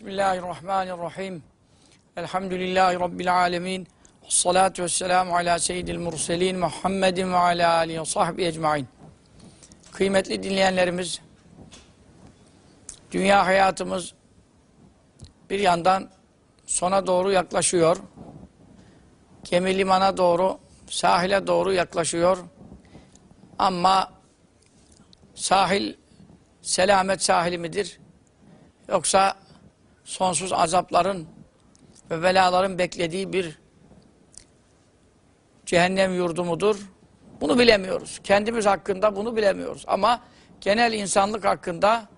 Bismillahirrahmanirrahim. Elhamdülillahi Rabbil alemin. Salatu vesselamu ala seyyidil murselin Muhammedin ve ala alihi ve sahbihi ecmain. Kıymetli dinleyenlerimiz, dünya hayatımız bir yandan sona doğru yaklaşıyor. Gemi limana doğru, sahile doğru yaklaşıyor. Ama sahil selamet sahili midir? Yoksa sonsuz azapların ve belaların beklediği bir cehennem yurdu mudur? Bunu bilemiyoruz. Kendimiz hakkında bunu bilemiyoruz. Ama genel insanlık hakkında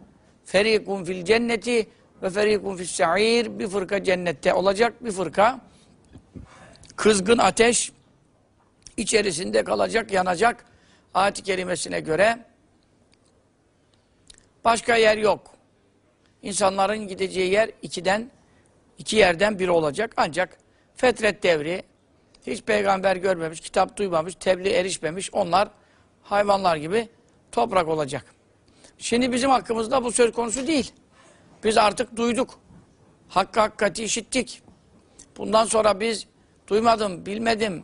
ferikun fil cenneti ve ferikun fis sa'ir bir fırka cennette olacak bir fırka kızgın ateş içerisinde kalacak, yanacak ayet-i kerimesine göre başka yer yok. İnsanların gideceği yer ikiden, iki yerden biri olacak. Ancak fetret devri, hiç peygamber görmemiş, kitap duymamış, tebliğ erişmemiş, onlar hayvanlar gibi toprak olacak. Şimdi bizim hakkımızda bu söz konusu değil. Biz artık duyduk. Hakkı hakikati işittik. Bundan sonra biz duymadım, bilmedim.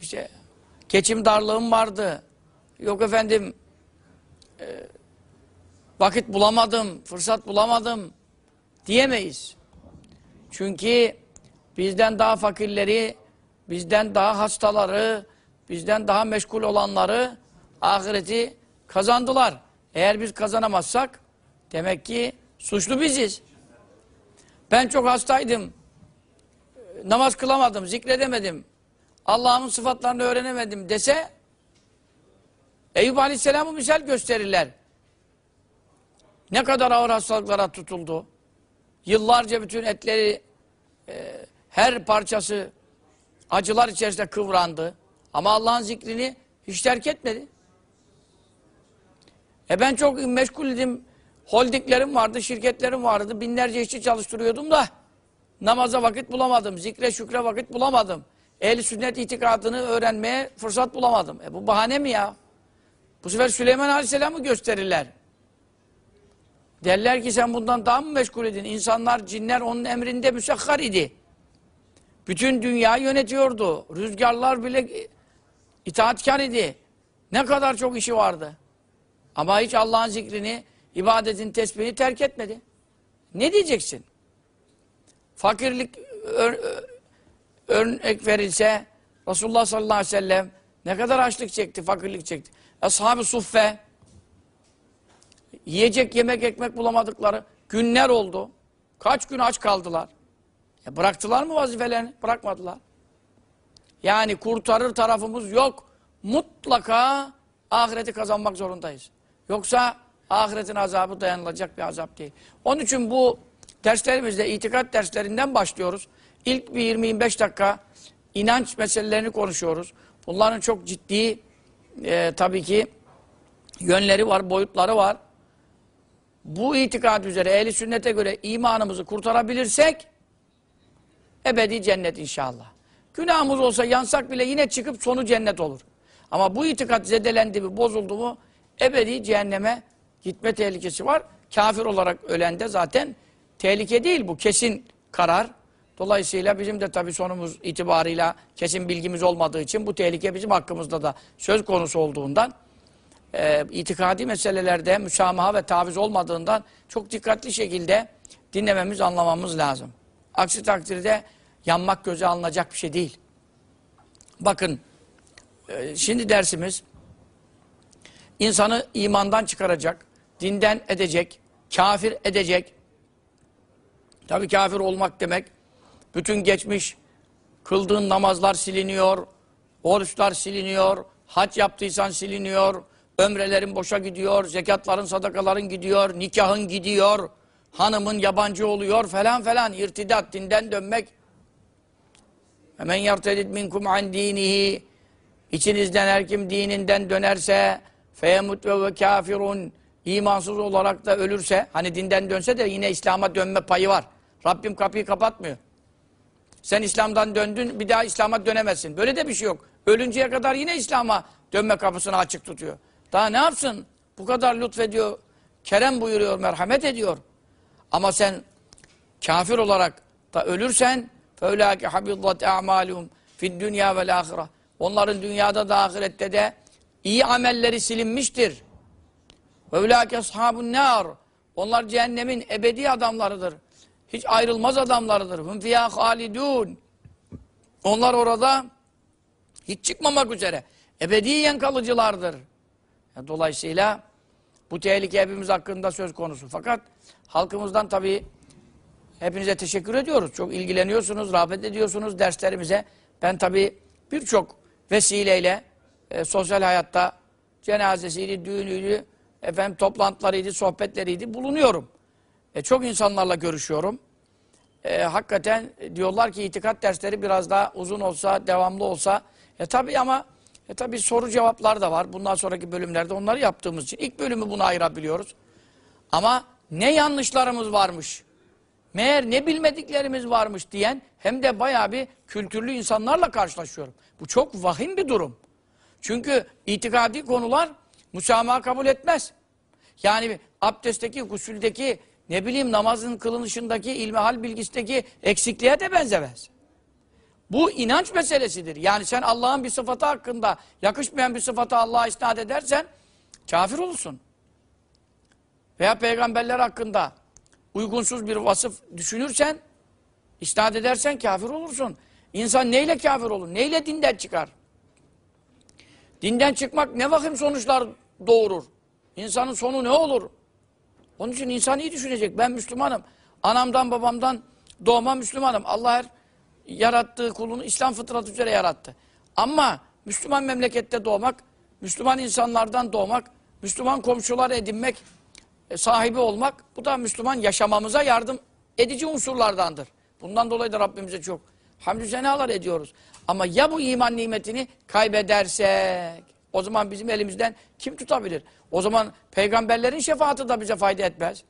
İşte geçim darlığım vardı. Yok efendim e, vakit bulamadım, fırsat bulamadım diyemeyiz. Çünkü bizden daha fakirleri, bizden daha hastaları, bizden daha meşgul olanları ahireti kazandılar. Eğer biz kazanamazsak demek ki suçlu biziz. Ben çok hastaydım. Namaz kılamadım, zikredemedim. Allah'ın sıfatlarını öğrenemedim dese Eyüp Aleyhisselam'ı misal gösterirler. Ne kadar ağır hastalıklara tutuldu. Yıllarca bütün etleri, e, her parçası acılar içerisinde kıvrandı. Ama Allah'ın zikrini hiç terk etmedi. E ben çok meşgul idim. Holdinglerim vardı, şirketlerim vardı. Binlerce işçi çalıştırıyordum da namaza vakit bulamadım. Zikre şükre vakit bulamadım. Ehl-i sünnet itikadını öğrenmeye fırsat bulamadım. E bu bahane mi ya? Bu sefer Süleyman Aleyhisselam'ı gösterirler. Derler ki sen bundan daha mı meşgul edin? İnsanlar, cinler onun emrinde müsekhar idi. Bütün dünya yönetiyordu. Rüzgarlar bile itaatkar idi. Ne kadar çok işi vardı. Ama hiç Allah'ın zikrini, ibadetin tesbihini terk etmedi. Ne diyeceksin? Fakirlik ör, örnek verilse Resulullah sallallahu aleyhi ve sellem ne kadar açlık çekti, fakirlik çekti. Ashab-ı suffe yiyecek yemek ekmek bulamadıkları günler oldu. Kaç gün aç kaldılar. E bıraktılar mı vazifelerini? Bırakmadılar. Yani kurtarır tarafımız yok. Mutlaka ahireti kazanmak zorundayız. Yoksa ahiretin azabı dayanılacak bir azap değil. Onun için bu derslerimizde itikat derslerinden başlıyoruz. İlk bir 20-25 dakika inanç meselelerini konuşuyoruz. Bunların çok ciddi e, tabii ki yönleri var, boyutları var. Bu itikad üzere ehli sünnete göre imanımızı kurtarabilirsek ebedi cennet inşallah. Günahımız olsa yansak bile yine çıkıp sonu cennet olur. Ama bu itikat zedelendi mi, bozuldu mu ebedi cehenneme gitme tehlikesi var. Kafir olarak ölende zaten tehlike değil bu kesin karar. Dolayısıyla bizim de tabii sonumuz itibarıyla kesin bilgimiz olmadığı için bu tehlike bizim hakkımızda da söz konusu olduğundan e, itikadi meselelerde müsamaha ve taviz olmadığından çok dikkatli şekilde dinlememiz, anlamamız lazım. Aksi takdirde yanmak göze alınacak bir şey değil. Bakın, e, şimdi dersimiz insanı imandan çıkaracak, dinden edecek, kafir edecek. Tabi kafir olmak demek, bütün geçmiş kıldığın namazlar siliniyor, oruçlar siliniyor, hac yaptıysan siliniyor, ömrelerin boşa gidiyor, zekatların, sadakaların gidiyor, nikahın gidiyor, hanımın yabancı oluyor falan falan, irtidat, dinden dönmek. Hemen yartedid minkum an dinihi İçinizden her kim dininden dönerse feyemut ve kafirun imansız olarak da ölürse hani dinden dönse de yine İslam'a dönme payı var. Rabbim kapıyı kapatmıyor. Sen İslam'dan döndün bir daha İslam'a dönemezsin. Böyle de bir şey yok. Ölünceye kadar yine İslam'a dönme kapısını açık tutuyor. Daha ne yapsın? Bu kadar lütfediyor. Kerem buyuruyor, merhamet ediyor. Ama sen kafir olarak da ölürsen فَاُولَٰكِ حَبِضَّتْ اَعْمَالُهُمْ فِي dünya ve ahire. Onların dünyada da ahirette de iyi amelleri silinmiştir. وَاُولَٰكِ ashabun nar. Onlar cehennemin ebedi adamlarıdır. Hiç ayrılmaz adamlarıdır. Hum fiyâ halidûn. Onlar orada hiç çıkmamak üzere. Ebediyen kalıcılardır. Dolayısıyla bu tehlike hepimiz hakkında söz konusu. Fakat halkımızdan tabii hepinize teşekkür ediyoruz. Çok ilgileniyorsunuz, rağbet ediyorsunuz derslerimize. Ben tabii birçok vesileyle e, sosyal hayatta cenazesiydi, düğünüydü, efendim toplantılarıydı, sohbetleriydi bulunuyorum. E, çok insanlarla görüşüyorum. E, hakikaten diyorlar ki itikat dersleri biraz daha uzun olsa, devamlı olsa. E tabii ama e tabii soru cevaplar da var. Bundan sonraki bölümlerde onları yaptığımız için ilk bölümü buna ayırabiliyoruz. Ama ne yanlışlarımız varmış. Meğer ne bilmediklerimiz varmış diyen hem de bayağı bir kültürlü insanlarla karşılaşıyorum. Bu çok vahim bir durum. Çünkü itikadi konular müsamaha kabul etmez. Yani abdestteki, gusüldeki, ne bileyim namazın kılınışındaki, ilmihal bilgisindeki eksikliğe de benzemez. Bu inanç meselesidir. Yani sen Allah'ın bir sıfatı hakkında yakışmayan bir sıfatı Allah'a isnat edersen kafir olursun. Veya peygamberler hakkında uygunsuz bir vasıf düşünürsen, isnat edersen kafir olursun. İnsan neyle kafir olur? Neyle dinden çıkar? Dinden çıkmak ne vahim sonuçlar doğurur? İnsanın sonu ne olur? Onun için insan iyi düşünecek. Ben Müslümanım. Anamdan babamdan doğma Müslümanım. Allah her yarattığı kulunu İslam fıtratı üzere yarattı. Ama Müslüman memlekette doğmak, Müslüman insanlardan doğmak, Müslüman komşular edinmek, e, sahibi olmak, bu da Müslüman yaşamamıza yardım edici unsurlardandır. Bundan dolayı da Rabbimize çok hamdü senalar ediyoruz. Ama ya bu iman nimetini kaybedersek, o zaman bizim elimizden kim tutabilir? O zaman peygamberlerin şefaati de bize fayda etmez.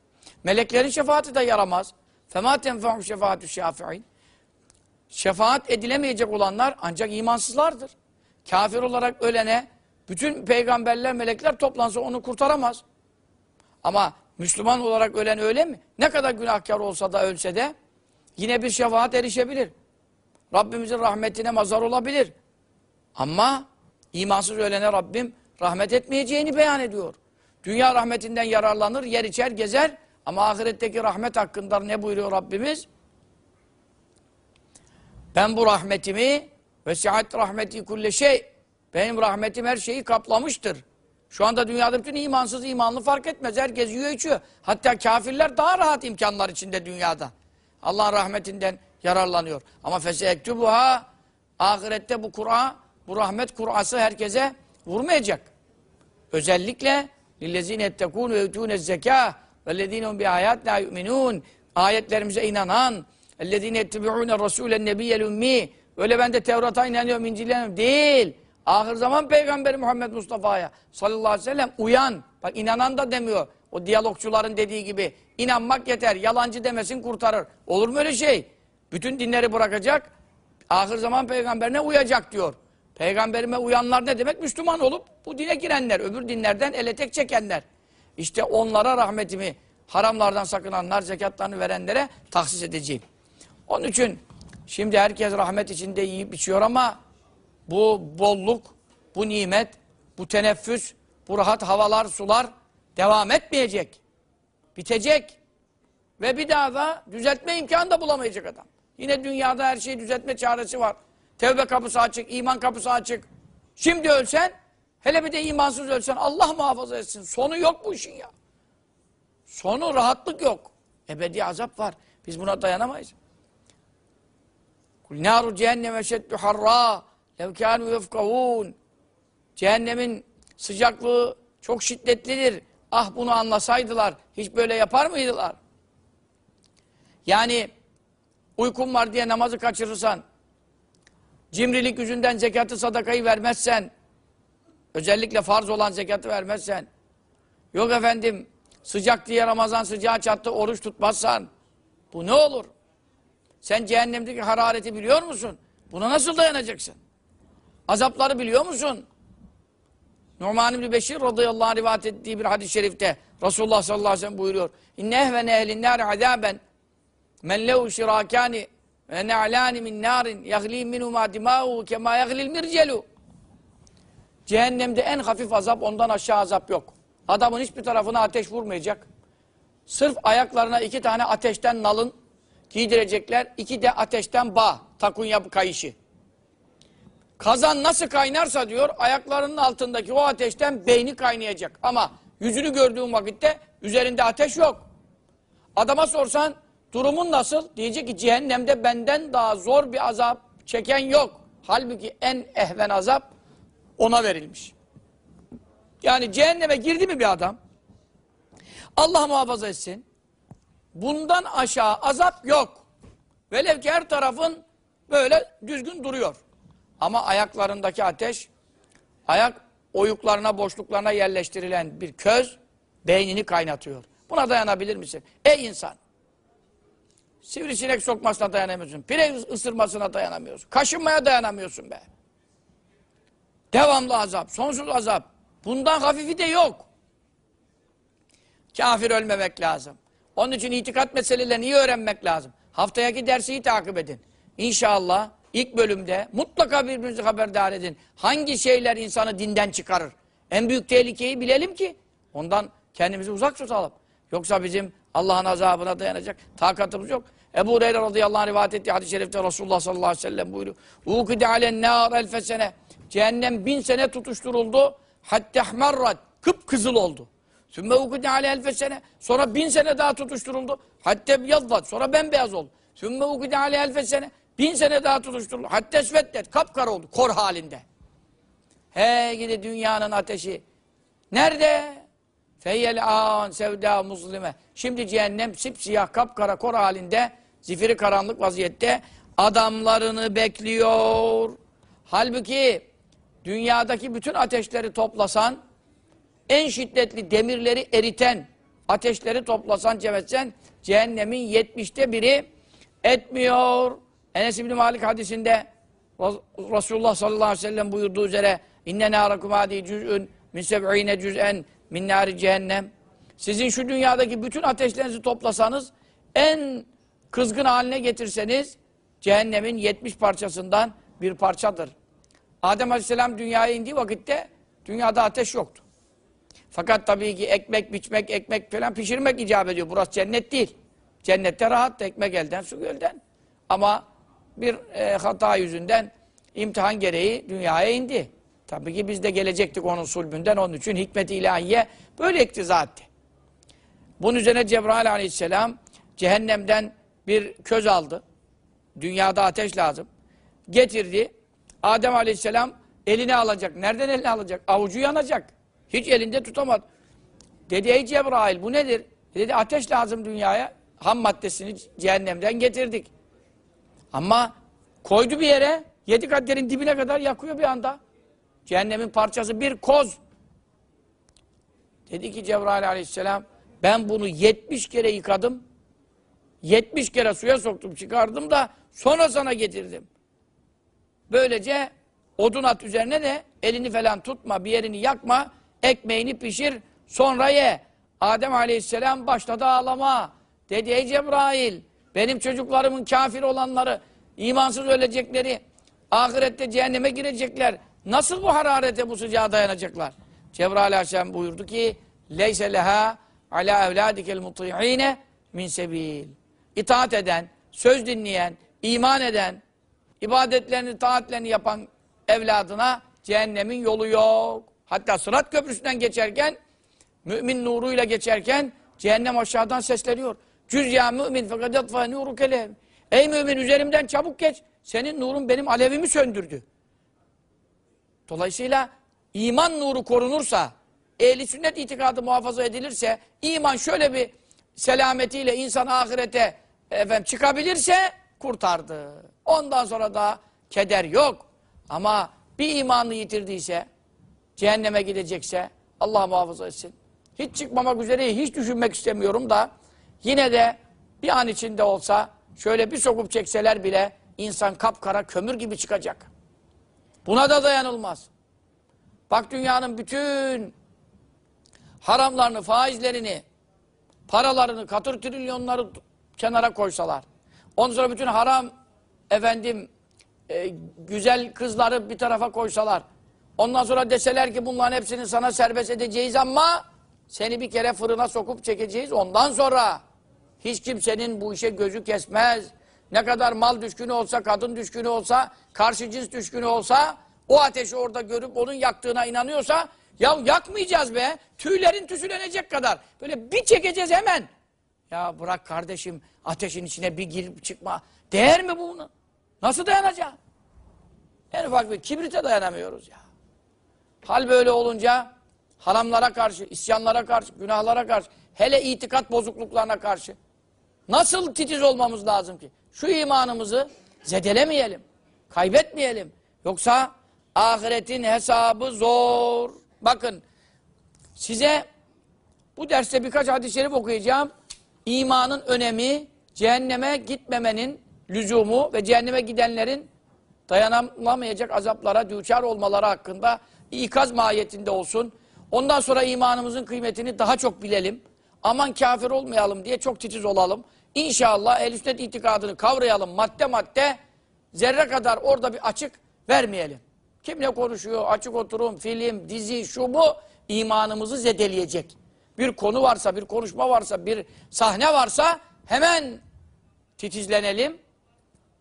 Meleklerin şefaati de yaramaz. فَمَا تَنْفَعُ شَفَاةُ الشَّافِعِينَ Şefaat edilemeyecek olanlar ancak imansızlardır. Kafir olarak ölene bütün peygamberler, melekler toplansa onu kurtaramaz. Ama Müslüman olarak ölen öyle mi? Ne kadar günahkar olsa da ölse de yine bir şefaat erişebilir. Rabbimizin rahmetine mazar olabilir. Ama imansız ölene Rabbim rahmet etmeyeceğini beyan ediyor. Dünya rahmetinden yararlanır, yer içer, gezer. Ama ahiretteki rahmet hakkında ne buyuruyor Rabbimiz? Ben bu rahmetimi ve sihat rahmeti kulle şey benim rahmetim her şeyi kaplamıştır. Şu anda dünyada bütün imansız imanlı fark etmez. Herkes yiyor içiyor. Hatta kafirler daha rahat imkanlar içinde dünyada. Allah'ın rahmetinden yararlanıyor. Ama fesektubuha ahirette bu Kur'an, bu rahmet Kur'ası herkese vurmayacak. Özellikle lillezine ettekûn ve yutûne zekâ vellezînehum bi âyâtnâ yu'minûn ayetlerimize inanan ellezîne ettebi'ûne rasûlen nebiyyel ümmî öyle ben de Tevrat'a inanıyorum, İncil'e inanıyorum. Değil. Ahir zaman Peygamberi Muhammed Mustafa'ya sallallahu aleyhi ve sellem uyan. Bak inanan da demiyor. O diyalogçuların dediği gibi inanmak yeter. Yalancı demesin kurtarır. Olur mu öyle şey? Bütün dinleri bırakacak. Ahir zaman peygamberine uyacak diyor. Peygamberime uyanlar ne demek? Müslüman olup bu dine girenler. Öbür dinlerden ele tek çekenler. İşte onlara rahmetimi haramlardan sakınanlar, zekatlarını verenlere tahsis edeceğim. Onun için şimdi herkes rahmet içinde yiyip içiyor ama bu bolluk, bu nimet, bu teneffüs, bu rahat havalar, sular devam etmeyecek. Bitecek. Ve bir daha da düzeltme imkanı da bulamayacak adam. Yine dünyada her şeyi düzeltme çaresi var. Tevbe kapısı açık, iman kapısı açık. Şimdi ölsen, hele bir de imansız ölsen Allah muhafaza etsin. Sonu yok bu işin ya. Sonu rahatlık yok. Ebedi azap var. Biz buna dayanamayız. Naru cehenneme şeddu harra lev kânû yefkavûn. Cehennemin sıcaklığı çok şiddetlidir. Ah bunu anlasaydılar hiç böyle yapar mıydılar? Yani uykun var diye namazı kaçırırsan, cimrilik yüzünden zekatı sadakayı vermezsen, özellikle farz olan zekatı vermezsen, yok efendim sıcak diye Ramazan sıcağı çattı oruç tutmazsan, bu ne olur? Sen cehennemdeki harareti biliyor musun? Buna nasıl dayanacaksın? Azapları biliyor musun? Numan İbni Beşir radıyallahu anh rivayet ettiği bir hadis-i şerifte Resulullah sallallahu aleyhi ve sellem buyuruyor. İnne ehvene ehlinnâri azâben Men lehu şirakani ve ne'lani min narin yagli minhuma dima'u kema yaglil mircelu. Cehennemde en hafif azap ondan aşağı azap yok. Adamın hiçbir tarafına ateş vurmayacak. Sırf ayaklarına iki tane ateşten nalın giydirecekler. iki de ateşten bağ, takunya kayışı. Kazan nasıl kaynarsa diyor, ayaklarının altındaki o ateşten beyni kaynayacak. Ama yüzünü gördüğün vakitte üzerinde ateş yok. Adama sorsan durumun nasıl? Diyecek ki cehennemde benden daha zor bir azap çeken yok. Halbuki en ehven azap ona verilmiş. Yani cehenneme girdi mi bir adam? Allah muhafaza etsin. Bundan aşağı azap yok. Velev ki her tarafın böyle düzgün duruyor. Ama ayaklarındaki ateş, ayak oyuklarına, boşluklarına yerleştirilen bir köz beynini kaynatıyor. Buna dayanabilir misin? Ey insan! Sivrisinek sokmasına dayanamıyorsun. Pire ısırmasına dayanamıyorsun. Kaşınmaya dayanamıyorsun be. Devamlı azap, sonsuz azap. Bundan hafifi de yok. Kafir ölmemek lazım. Onun için itikat meselelerini iyi öğrenmek lazım. Haftayaki dersi iyi takip edin. İnşallah ilk bölümde mutlaka birbirinizi haberdar edin. Hangi şeyler insanı dinden çıkarır? En büyük tehlikeyi bilelim ki ondan kendimizi uzak tutalım. Yoksa bizim Allah'ın azabına dayanacak takatımız yok. Ebu Hureyre radıyallahu anh rivayet ettiği hadis-i şerifte Resulullah sallallahu aleyhi ve sellem buyuruyor. Ukide alen nâr elfe sene. Cehennem bin sene tutuşturuldu. Hatta ahmarrat. Kıpkızıl oldu. Sümme ukide ale elfe sene. Sonra bin sene daha tutuşturuldu. Hatta yaddat. Sonra bembeyaz oldu. Sümme ukide ale elfe sene. Bin sene daha tutuşturuldu. Hatta esveddet. Kapkara oldu. Kor halinde. He gidi dünyanın ateşi. Nerede? Feyyel an sevda muslime. Şimdi cehennem sipsiyah kapkara kor halinde zifiri karanlık vaziyette adamlarını bekliyor. Halbuki dünyadaki bütün ateşleri toplasan en şiddetli demirleri eriten ateşleri toplasan cemetsen cehennemin yetmişte biri etmiyor. Enes İbni Malik hadisinde Resulullah sallallahu aleyhi ve sellem buyurduğu üzere inne nârakum hâdî cüz'ün min seb'îne cüz'en min nâri cehennem sizin şu dünyadaki bütün ateşlerinizi toplasanız en kızgın haline getirseniz cehennemin 70 parçasından bir parçadır. Adem Aleyhisselam dünyaya indiği vakitte dünyada ateş yoktu. Fakat tabii ki ekmek biçmek, ekmek falan pişirmek icap ediyor. Burası cennet değil. Cennette rahat ekmek elden, su gölden. Ama bir e, hata yüzünden imtihan gereği dünyaya indi. Tabii ki biz de gelecektik onun sulbünden. Onun için hikmet-i ilahiye böyle iktiza. Bunun üzerine Cebrail aleyhisselam cehennemden bir köz aldı. Dünyada ateş lazım. Getirdi. Adem aleyhisselam eline alacak. Nereden eline alacak? Avucu yanacak. Hiç elinde tutamadı. Dedi ey Cebrail bu nedir? Dedi ateş lazım dünyaya. Ham maddesini cehennemden getirdik. Ama koydu bir yere. Yedi kadderin dibine kadar yakıyor bir anda. Cehennemin parçası bir koz. Dedi ki Cebrail aleyhisselam ben bunu 70 kere yıkadım. 70 kere suya soktum çıkardım da sonra sana getirdim. Böylece odun at üzerine de elini falan tutma bir yerini yakma ekmeğini pişir sonra ye. Adem aleyhisselam başladı ağlama. Dedi ey Cebrail benim çocuklarımın kafir olanları imansız ölecekleri ahirette cehenneme girecekler. Nasıl bu hararete bu sıcağa dayanacaklar? Cebrail aleyhisselam buyurdu ki leyse leha ala evladikel muti'ine min sebil. İtaat eden, söz dinleyen, iman eden, ibadetlerini, taatlerini yapan evladına cehennemin yolu yok. Hatta Sırat Köprüsü'nden geçerken, mümin nuruyla geçerken cehennem aşağıdan sesleniyor. Cüz ya mümin fakat yatfa nuru kelev. Ey mümin üzerimden çabuk geç. Senin nurun benim alevimi söndürdü. Dolayısıyla iman nuru korunursa, ehli sünnet itikadı muhafaza edilirse, iman şöyle bir selametiyle insan ahirete efendim, çıkabilirse kurtardı. Ondan sonra da keder yok. Ama bir imanı yitirdiyse, cehenneme gidecekse Allah muhafaza etsin. Hiç çıkmamak üzere hiç düşünmek istemiyorum da yine de bir an içinde olsa şöyle bir sokup çekseler bile insan kapkara kömür gibi çıkacak. Buna da dayanılmaz. Bak dünyanın bütün haramlarını, faizlerini, paralarını, katır trilyonları kenara koysalar. Ondan sonra bütün haram efendim e, güzel kızları bir tarafa koysalar. Ondan sonra deseler ki bunların hepsini sana serbest edeceğiz ama seni bir kere fırına sokup çekeceğiz. Ondan sonra hiç kimsenin bu işe gözü kesmez. Ne kadar mal düşkünü olsa, kadın düşkünü olsa, karşı cins düşkünü olsa, o ateşi orada görüp onun yaktığına inanıyorsa, ya yakmayacağız be, tüylerin tüsülenecek kadar. Böyle bir çekeceğiz hemen. Ya bırak kardeşim, ateşin içine bir girip çıkma. Değer mi bu bunu? Nasıl dayanacak? En ufak bir kibrite dayanamıyoruz ya. Hal böyle olunca haramlara karşı, isyanlara karşı, günahlara karşı, hele itikat bozukluklarına karşı nasıl titiz olmamız lazım ki? Şu imanımızı zedelemeyelim, kaybetmeyelim. Yoksa ahiretin hesabı zor. Bakın size bu derste birkaç hadis-i şerif okuyacağım. İmanın önemi, cehenneme gitmemenin lüzumu ve cehenneme gidenlerin dayanılamayacak azaplara düçar olmaları hakkında ikaz mahiyetinde olsun. Ondan sonra imanımızın kıymetini daha çok bilelim. Aman kafir olmayalım diye çok titiz olalım. İnşallah el sünnet itikadını kavrayalım madde madde. Zerre kadar orada bir açık vermeyelim. Kim ne konuşuyor, açık oturum, film, dizi, şu bu imanımızı zedeleyecek. Bir konu varsa, bir konuşma varsa, bir sahne varsa hemen titizlenelim.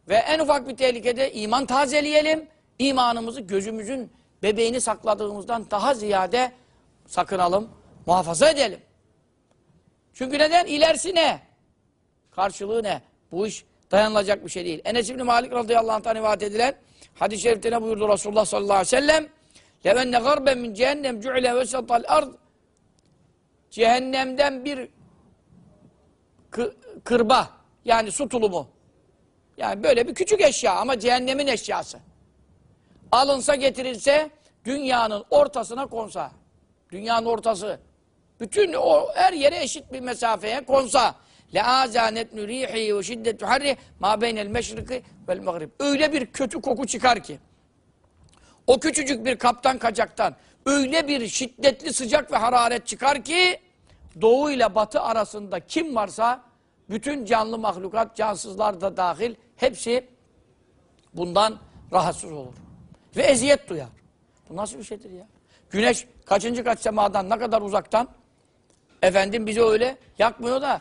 Ve en ufak bir tehlikede iman tazeleyelim. İmanımızı gözümüzün bebeğini sakladığımızdan daha ziyade sakınalım, muhafaza edelim. Çünkü neden? İlerisi ne? Karşılığı ne? Bu iş dayanılacak bir şey değil. Enes İbni Malik radıyallahu anh'tan rivayet edilen hadis-i şerifte ne buyurdu Resulullah sallallahu aleyhi ve sellem? لَوَنَّ غَرْبًا مِنْ cehennem جُعِلَ وَسَطَ الْأَرْضِ Cehennemden bir kı- kırba yani su tulumu yani böyle bir küçük eşya ama cehennemin eşyası. Alınsa getirilse dünyanın ortasına konsa. Dünyanın ortası. Bütün o her yere eşit bir mesafeye konsa. Le azanet nurihi ve şiddetu harri ma beynel meşriki vel mağrib. Öyle bir kötü koku çıkar ki. O küçücük bir kaptan kaçaktan öyle bir şiddetli sıcak ve hararet çıkar ki doğu ile batı arasında kim varsa bütün canlı mahlukat, cansızlar da dahil hepsi bundan rahatsız olur. Ve eziyet duyar. Bu nasıl bir şeydir ya? Güneş kaçıncı kaç semadan ne kadar uzaktan efendim bizi öyle yakmıyor da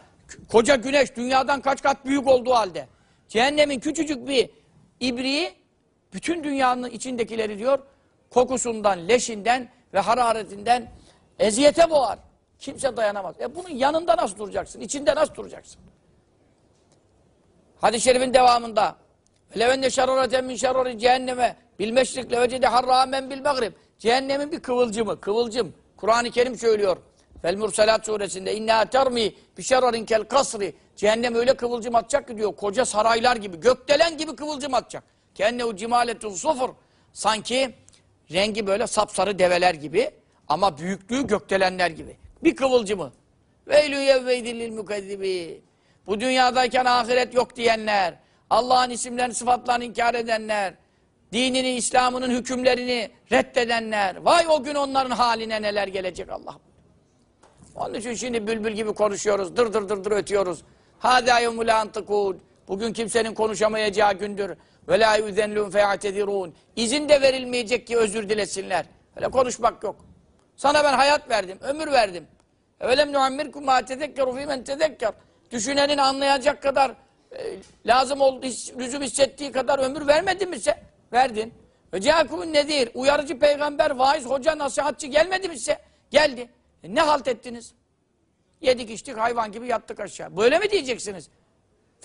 koca güneş dünyadan kaç kat büyük olduğu halde cehennemin küçücük bir ibriği bütün dünyanın içindekileri diyor kokusundan, leşinden ve hararetinden eziyete boğar. Kimse dayanamaz. E bunun yanında nasıl duracaksın? İçinde nasıl duracaksın? Hadis-i şerifin devamında Levenne şerareten min şerari cehenneme bil meşrikle vecede harramen bil mağrib. Cehennemin bir kıvılcımı, kıvılcım. Kur'an-ı Kerim söylüyor. Vel Mursalat suresinde inna termi bi şerarin kel kasri. Cehennem öyle kıvılcım atacak ki diyor koca saraylar gibi, gökdelen gibi kıvılcım atacak. Kennehu cimaletun sufur. Sanki rengi böyle sapsarı develer gibi ama büyüklüğü gökdelenler gibi. Bir kıvılcımı. Veylü yevveydillil mukezzibi. Bu dünyadayken ahiret yok diyenler, Allah'ın isimlerini, sıfatlarını inkar edenler, dinini, İslam'ının hükümlerini reddedenler, vay o gün onların haline neler gelecek Allah. Onun için şimdi bülbül gibi konuşuyoruz, dır dır dır dır ötüyoruz. Hâdâ yevmul antıkûn. Bugün kimsenin konuşamayacağı gündür. Ve lâ yüzenlûn fe'atedirûn. İzin de verilmeyecek ki özür dilesinler. Öyle konuşmak yok. Sana ben hayat verdim, ömür verdim. Evelem nuammirkum ma tezekkeru fîmen tezekker. Düşünenin anlayacak kadar e, lazım olduğu, lüzum hissettiği kadar ömür vermedin mi sen? Verdin. Ve cehakumun nedir? Uyarıcı peygamber, vaiz, hoca, nasihatçı gelmedi mi size? Geldi. E, ne halt ettiniz? Yedik içtik hayvan gibi yattık aşağı. Böyle mi diyeceksiniz?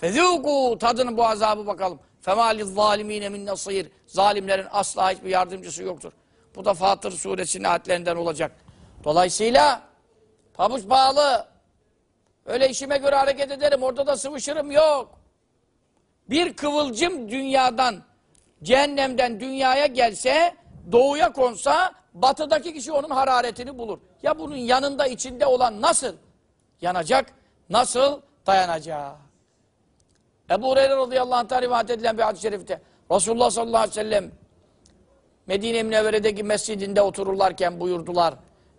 Fezûkû tadını bu azabı bakalım. Femâliz zâlimîne min nasîr. Zalimlerin asla hiçbir yardımcısı yoktur. Bu da Fatır suresinin ayetlerinden olacak. Dolayısıyla pabuç bağlı. Öyle işime göre hareket ederim. Orada da sıvışırım. Yok. Bir kıvılcım dünyadan, cehennemden dünyaya gelse, doğuya konsa, batıdaki kişi onun hararetini bulur. Ya bunun yanında, içinde olan nasıl yanacak, nasıl dayanacak? Ebu Hureyre radıyallahu anh'tan rivayet edilen bir hadis-i şerifte Resulullah sallallahu aleyhi ve sellem Medine-i Münevvere'deki mescidinde otururlarken buyurdular.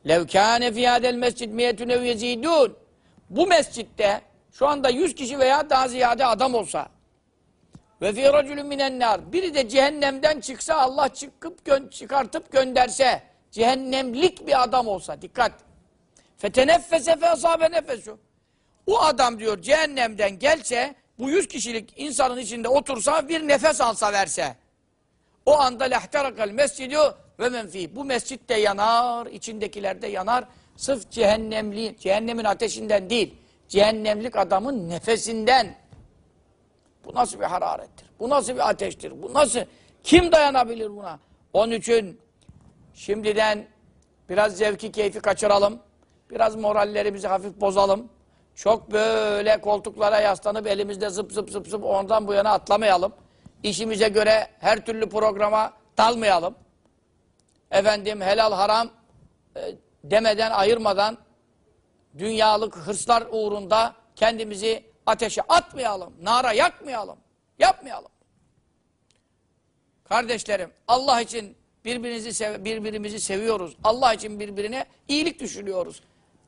Lev kâne fî hâdel mescid miyetün ev yezîdûn. Bu mescitte şu anda 100 kişi veya daha ziyade adam olsa Ve fi raculun minen nar. Biri de cehennemden çıksa Allah çıkıp gö- çıkartıp gönderse cehennemlik bir adam olsa dikkat. Feteneffese fe asabe nefesu. O adam diyor cehennemden gelse bu yüz kişilik insanın içinde otursa bir nefes alsa verse. O anda lehterakal mescidu ve menfi. Bu mescit de yanar, içindekiler de yanar. Sırf cehennemli, cehennemin ateşinden değil, cehennemlik adamın nefesinden. Bu nasıl bir hararettir? Bu nasıl bir ateştir? Bu nasıl? Kim dayanabilir buna? Onun için şimdiden biraz zevki keyfi kaçıralım. Biraz morallerimizi hafif bozalım. Çok böyle koltuklara yaslanıp elimizde zıp zıp zıp zıp ondan bu yana atlamayalım. İşimize göre her türlü programa dalmayalım. Efendim helal haram e, demeden ayırmadan dünyalık hırslar uğrunda kendimizi ateşe atmayalım. Nara yakmayalım. Yapmayalım. Kardeşlerim Allah için birbirinizi sev birbirimizi seviyoruz. Allah için birbirine iyilik düşünüyoruz.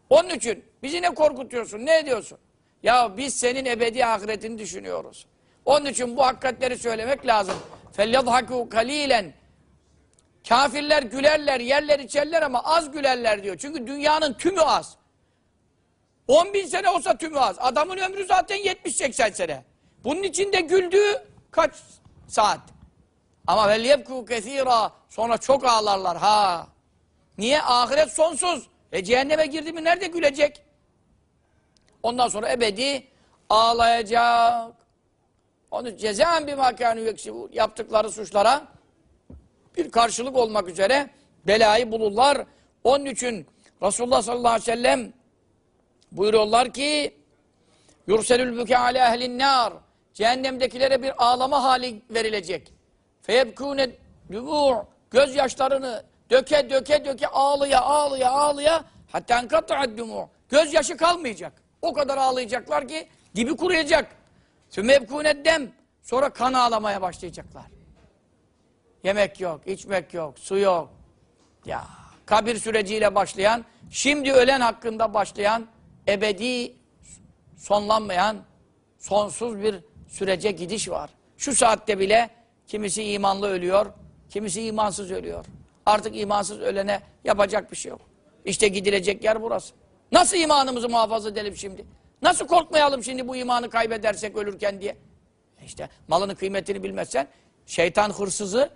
Onun için bizi ne korkutuyorsun? Ne ediyorsun? Ya biz senin ebedi ahiretini düşünüyoruz. Onun için bu hakikatleri söylemek lazım. فَلْيَضْحَكُوا kalilen Kafirler gülerler, yerler içerler ama az gülerler diyor. Çünkü dünyanın tümü az. 10 bin sene olsa tümü az. Adamın ömrü zaten 70-80 sene. Bunun içinde güldüğü kaç saat? Ama vel yebku kesira sonra çok ağlarlar ha. Niye? Ahiret sonsuz. E cehenneme girdi mi nerede gülecek? Ondan sonra ebedi ağlayacak. Onu cezaen bir makânü yeksibu yaptıkları suçlara bir karşılık olmak üzere belayı bulurlar. Onun için Resulullah sallallahu aleyhi ve sellem buyuruyorlar ki yurselül büke ala ehlin nar cehennemdekilere bir ağlama hali verilecek. Feyebkûne dümû gözyaşlarını döke döke döke ağlıya ağlıya ağlıya hatta enkata'ad dümû gözyaşı kalmayacak. O kadar ağlayacaklar ki dibi kuruyacak. Sümebkûne dem sonra kan ağlamaya başlayacaklar. Yemek yok, içmek yok, su yok. Ya kabir süreciyle başlayan, şimdi ölen hakkında başlayan, ebedi sonlanmayan, sonsuz bir sürece gidiş var. Şu saatte bile kimisi imanlı ölüyor, kimisi imansız ölüyor. Artık imansız ölene yapacak bir şey yok. İşte gidilecek yer burası. Nasıl imanımızı muhafaza edelim şimdi? Nasıl korkmayalım şimdi bu imanı kaybedersek ölürken diye? İşte malının kıymetini bilmezsen şeytan hırsızı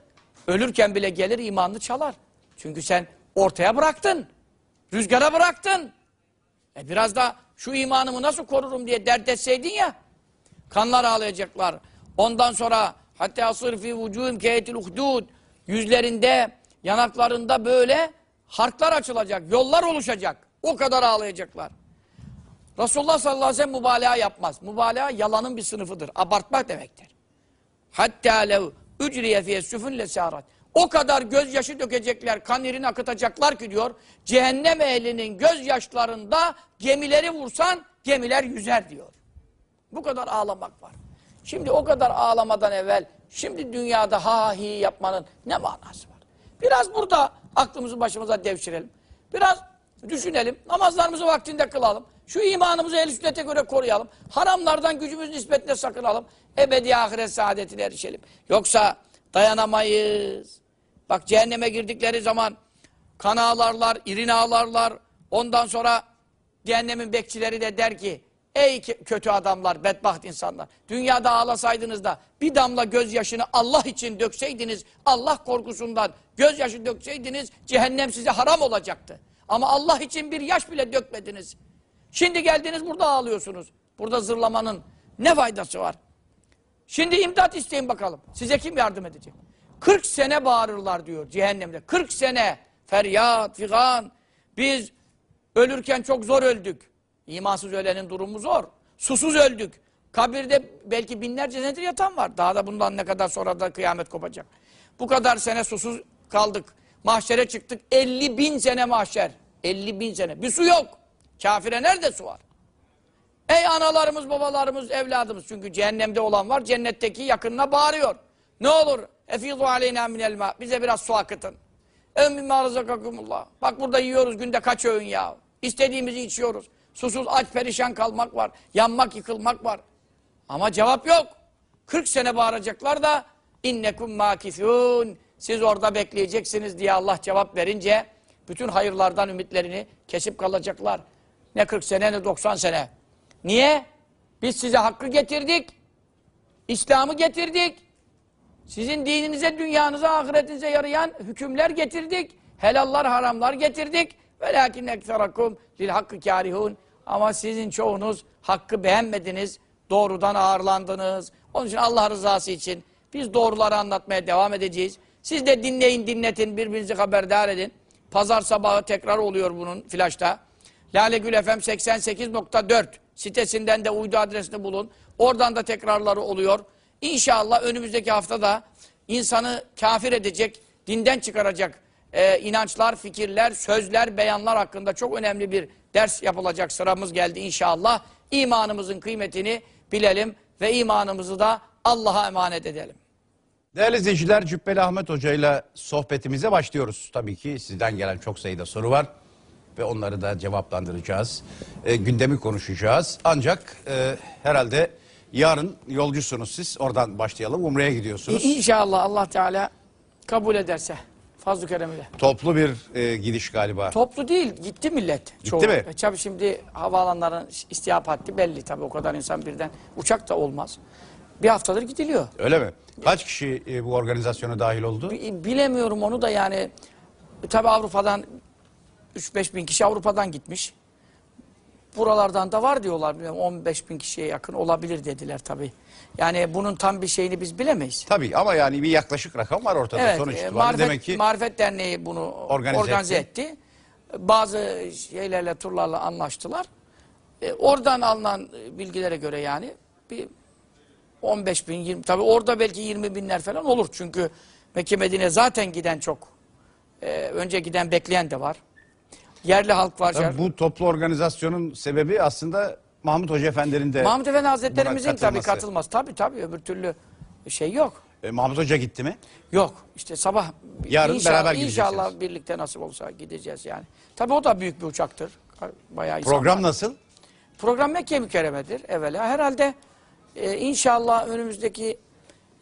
ölürken bile gelir imanını çalar. Çünkü sen ortaya bıraktın. Rüzgara bıraktın. E biraz da şu imanımı nasıl korurum diye dert etseydin ya. Kanlar ağlayacaklar. Ondan sonra hatta asır fi vücuhum keyetil uhdud yüzlerinde, yanaklarında böyle harklar açılacak, yollar oluşacak. O kadar ağlayacaklar. Resulullah sallallahu aleyhi ve sellem mübalağa yapmaz. Mübalağa yalanın bir sınıfıdır. Abartmak demektir. Hatta lev ücriye fiye süfün lesarat. O kadar gözyaşı dökecekler, kan irini akıtacaklar ki diyor, cehennem ehlinin gözyaşlarında gemileri vursan gemiler yüzer diyor. Bu kadar ağlamak var. Şimdi o kadar ağlamadan evvel, şimdi dünyada ha hi yapmanın ne manası var? Biraz burada aklımızı başımıza devşirelim. Biraz düşünelim, namazlarımızı vaktinde kılalım. Şu imanımızı el sünnete göre koruyalım. Haramlardan gücümüz nispetle sakınalım. Ebedi ahiret saadetine erişelim. Yoksa dayanamayız. Bak cehenneme girdikleri zaman kan ağlarlar, irin ağlarlar. Ondan sonra cehennemin bekçileri de der ki ey kötü adamlar, bedbaht insanlar. Dünyada ağlasaydınız da bir damla gözyaşını Allah için dökseydiniz, Allah korkusundan gözyaşı dökseydiniz cehennem size haram olacaktı. Ama Allah için bir yaş bile dökmediniz. Şimdi geldiniz burada ağlıyorsunuz. Burada zırlamanın ne faydası var? Şimdi imdat isteyin bakalım. Size kim yardım edecek? 40 sene bağırırlar diyor cehennemde. 40 sene feryat, figan. Biz ölürken çok zor öldük. İmansız ölenin durumu zor. Susuz öldük. Kabirde belki binlerce nedir yatan var. Daha da bundan ne kadar sonra da kıyamet kopacak. Bu kadar sene susuz kaldık. Mahşere çıktık. 50 bin sene mahşer. 50 bin sene. Bir su yok. Kafire nerede su var? Ey analarımız, babalarımız, evladımız. Çünkü cehennemde olan var. Cennetteki yakınına bağırıyor. Ne olur? Efizu aleyna minel ma. Bize biraz su akıtın. Emmimâ rızakakumullah. Bak burada yiyoruz günde kaç öğün ya. İstediğimizi içiyoruz. Susuz aç perişan kalmak var. Yanmak yıkılmak var. Ama cevap yok. 40 sene bağıracaklar da innekum makithun. Siz orada bekleyeceksiniz diye Allah cevap verince bütün hayırlardan ümitlerini kesip kalacaklar. Ne 40 sene ne 90 sene. Niye? Biz size hakkı getirdik. İslam'ı getirdik. Sizin dininize, dünyanıza, ahiretinize yarayan hükümler getirdik. Helallar, haramlar getirdik. Velakin ekserakum lil hakkı kârihun. Ama sizin çoğunuz hakkı beğenmediniz. Doğrudan ağırlandınız. Onun için Allah rızası için biz doğruları anlatmaya devam edeceğiz. Siz de dinleyin, dinletin, birbirinizi haberdar edin. Pazar sabahı tekrar oluyor bunun flaşta. Lale Gül FM 88.4 sitesinden de uydu adresini bulun. Oradan da tekrarları oluyor. İnşallah önümüzdeki haftada insanı kafir edecek, dinden çıkaracak e, inançlar, fikirler, sözler, beyanlar hakkında çok önemli bir ders yapılacak sıramız geldi inşallah. İmanımızın kıymetini bilelim ve imanımızı da Allah'a emanet edelim. Değerli izleyiciler Cübbeli Ahmet Hoca ile sohbetimize başlıyoruz. Tabii ki sizden gelen çok sayıda soru var ve onları da cevaplandıracağız. E, gündemi konuşacağız. Ancak e, herhalde yarın yolcusunuz siz. Oradan başlayalım. Umre'ye gidiyorsunuz. İnşallah Allah Teala kabul ederse fazl-ı keremiyle. Toplu bir e, gidiş galiba. Toplu değil, gitti millet. Gitti mi? E, tabii şimdi havaalanların istihap haddi belli tabii o kadar insan birden. Uçak da olmaz. Bir haftadır gidiliyor. Öyle mi? Kaç kişi e, bu organizasyona dahil oldu? Bi- Bilemiyorum onu da yani. E, Tabii Avrupa'dan 3-5 bin kişi Avrupa'dan gitmiş. Buralardan da var diyorlar. Bilmiyorum, 15 bin kişiye yakın olabilir dediler tabii. Yani bunun tam bir şeyini biz bilemeyiz. Tabii ama yani bir yaklaşık rakam var ortada. Evet, Sonuç e, itibariyle Marifet, demek ki Marifet Derneği bunu Organize organize, etti. Bazı şeylerle, turlarla anlaştılar. E, oradan alınan bilgilere göre yani bir 15 bin, 20, tabii orada belki 20 binler falan olur. Çünkü Mekke Medine zaten giden çok. E, önce giden bekleyen de var. Yerli halk var. tabii bu toplu organizasyonun sebebi aslında Mahmut Hoca Efendi'nin de Mahmut Efendi Hazretlerimizin tabii katılması. Tabii tabii öbür türlü şey yok. E, Mahmut Hoca gitti mi? Yok. işte sabah Yarın inşallah, beraber gideceksiniz. İnşallah birlikte nasip olsa gideceğiz yani. Tabii o da büyük bir uçaktır. Bayağı insan Program var. nasıl? Program Mekke mükerremedir evvela. Herhalde e, inşallah önümüzdeki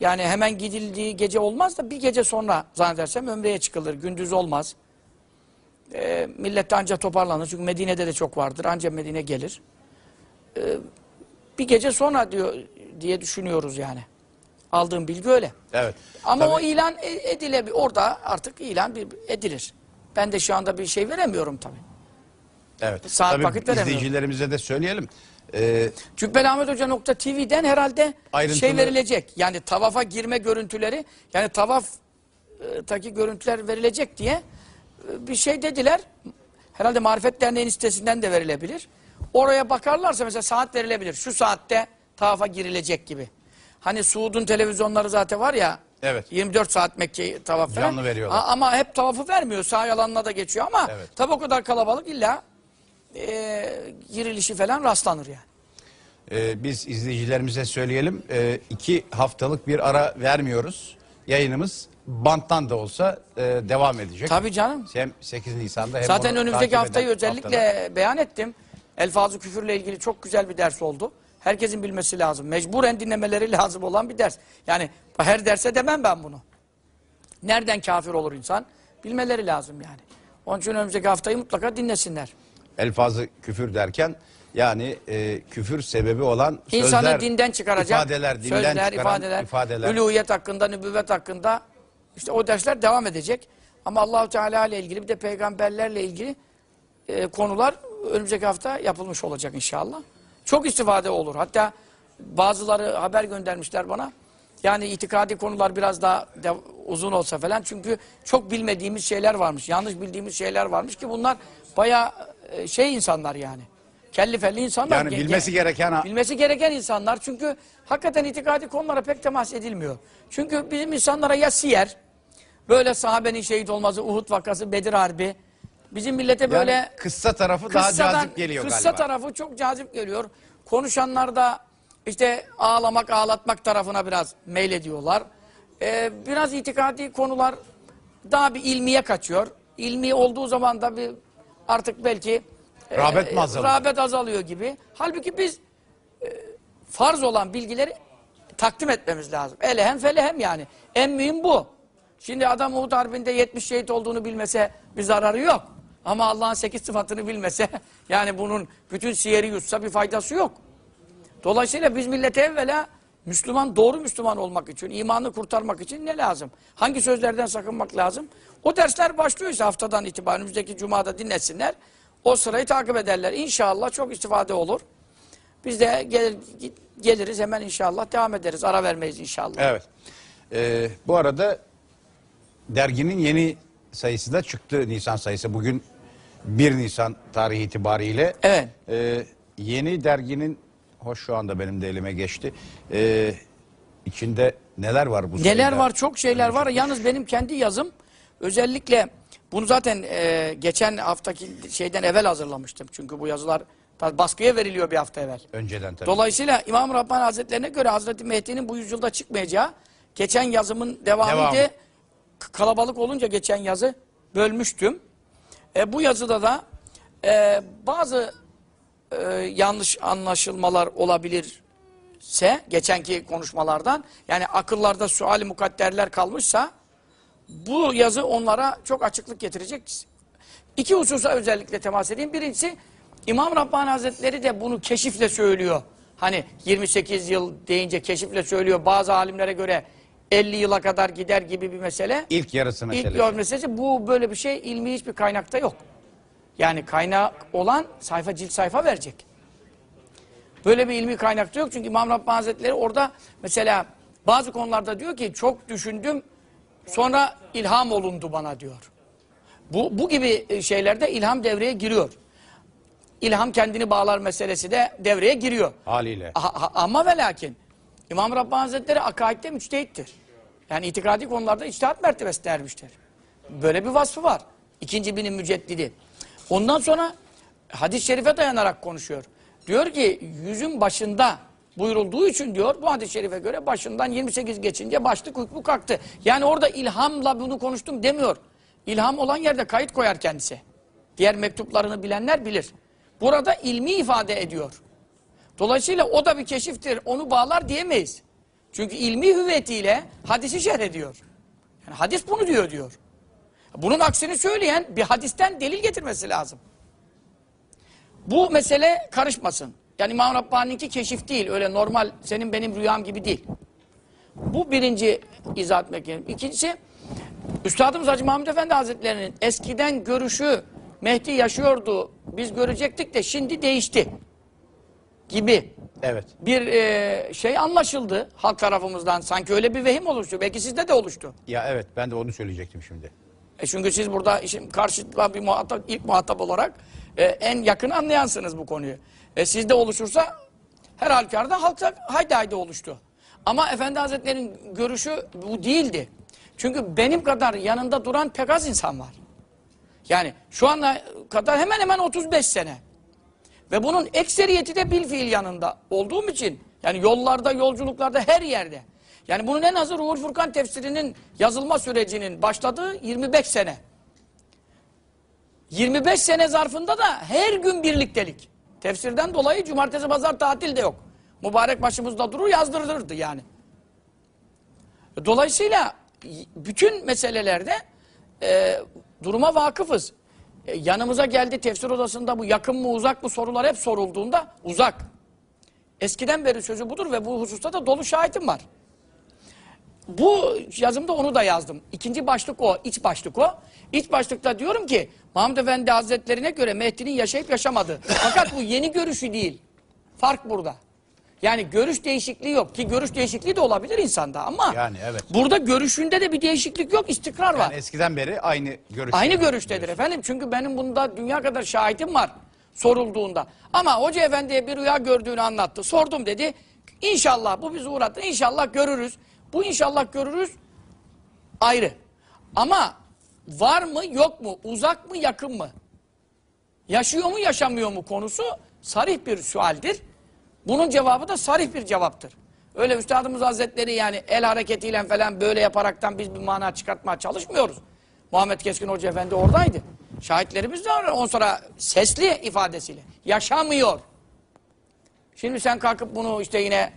yani hemen gidildiği gece olmaz da bir gece sonra zannedersem ömreye çıkılır. Gündüz olmaz. E, millet de ancak toparlanır. Çünkü Medine'de de çok vardır. Ancak Medine gelir. E, bir gece sonra diyor diye düşünüyoruz yani. Aldığım bilgi öyle. Evet. Ama Tabii. o ilan e- edilebilir. Orada artık ilan bir edilir. Ben de şu anda bir şey veremiyorum tabii. Evet. Saat Tabii vakit veremiyorum. izleyicilerimize de söyleyelim. Ee, Cübbelahmethoca.tv'den herhalde Ayrıntılı- şey verilecek. Yani tavafa girme görüntüleri, yani tavaftaki görüntüler verilecek diye e, bir şey dediler. Herhalde Marifet Derneği'nin sitesinden de verilebilir. Oraya bakarlarsa mesela saat verilebilir. Şu saatte tavafa girilecek gibi. Hani Suud'un televizyonları zaten var ya. Evet. 24 saat Mekke tavaf falan. Canlı veriyorlar. A- ama hep tavafı vermiyor. Sağ yalanına da geçiyor ama Evet. tabi o kadar kalabalık illa e, girilişi falan rastlanır yani. e, biz izleyicilerimize söyleyelim. E, iki haftalık bir ara vermiyoruz. Yayınımız banttan da olsa e, devam edecek. Tabii canım. Hem 8 Nisan'da hem Zaten onu önümüzdeki takip haftayı eden özellikle haftada. beyan ettim. Elfazı küfürle ilgili çok güzel bir ders oldu. Herkesin bilmesi lazım. Mecburen dinlemeleri lazım olan bir ders. Yani her derse demem ben bunu. Nereden kafir olur insan? Bilmeleri lazım yani. Onun için önümüzdeki haftayı mutlaka dinlesinler. Elfazı küfür derken yani e, küfür sebebi olan sözler, İnsanı dinden çıkaracak ifadeler, dinden sözler, çıkaran ifadeler, ifadeler. ülûhiyet hakkında, nübüvvet hakkında işte o dersler devam edecek. Ama Allahu Teala ile ilgili bir de peygamberlerle ilgili e, konular önümüzdeki hafta yapılmış olacak inşallah. Çok istifade olur. Hatta bazıları haber göndermişler bana. Yani itikadi konular biraz daha de- uzun olsa falan. Çünkü çok bilmediğimiz şeyler varmış. Yanlış bildiğimiz şeyler varmış ki bunlar bayağı e, şey insanlar yani. Kelli felli insanlar. Yani bilmesi ge- gereken- Bilmesi gereken insanlar. Çünkü hakikaten itikadi konulara pek temas edilmiyor. Çünkü bizim insanlara ya siyer, böyle sahabenin şehit olması, Uhud vakası, Bedir Harbi. Bizim millete böyle yani kıssa tarafı daha kıssadan- cazip geliyor kıssa galiba. tarafı çok cazip geliyor. Konuşanlar da işte ağlamak, ağlatmak tarafına biraz meylediyorlar. Ee, biraz itikadi konular daha bir ilmiye kaçıyor. İlmi olduğu zaman da bir artık belki Rağbet mi azalıyor? Rağbet azalıyor gibi. Halbuki biz e, farz olan bilgileri takdim etmemiz lazım. Elehem felehem yani. En mühim bu. Şimdi adam Uhud Harbi'nde 70 şehit olduğunu bilmese bir zararı yok. Ama Allah'ın 8 sıfatını bilmese yani bunun bütün siyeri yutsa bir faydası yok. Dolayısıyla biz millete evvela Müslüman, doğru Müslüman olmak için, imanını kurtarmak için ne lazım? Hangi sözlerden sakınmak lazım? O dersler başlıyorsa haftadan itibaren önümüzdeki cumada dinlesinler. O sırayı takip ederler. İnşallah çok istifade olur. Biz de gelir, geliriz hemen inşallah devam ederiz. Ara vermeyiz inşallah. Evet. Ee, bu arada derginin yeni sayısı da çıktı. Nisan sayısı. Bugün 1 Nisan tarihi itibariyle. Evet. Ee, yeni derginin hoş şu anda benim de elime geçti. Ee, içinde neler var bu Neler sayıda? var çok şeyler var. Yalnız benim kendi yazım özellikle bunu zaten e, geçen haftaki şeyden evvel hazırlamıştım. Çünkü bu yazılar baskıya veriliyor bir hafta evvel. Önceden tabii. Dolayısıyla İmam Rabbani Hazretlerine göre Hazreti Mehdi'nin bu yüzyılda çıkmayacağı geçen yazımın devamıydı. Devamı. Kalabalık olunca geçen yazı bölmüştüm. E, bu yazıda da e, bazı e, yanlış anlaşılmalar olabilirse geçenki konuşmalardan yani akıllarda suali mukadderler kalmışsa bu yazı onlara çok açıklık getirecek. İki hususa özellikle temas edeyim. Birincisi İmam Rabbani Hazretleri de bunu keşifle söylüyor. Hani 28 yıl deyince keşifle söylüyor. Bazı alimlere göre 50 yıla kadar gider gibi bir mesele. İlk yarısı meselesi. İlk yol meselesi bu böyle bir şey ilmi hiçbir kaynakta yok. Yani kaynak olan sayfa cilt sayfa verecek. Böyle bir ilmi kaynakta yok çünkü İmam Rabbani Hazretleri orada mesela bazı konularda diyor ki çok düşündüm sonra ilham olundu bana diyor. Bu, bu gibi e, şeylerde ilham devreye giriyor. İlham kendini bağlar meselesi de devreye giriyor. Haliyle. Ha- ha- ama ve lakin İmam Rabbani Hazretleri akaidde müçtehittir. Yani itikadi konularda içtihat mertebesi dermiştir. Böyle bir vasfı var. İkinci binin müceddidi. Ondan sonra hadis-i şerife dayanarak konuşuyor. Diyor ki yüzün başında buyurulduğu için diyor bu hadis-i şerife göre başından 28 geçince başlık hükmü kalktı. Yani orada ilhamla bunu konuştum demiyor. İlham olan yerde kayıt koyar kendisi. Diğer mektuplarını bilenler bilir. Burada ilmi ifade ediyor. Dolayısıyla o da bir keşiftir. Onu bağlar diyemeyiz. Çünkü ilmi hüviyetiyle hadisi şerh ediyor. Yani hadis bunu diyor diyor. Bunun aksini söyleyen bir hadisten delil getirmesi lazım. Bu mesele karışmasın. Yani İmam Rabbani'ninki keşif değil. Öyle normal senin benim rüyam gibi değil. Bu birinci izah etmek gerekiyor. İkincisi Üstadımız Hacı Mahmud Efendi Hazretleri'nin eskiden görüşü Mehdi yaşıyordu. Biz görecektik de şimdi değişti. Gibi Evet. bir e, şey anlaşıldı halk tarafımızdan. Sanki öyle bir vehim oluştu. Belki sizde de oluştu. Ya evet ben de onu söyleyecektim şimdi. E çünkü siz burada işin karşıtla bir muhatap, ilk muhatap olarak e, en yakın anlayansınız bu konuyu. E sizde oluşursa her halükarda halkta haydi haydi oluştu. Ama Efendi Hazretleri'nin görüşü bu değildi. Çünkü benim kadar yanında duran pek az insan var. Yani şu ana kadar hemen hemen 35 sene. Ve bunun ekseriyeti de bil fiil yanında olduğum için yani yollarda, yolculuklarda her yerde. Yani bunun en azı Ruhul Furkan tefsirinin yazılma sürecinin başladığı 25 sene. 25 sene zarfında da her gün birliktelik. Tefsirden dolayı cumartesi pazar tatil de yok. Mübarek başımızda durur yazdırılırdı yani. Dolayısıyla bütün meselelerde e, duruma vakıfız. E, yanımıza geldi tefsir odasında bu yakın mı uzak mı sorular hep sorulduğunda uzak. Eskiden beri sözü budur ve bu hususta da dolu şahitim var. Bu yazımda onu da yazdım. İkinci başlık o, iç başlık o. İç başlıkta diyorum ki Mahmud Efendi Hazretlerine göre Mehdi'nin yaşayıp yaşamadığı. Fakat bu yeni görüşü değil. Fark burada. Yani görüş değişikliği yok ki görüş değişikliği de olabilir insanda ama Yani evet. burada görüşünde de bir değişiklik yok, istikrar var. Yani eskiden beri aynı görüş. Aynı görüştedir efendim. Çünkü benim bunda dünya kadar şahitim var sorulduğunda. Ama Hoca Efendi'ye bir rüya gördüğünü anlattı. Sordum dedi. İnşallah bu bir zuhurattır. İnşallah görürüz. Bu inşallah görürüz ayrı. Ama var mı yok mu? Uzak mı yakın mı? Yaşıyor mu yaşamıyor mu konusu sarih bir sualdir. Bunun cevabı da sarih bir cevaptır. Öyle Üstadımız Hazretleri yani el hareketiyle falan böyle yaparaktan biz bir mana çıkartmaya çalışmıyoruz. Muhammed Keskin Hoca Efendi oradaydı. Şahitlerimiz de var. On sonra sesli ifadesiyle. Yaşamıyor. Şimdi sen kalkıp bunu işte yine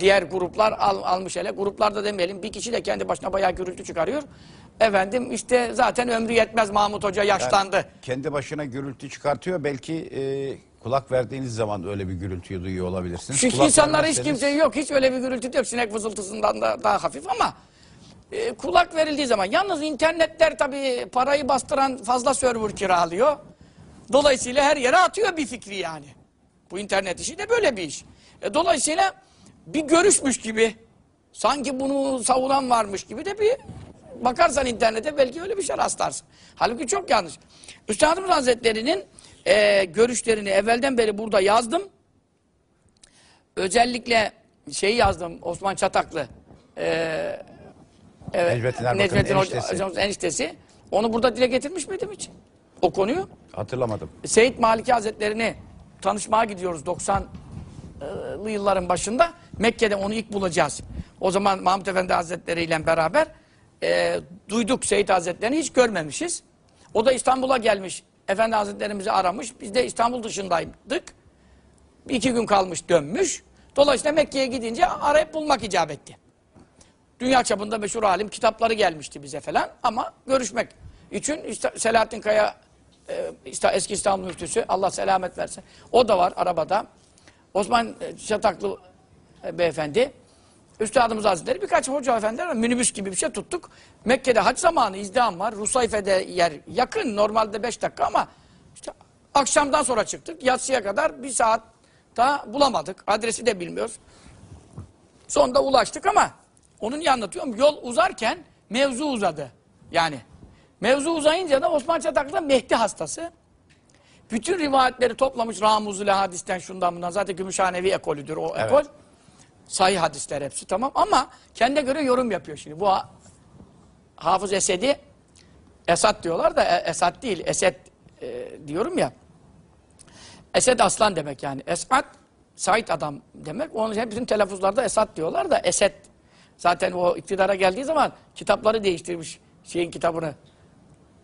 Diğer gruplar al, almış hele. Gruplarda demeyelim. Bir kişi de kendi başına bayağı gürültü çıkarıyor. Efendim işte zaten ömrü yetmez Mahmut Hoca yaşlandı. Kendi başına gürültü çıkartıyor. Belki e, kulak verdiğiniz zaman öyle bir gürültüyü duyuyor olabilirsiniz. Çünkü Kulak insanlar hiç kimse yok. Hiç öyle bir gürültü yok. Sinek vızıltısından da daha hafif ama e, kulak verildiği zaman. Yalnız internetler tabii parayı bastıran fazla server kiralıyor. Dolayısıyla her yere atıyor bir fikri yani. Bu internet işi de böyle bir iş. E, dolayısıyla bir görüşmüş gibi sanki bunu savunan varmış gibi de bir bakarsan internete belki öyle bir şey rastlarsın. Halbuki çok yanlış. Üstadımız Hazretleri'nin e, görüşlerini evvelden beri burada yazdım. Özellikle şeyi yazdım Osman Çataklı. Ee, evet, Necmettin Necmettin eniştesi. hocamız eniştesi. Onu burada dile getirmiş miydim hiç? O konuyu. Hatırlamadım. Seyit Maliki Hazretlerini tanışmaya gidiyoruz 90'lı yılların başında. Mekke'de onu ilk bulacağız. O zaman Mahmut Efendi Hazretleri ile beraber e, duyduk Seyit Hazretlerini hiç görmemişiz. O da İstanbul'a gelmiş. Efendi Hazretlerimizi aramış. Biz de İstanbul dışındaydık. İki gün kalmış dönmüş. Dolayısıyla Mekke'ye gidince arayıp bulmak icap etti. Dünya çapında meşhur alim kitapları gelmişti bize falan ama görüşmek için Selahattin Kaya eski İstanbul müftüsü Allah selamet versin. O da var arabada. Osman e, Çataklı e, beyefendi. Üstadımız Hazretleri birkaç hoca efendiler var. minibüs gibi bir şey tuttuk. Mekke'de hac zamanı izdiham var. Rusayfe'de yer yakın. Normalde 5 dakika ama işte akşamdan sonra çıktık. Yatsıya kadar bir saat daha bulamadık. Adresi de bilmiyoruz. Sonunda ulaştık ama onu niye anlatıyorum? Yol uzarken mevzu uzadı. Yani mevzu uzayınca da Osman Çataklı Mehdi hastası. Bütün rivayetleri toplamış Ramuzul hadisten şundan bundan. Zaten Gümüşhanevi ekolüdür o Evet. ekol. Sahih hadisler hepsi tamam ama kendine göre yorum yapıyor şimdi. Bu ha- Hafız Esed'i Esat diyorlar da e- Esat değil Esed e, diyorum ya. Esed aslan demek yani. Esat Said adam demek. Onun için bütün telaffuzlarda Esat diyorlar da Esed. Zaten o iktidara geldiği zaman kitapları değiştirmiş şeyin kitabını.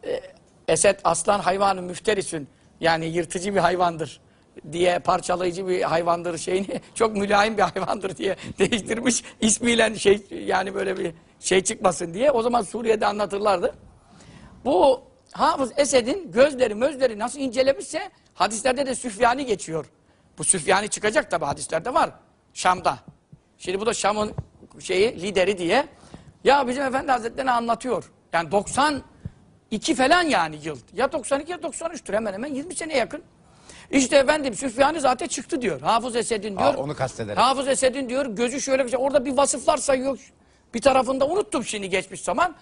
Ee, Esed aslan hayvanı müfterisün. Yani yırtıcı bir hayvandır diye parçalayıcı bir hayvandır şeyini çok mülayim bir hayvandır diye değiştirmiş ismiyle şey yani böyle bir şey çıkmasın diye o zaman Suriye'de anlatırlardı. Bu Hafız Esed'in gözleri mözleri nasıl incelemişse hadislerde de Süfyani geçiyor. Bu Süfyani çıkacak tabi hadislerde var. Şam'da. Şimdi bu da Şam'ın şeyi lideri diye. Ya bizim Efendi Hazretleri anlatıyor. Yani 92 falan yani yıl. Ya 92 ya 93'tür hemen hemen 20 sene yakın. İşte efendim Süfyani zaten çıktı diyor. Hafız Esed'in diyor. Aa, onu kastederek. Hafız Esed'in diyor gözü şöyle bir şey. Orada bir vasıflar sayıyor. Bir tarafında unuttum şimdi geçmiş zaman.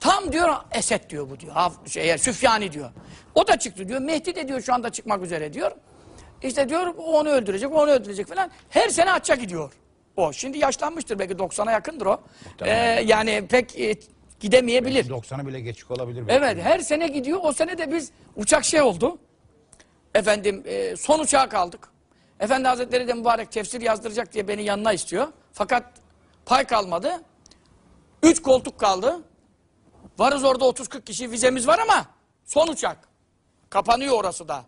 Tam diyor Esed diyor bu diyor. Haf- Şey, Süfyani diyor. O da çıktı diyor. Mehdi de diyor şu anda çıkmak üzere diyor. İşte diyor o onu öldürecek, onu öldürecek falan. Her sene açça gidiyor. O şimdi yaşlanmıştır belki 90'a yakındır o. Ee, yani pek e, gidemeyebilir. 90'ı bile geçik olabilir. belki. Evet her sene gidiyor. O sene de biz uçak şey oldu. Efendim e, son uçağa kaldık. Efendi Hazretleri de mübarek tefsir yazdıracak diye beni yanına istiyor. Fakat pay kalmadı. Üç koltuk kaldı. Varız orada 30-40 kişi vizemiz var ama son uçak. Kapanıyor orası da.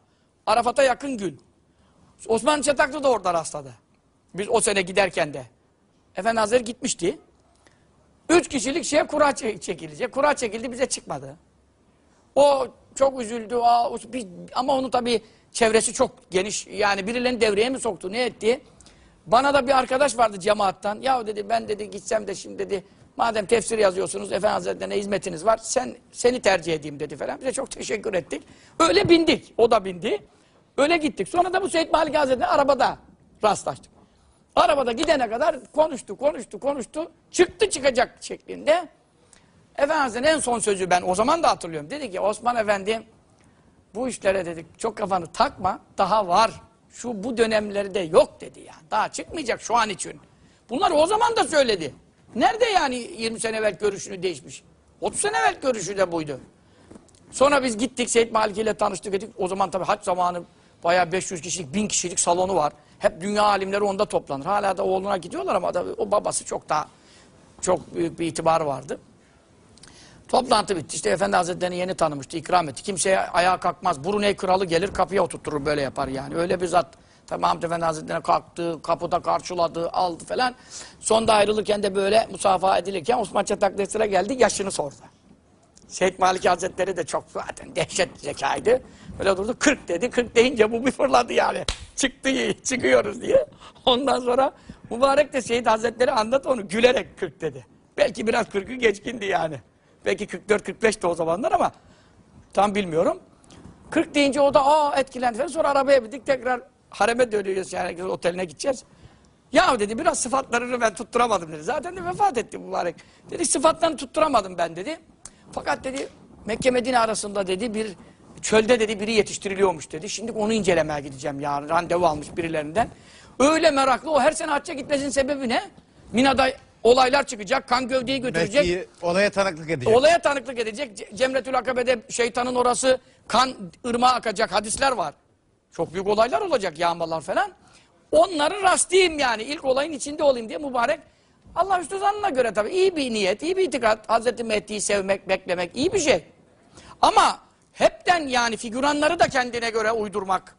Arafat'a yakın gün. Osman Çataklı da orada rastladı. Biz o sene giderken de. Efendi Hazretleri gitmişti. Üç kişilik şeye kura çe- çekilecek. Kura çekildi bize çıkmadı. O çok üzüldü. Aa, ama onun tabii çevresi çok geniş. Yani birilerini devreye mi soktu ne etti? Bana da bir arkadaş vardı cemaattan. Ya dedi ben dedi gitsem de şimdi dedi madem tefsir yazıyorsunuz Efendi Hazretleri'ne hizmetiniz var. Sen seni tercih edeyim dedi falan. Bize çok teşekkür ettik. Öyle bindik. O da bindi. Öyle gittik. Sonra da bu Seyyid Malik Hazretleri'ne arabada rastlaştık. Arabada gidene kadar konuştu, konuştu, konuştu. Çıktı çıkacak şeklinde. Efendimiz'in en son sözü ben o zaman da hatırlıyorum. Dedi ki Osman Efendi bu işlere dedik çok kafanı takma daha var. Şu bu dönemlerde yok dedi ya. Daha çıkmayacak şu an için. Bunları o zaman da söyledi. Nerede yani 20 sene evvel görüşünü değişmiş? 30 sene evvel görüşü de buydu. Sonra biz gittik Seyit Maliki ile tanıştık ettik. O zaman tabii haç zamanı bayağı 500 kişilik, 1000 kişilik salonu var. Hep dünya alimleri onda toplanır. Hala da oğluna gidiyorlar ama tabii o babası çok daha çok büyük bir itibarı vardı. Toplantı bitti. İşte Efendi Hazretleri'ni yeni tanımıştı, ikram etti. Kimseye ayağa kalkmaz. Brunei kralı gelir kapıya oturtturur böyle yapar yani. Öyle bir zat Tabi Mahmud Efendi Hazretleri'ne kalktı, kapıda karşıladı, aldı falan. Sonda ayrılırken de böyle musafaha edilirken Osman Çatak sıra geldi, yaşını sordu. Seyit Maliki Hazretleri de çok zaten dehşet zekaydı. Böyle durdu 40 dedi. 40 deyince bu bir fırladı yani. Çıktı çıkıyoruz diye. Ondan sonra mübarek de Seyit Hazretleri anlat onu gülerek 40 dedi. Belki biraz 40'ı geçkindi yani. Belki 44-45 de o zamanlar ama tam bilmiyorum. 40 deyince o da aa etkilendi falan. Sonra arabaya bindik tekrar hareme dönüyoruz yani oteline gideceğiz. Ya dedi biraz sıfatlarını ben tutturamadım dedi. Zaten de vefat etti mübarek. Dedi sıfatlarını tutturamadım ben dedi. Fakat dedi Mekke Medine arasında dedi bir çölde dedi biri yetiştiriliyormuş dedi. Şimdi onu incelemeye gideceğim yarın. Randevu almış birilerinden. Öyle meraklı o her sene hacca gitmesinin sebebi ne? Mina'da olaylar çıkacak. Kan gövdeyi götürecek. Belki olaya tanıklık edecek. Olaya tanıklık edecek. Ce- Cemretül Akabe'de şeytanın orası kan ırmağa akacak hadisler var. Çok büyük olaylar olacak yağmalar falan. Onları rastlayayım yani. ilk olayın içinde olayım diye mübarek. Allah üstü zannına göre tabii iyi bir niyet, iyi bir itikat. Hazreti Mehdi'yi sevmek, beklemek iyi bir şey. Ama hepten yani figüranları da kendine göre uydurmak.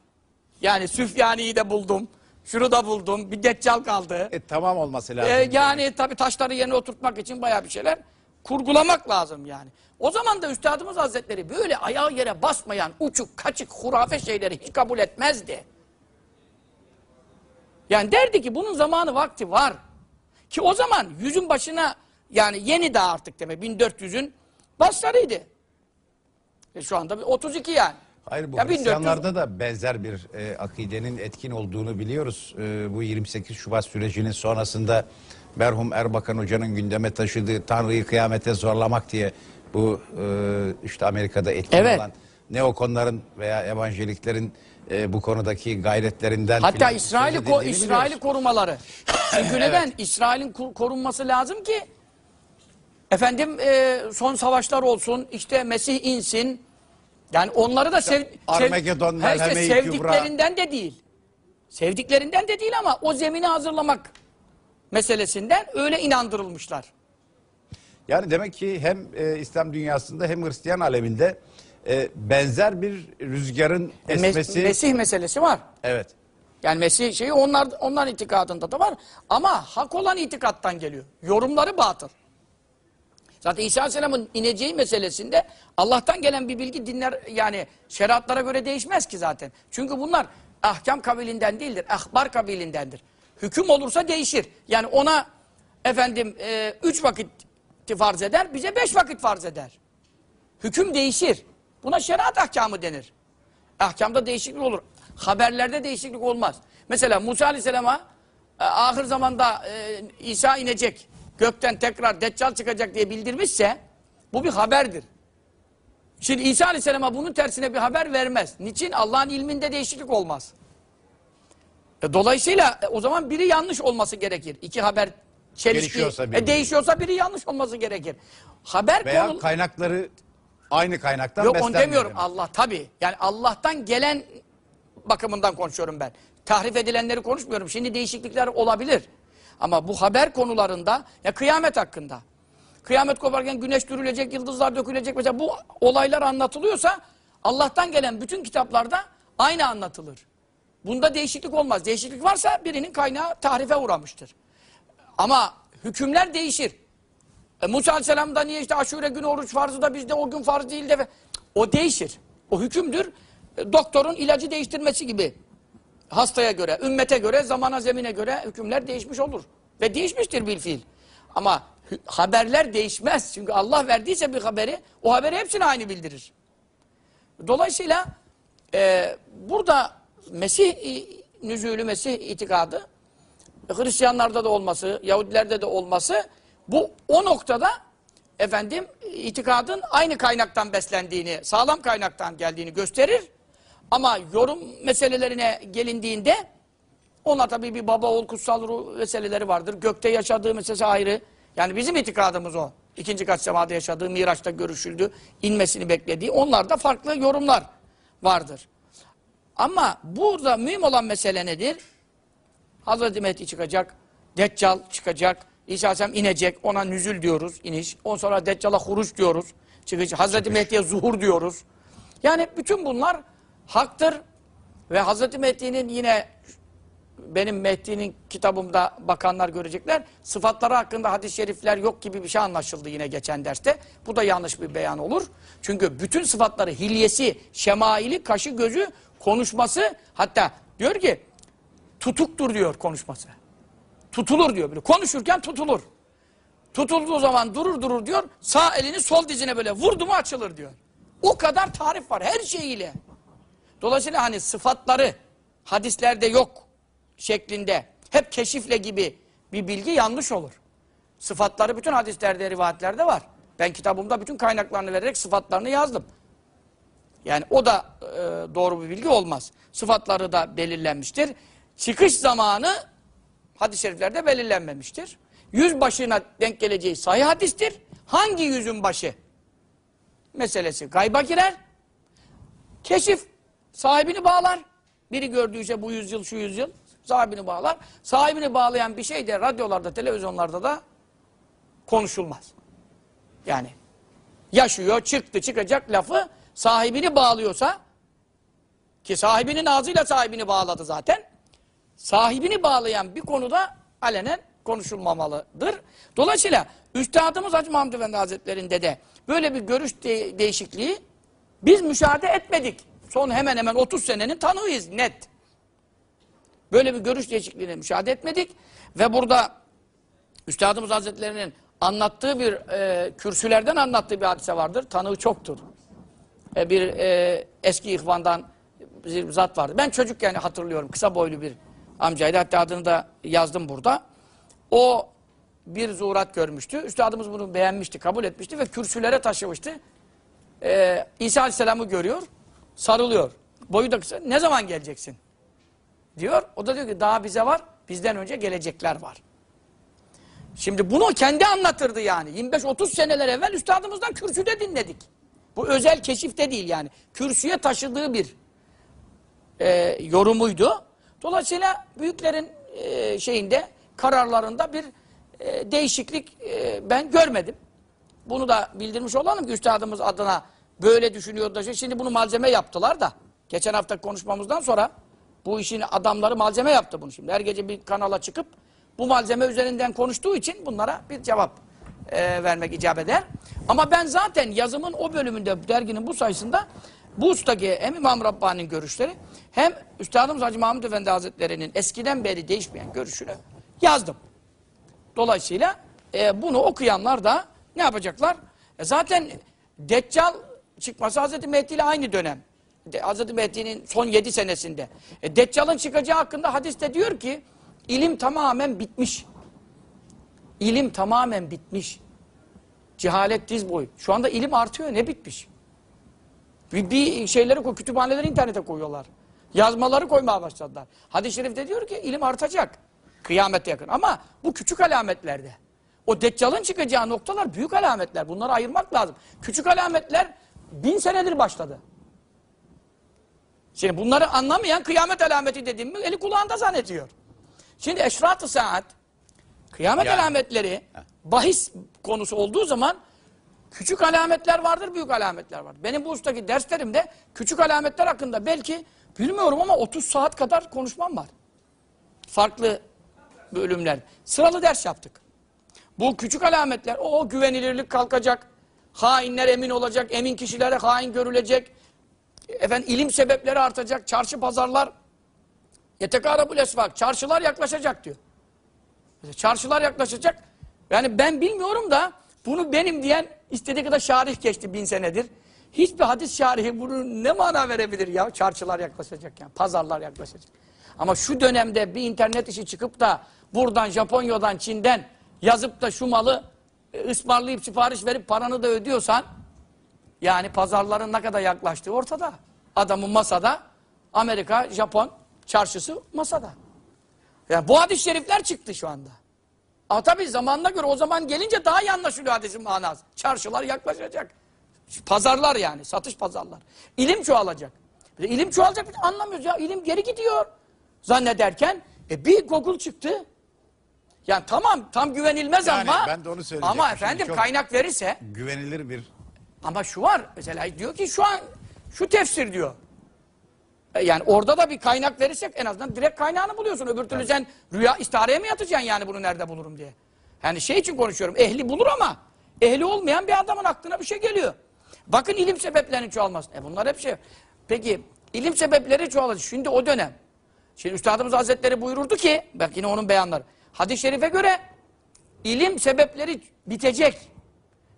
Yani Süfyani'yi de buldum. Şunu da buldum. Bir deccal kaldı. E, tamam olması lazım. Ee, yani tabii taşları yerine oturtmak için bayağı bir şeyler kurgulamak lazım yani. O zaman da Üstadımız Hazretleri böyle ayağı yere basmayan uçuk, kaçık, hurafe şeyleri hiç kabul etmezdi. Yani derdi ki bunun zamanı vakti var. Ki o zaman yüzün başına yani yeni daha artık demek 1400'ün başlarıydı. E şu anda bir 32 yani. Hayır bu Ya 1400 Hristiyanlarda da benzer bir e, akidenin etkin olduğunu biliyoruz. E, bu 28 Şubat sürecinin sonrasında merhum Erbakan Hoca'nın gündeme taşıdığı Tanrı'yı kıyamete zorlamak diye bu e, işte Amerika'da etkin Evet. olan neokonların veya evangeliklerin e, bu konudaki gayretlerinden Hatta İsrail'i ko- İsrail'i korumaları. Çünkü neden? İsrail'in kur- korunması lazım ki efendim e, son savaşlar olsun, işte Mesih insin. Yani onları da sev, sev- Ha işte sevdiklerinden de değil. Sevdiklerinden de değil ama o zemini hazırlamak meselesinden öyle inandırılmışlar. Yani demek ki hem e, İslam dünyasında hem Hristiyan aleminde e, benzer bir rüzgarın E, Mes- esmesi. Mesih meselesi var. evet. Yani Mesih şeyi onlar onların itikadında da var. Ama hak olan itikattan geliyor. Yorumları batıl. Zaten İsa Aleyhisselam'ın ineceği meselesinde Allah'tan gelen bir bilgi dinler yani şeriatlara göre değişmez ki zaten. Çünkü bunlar ahkam kabilinden değildir. Ahbar kabilindendir. Hüküm olursa değişir. Yani ona efendim e, üç vakit farz eder, bize beş vakit farz eder. Hüküm değişir. Buna şeriat ahkamı denir. Ahkamda değişiklik olur. Haberlerde değişiklik olmaz. Mesela Musa Aleyhisselam'a e, ahir zamanda e, İsa inecek, gökten tekrar Deccal çıkacak diye bildirmişse bu bir haberdir. Şimdi İsa Aleyhisselam'a bunun tersine bir haber vermez. Niçin? Allah'ın ilminde değişiklik olmaz. E, dolayısıyla e, o zaman biri yanlış olması gerekir. İki haber çelişki. Gelişiyorsa E, değişiyorsa biri yanlış olması gerekir. Haber Veya konu... kaynakları aynı kaynaktan Yok onu demiyorum. demek. Allah tabii. Yani Allah'tan gelen bakımından konuşuyorum ben. Tahrif edilenleri konuşmuyorum. Şimdi değişiklikler olabilir. Ama bu haber konularında ya kıyamet hakkında. Kıyamet koparken güneş dürülecek, yıldızlar dökülecek. Mesela bu olaylar anlatılıyorsa Allah'tan gelen bütün kitaplarda aynı anlatılır. Bunda değişiklik olmaz. Değişiklik varsa birinin kaynağı tahrife uğramıştır. Ama hükümler değişir. E, Musa Aleyhisselam'da niye işte aşure günü oruç farzı da bizde o gün farz değil de. O değişir. O hükümdür. E, doktorun ilacı değiştirmesi gibi. Hastaya göre, ümmete göre, zamana zemine göre hükümler değişmiş olur. Ve değişmiştir bil fiil. Ama haberler değişmez. Çünkü Allah verdiyse bir haberi, o haberi hepsine aynı bildirir. Dolayısıyla e, burada Mesih e, nüzulü, Mesih itikadı Hristiyanlarda da olması, Yahudilerde de olması bu o noktada efendim itikadın aynı kaynaktan beslendiğini, sağlam kaynaktan geldiğini gösterir. Ama yorum meselelerine gelindiğinde onlar tabii bir baba oğul kutsal ruh meseleleri vardır. Gökte yaşadığı meselesi ayrı. Yani bizim itikadımız o. İkinci kat semada yaşadığı, Miraç'ta görüşüldü, inmesini beklediği. Onlarda farklı yorumlar vardır. Ama burada mühim olan mesele nedir? Hazreti Mehdi çıkacak, Deccal çıkacak, İsa Aleyhisselam inecek, ona nüzül diyoruz, iniş. Ondan sonra Deccal'a huruç diyoruz, çıkış. Hazreti Mehdi'ye zuhur diyoruz. Yani bütün bunlar haktır ve Hazreti Mehdi'nin yine benim Mehdi'nin kitabımda bakanlar görecekler. Sıfatları hakkında hadis-i şerifler yok gibi bir şey anlaşıldı yine geçen derste. Bu da yanlış bir beyan olur. Çünkü bütün sıfatları hilyesi, şemaili, kaşı, gözü, konuşması hatta diyor ki tutuktur diyor konuşması. Tutulur diyor böyle. Konuşurken tutulur. Tutulduğu zaman durur durur diyor. Sağ elini sol dizine böyle vurdu mu açılır diyor. O kadar tarif var her şeyiyle. Dolayısıyla hani sıfatları hadislerde yok şeklinde hep keşifle gibi bir bilgi yanlış olur. Sıfatları bütün hadislerde, rivayetlerde var. Ben kitabımda bütün kaynaklarını vererek sıfatlarını yazdım. Yani o da e, doğru bir bilgi olmaz. Sıfatları da belirlenmiştir. Çıkış zamanı hadis-i şeriflerde belirlenmemiştir. Yüz başına denk geleceği sahih hadistir. Hangi yüzün başı? Meselesi gayba girer. Keşif sahibini bağlar. Biri gördüyse bu yüzyıl şu yüzyıl sahibini bağlar. Sahibini bağlayan bir şey de radyolarda, televizyonlarda da konuşulmaz. Yani yaşıyor, çıktı, çıkacak lafı sahibini bağlıyorsa ki sahibinin ağzıyla sahibini bağladı zaten. Sahibini bağlayan bir konuda alenen konuşulmamalıdır. Dolayısıyla Üstadımız Hacı Mahmud Efendi Hazretleri'nde de böyle bir görüş de- değişikliği biz müşahede etmedik. Son hemen hemen 30 senenin tanığıyız net. Böyle bir görüş değişikliğini müşahede etmedik. Ve burada Üstadımız Hazretleri'nin anlattığı bir e, kürsülerden anlattığı bir hadise vardır. Tanığı çoktur. E, bir e, eski ihvandan bir zat vardı. Ben çocukken hatırlıyorum. Kısa boylu bir amcaydı. Hatta adını da yazdım burada. O bir zuhurat görmüştü. Üstadımız bunu beğenmişti, kabul etmişti ve kürsülere taşımıştı. Ee, İsa Aleyhisselam'ı görüyor, sarılıyor. Boyu da kısa. Ne zaman geleceksin? Diyor. O da diyor ki daha bize var, bizden önce gelecekler var. Şimdi bunu kendi anlatırdı yani. 25-30 seneler evvel üstadımızdan kürsüde dinledik. Bu özel keşifte değil yani. Kürsüye taşıdığı bir e, yorumuydu. Dolayısıyla büyüklerin e, şeyinde kararlarında bir e, değişiklik e, ben görmedim. Bunu da bildirmiş olalım ki üstadımız adına böyle düşünüyordu. şey. Şimdi bunu malzeme yaptılar da. Geçen hafta konuşmamızdan sonra bu işin adamları malzeme yaptı bunu şimdi. Her gece bir kanala çıkıp bu malzeme üzerinden konuştuğu için bunlara bir cevap e, vermek icap eder. Ama ben zaten yazımın o bölümünde derginin bu sayısında bu ustaki hem İmam Rabbani'nin görüşleri hem Üstadımız Hacı Mahmud Efendi Hazretleri'nin eskiden beri değişmeyen görüşünü yazdım. Dolayısıyla e, bunu okuyanlar da ne yapacaklar? E, zaten Deccal çıkması Hazreti Mehdi ile aynı dönem. De, Hazreti Mehdi'nin son yedi senesinde. E, Deccal'ın çıkacağı hakkında hadiste diyor ki ilim tamamen bitmiş. İlim tamamen bitmiş. Cehalet diz boyu. Şu anda ilim artıyor. Ne bitmiş? Bir, bir şeyleri kütüphaneleri internete koyuyorlar. Yazmaları koymaya başladılar. Hadis-i şerifte diyor ki ilim artacak. Kıyamete yakın. Ama bu küçük alametlerde. O Deccal'ın çıkacağı noktalar büyük alametler. Bunları ayırmak lazım. Küçük alametler bin senedir başladı. Şimdi bunları anlamayan kıyamet alameti dediğim mi eli kulağında zannediyor. Şimdi eşrat-ı saat, kıyamet Yani. alametleri bahis konusu olduğu zaman küçük alametler vardır, büyük alametler vardır. Benim bu ustaki derslerimde küçük alametler hakkında belki bilmiyorum ama 30 saat kadar konuşmam var. Farklı bölümler. Sıralı ders yaptık. Bu küçük alametler, o güvenilirlik kalkacak, hainler emin olacak, emin kişilere hain görülecek, efendim ilim sebepleri artacak, çarşı pazarlar, yetekarabul esvak, çarşılar yaklaşacak diyor. Çarşılar yaklaşacak. Yani ben bilmiyorum da bunu benim diyen istediği kadar şarih geçti bin senedir. Hiçbir hadis şarihi bunu ne mana verebilir ya? Çarşılar yaklaşacak yani, pazarlar yaklaşacak. Ama şu dönemde bir internet işi çıkıp da buradan Japonya'dan, Çin'den yazıp da şu malı e, ısmarlayıp sipariş verip paranı da ödüyorsan yani pazarların ne kadar yaklaştığı ortada. Adamın masada Amerika, Japon çarşısı masada. Yani bu hadis-i şerifler çıktı şu anda. Ama tabii zamanına göre o zaman gelince daha iyi anlaşılıyor hadisin manası. Çarşılar yaklaşacak. Pazarlar yani, satış pazarlar. İlim çoğalacak. Bir ilim çoğalacak, bir de anlamıyoruz ya. ilim geri gidiyor. Zannederken e, bir Google çıktı. Yani tamam, tam güvenilmez Yani ama ben de onu söyleyecektim. ama efendim çok- kaynak verirse Güvenilir bir ama şu var mesela diyor ki şu an şu tefsir diyor. E, Yani orada da bir kaynak verirsek en azından direkt kaynağını buluyorsun. Öbür türlü sen rüya istihareye mi yatacaksın yani bunu nerede bulurum diye. Yani şey için konuşuyorum. Ehli bulur ama ehli olmayan bir adamın aklına bir şey geliyor. Bakın ilim sebeplerinin çoğalması. E bunlar hep şey. Peki ilim sebepleri çoğalır. Şimdi o dönem. Şimdi Üstadımız Hazretleri buyururdu ki, bak yine onun beyanları. Hadis-i şerife göre ilim sebepleri bitecek.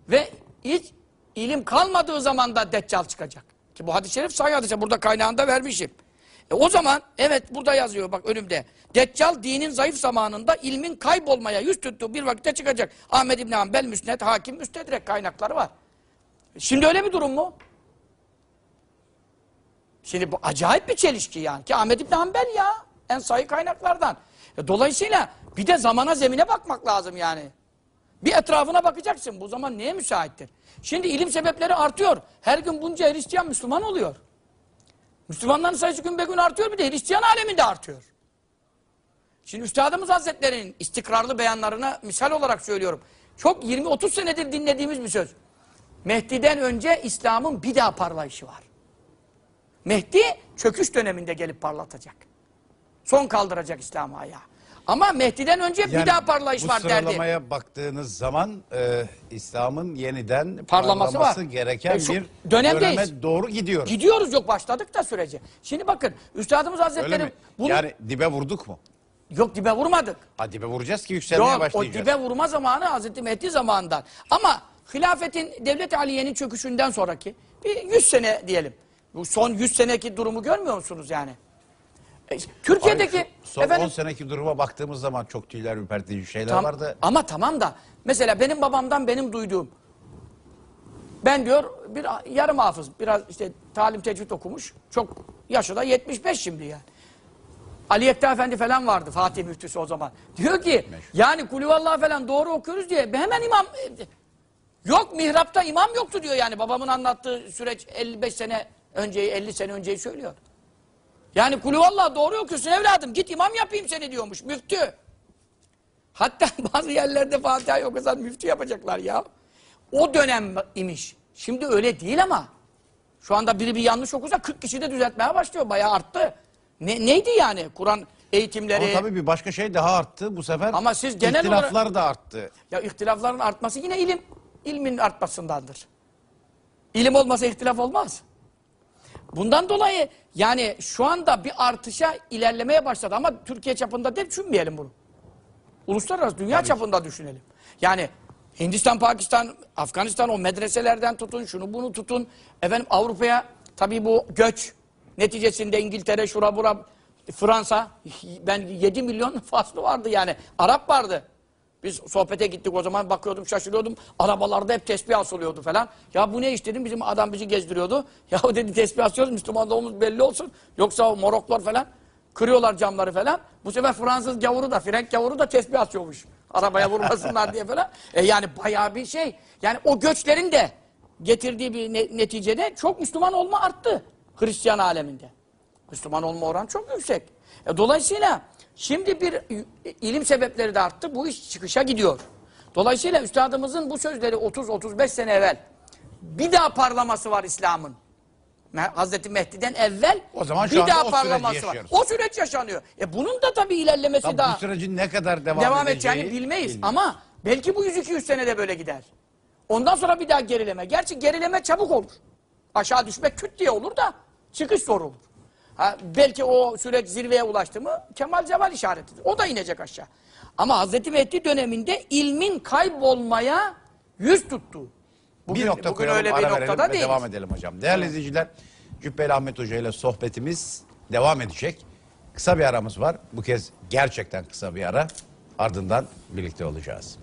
Ve hiç ilim kalmadığı zaman da deccal çıkacak. Ki bu hadis-i şerif sahih hadis Burada kaynağında vermişim. E o zaman evet burada yazıyor bak önümde. Deccal dinin zayıf zamanında ilmin kaybolmaya yüz tuttuğu bir vakitte çıkacak. Ahmed İbni Hanbel, Müsned, Hakim, Müstedrek kaynakları var. Şimdi öyle bir durum mu? Şimdi bu acayip bir çelişki yani. Ki Ahmed İbni Hanbel ya. En sayı kaynaklardan. E, dolayısıyla bir de zamana zemine bakmak lazım yani. Bir etrafına bakacaksın. Bu zaman neye müsaittir? Şimdi ilim sebepleri artıyor. Her gün bunca Hristiyan Müslüman oluyor. Müslümanların sayısı gün be gün artıyor bir de Hristiyan aleminde artıyor. Şimdi Üstadımız Hazretleri'nin istikrarlı beyanlarına misal olarak söylüyorum. Çok 20-30 senedir dinlediğimiz bir söz. Mehdi'den önce İslam'ın bir daha parlayışı var. Mehdi çöküş döneminde gelip parlatacak. Son kaldıracak İslam'ı ayağa. Ama Mehdi'den önce bir daha parlayış bu var derdi. sıralamaya baktığınız zaman e, İslam'ın yeniden Parlaması parlaması, var. gereken E şu bir dönemdeyiz. döneme doğru gidiyoruz. Gidiyoruz yok başladık da sürece. Şimdi bakın Üstadımız Hazretleri bunu Yani dibe vurduk mu? yok dibe vurmadık. Ha dibe vuracağız ki yükselmeye Yok o başlayacağız. dibe vurma zamanı Hazreti Mehdi zamanından. Ama hilafetin Devlet Aliye'nin çöküşünden sonraki bir 100 sene diyelim. Bu son 100 seneki durumu görmüyor musunuz yani? E, Türkiye'deki Hayır, şu son efendim 10 seneki duruma baktığımız zaman çok tüyler ürpertici şeyler Tam- vardı. Ama tamam da mesela benim babamdan benim duyduğum ben diyor bir yarım hafız biraz işte talim tecvid okumuş. Çok yaşı da 75 şimdi yani. Ali Yekta Efendi falan vardı Fatih müftüsü o zaman. Diyor ki yani kulüvallah falan doğru okuyoruz diye hemen imam yok mihrapta imam yoktu diyor yani babamın anlattığı süreç 55 sene önceyi 50 sene önceyi söylüyor. Yani kulüvallah doğru okuyorsun evladım git imam yapayım seni diyormuş müftü. Hatta bazı yerlerde Fatiha okusan müftü yapacaklar ya. O dönem imiş. Şimdi öyle değil ama. Şu anda biri bir yanlış okusa 40 kişi de düzeltmeye başlıyor. Bayağı arttı. Ne, neydi yani Kur'an eğitimleri? Ama tabii bir başka şey daha arttı bu sefer. Ama siz genel ihtilaflar da arttı. Ya ihtilafların artması yine ilim. ilmin artmasındandır. İlim olmasa ihtilaf olmaz. Bundan dolayı yani şu anda bir artışa ilerlemeye başladı ama Türkiye çapında değil düşünmeyelim bunu. Uluslararası dünya çapında düşünelim. Yani Hindistan, Pakistan, Afganistan o medreselerden tutun, şunu bunu tutun. Efendim Avrupa'ya tabii bu göç neticesinde İngiltere, şura bura, Fransa ben 7 milyon faslı vardı yani. Arap vardı. Biz sohbete gittik o zaman bakıyordum şaşırıyordum. Arabalarda hep tesbih asılıyordu falan. Ya bu ne iş dedim bizim adam bizi gezdiriyordu. Ya dedi tesbih asıyoruz Müslümanlığımız belli olsun. Yoksa o moroklar falan kırıyorlar camları falan. Bu sefer Fransız gavuru da Frenk gavuru da tesbih asıyormuş. Arabaya vurmasınlar diye falan. E yani bayağı bir şey. Yani o göçlerin de getirdiği bir ne- neticede çok Müslüman olma arttı. Hristiyan aleminde. Müslüman olma oranı çok yüksek. E, dolayısıyla şimdi bir ilim sebepleri de arttı. Bu iş çıkışa gidiyor. Dolayısıyla üstadımızın bu sözleri 30-35 sene evvel bir daha parlaması var İslam'ın. Hazreti Mehdi'den evvel O zaman bir daha parlaması var. O süreç yaşanıyor. E bunun da tabii ilerlemesi Tabii daha bu sürecin ne kadar devam, devam edeceği edeceğini bilmeyiz. bilmiyoruz. Ama belki bu 100-200 senede böyle gider. Ondan sonra bir daha gerileme. Gerçi gerileme çabuk olur. Aşağı düşmek küt diye olur da çıkış zor olur. Ha, belki o süreç zirveye ulaştı mı Kemal Cemal işaretidir. O da inecek aşağı. Ama Hazreti Mehdi döneminde ilmin kaybolmaya yüz tuttu. Bugün, bir nokta bugün koyalım, öyle bir noktada değil. devam edelim hocam. Değerli izleyiciler, Cübbeli Ahmet Hoca ile sohbetimiz devam edecek. Kısa bir aramız var. Bu kez gerçekten kısa bir ara. Ardından birlikte olacağız.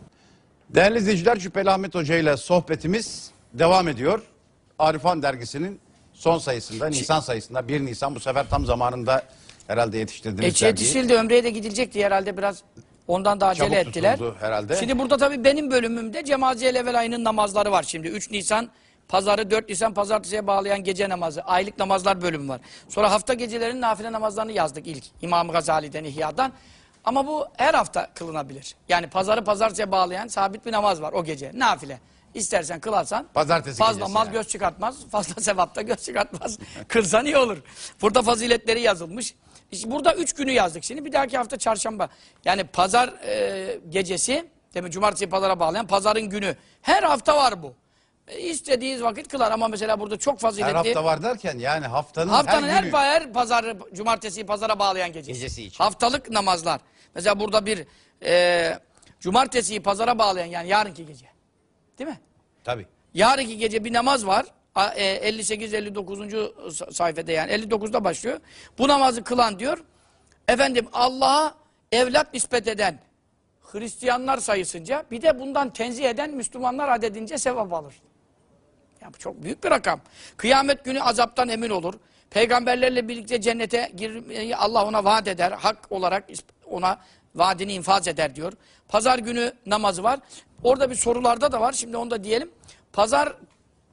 Değerli izleyiciler, Cübbeli Ahmet Hoca ile sohbetimiz devam ediyor. Arifan dergisinin son sayısında, Nisan sayısında 1 Nisan bu sefer tam zamanında herhalde yetiştirdiğimiz E, dergiyi. yetişildi Ömre'ye de gidilecekti herhalde biraz ondan da acele Çabuk ettiler. tutuldu herhalde. Şimdi burada tabii benim bölümümde Cemaziye evvel ayının namazları var şimdi. 3 Nisan pazarı 4 Nisan pazartesiye bağlayan gece namazı. Aylık namazlar bölümü var. Sonra hafta gecelerinin nafile namazlarını yazdık ilk. İmam Gazali'den, İhya'dan. Ama bu her hafta kılınabilir. Yani pazarı pazartesiye bağlayan sabit bir namaz var o gece. Nafile. İstersen kılarsan Pazartesi fazla mal yani. göz çıkartmaz. Fazla sevapta göz çıkartmaz. Kırsan iyi olur. Burada faziletleri yazılmış. İşte burada üç günü yazdık. Şimdi bir dahaki hafta çarşamba. Yani pazar e, gecesi, demin cumartesi pazara bağlayan pazarın günü. Her hafta var bu. E, istediğiniz vakit kılar ama mesela burada çok faziletli. Her hafta var derken yani haftanın, Haftanın her, günü. her, her pazarı, cumartesiyi pazara bağlayan gecesi. Gecesi için. Haftalık namazlar. Mesela burada bir e, cumartesiyi pazara bağlayan yani yarınki gece. Değil mi? Tabii. Yarınki gece bir namaz var. A- e, 58-59. sa- sayfada yani 59'da başlıyor. Bu namazı kılan diyor. Efendim Allah'a evlat nispet eden Hristiyanlar sayısınca bir de bundan tenzih eden Müslümanlar adedince sevap alır. Ya bu çok büyük bir rakam. Kıyamet günü azaptan emin olur. Peygamberlerle birlikte cennete girmeyi Allah ona vaat eder. Hak olarak ona vaadini infaz eder diyor. Pazar günü namazı var. Orada bir sorularda da var. Şimdi onu da diyelim. Pazar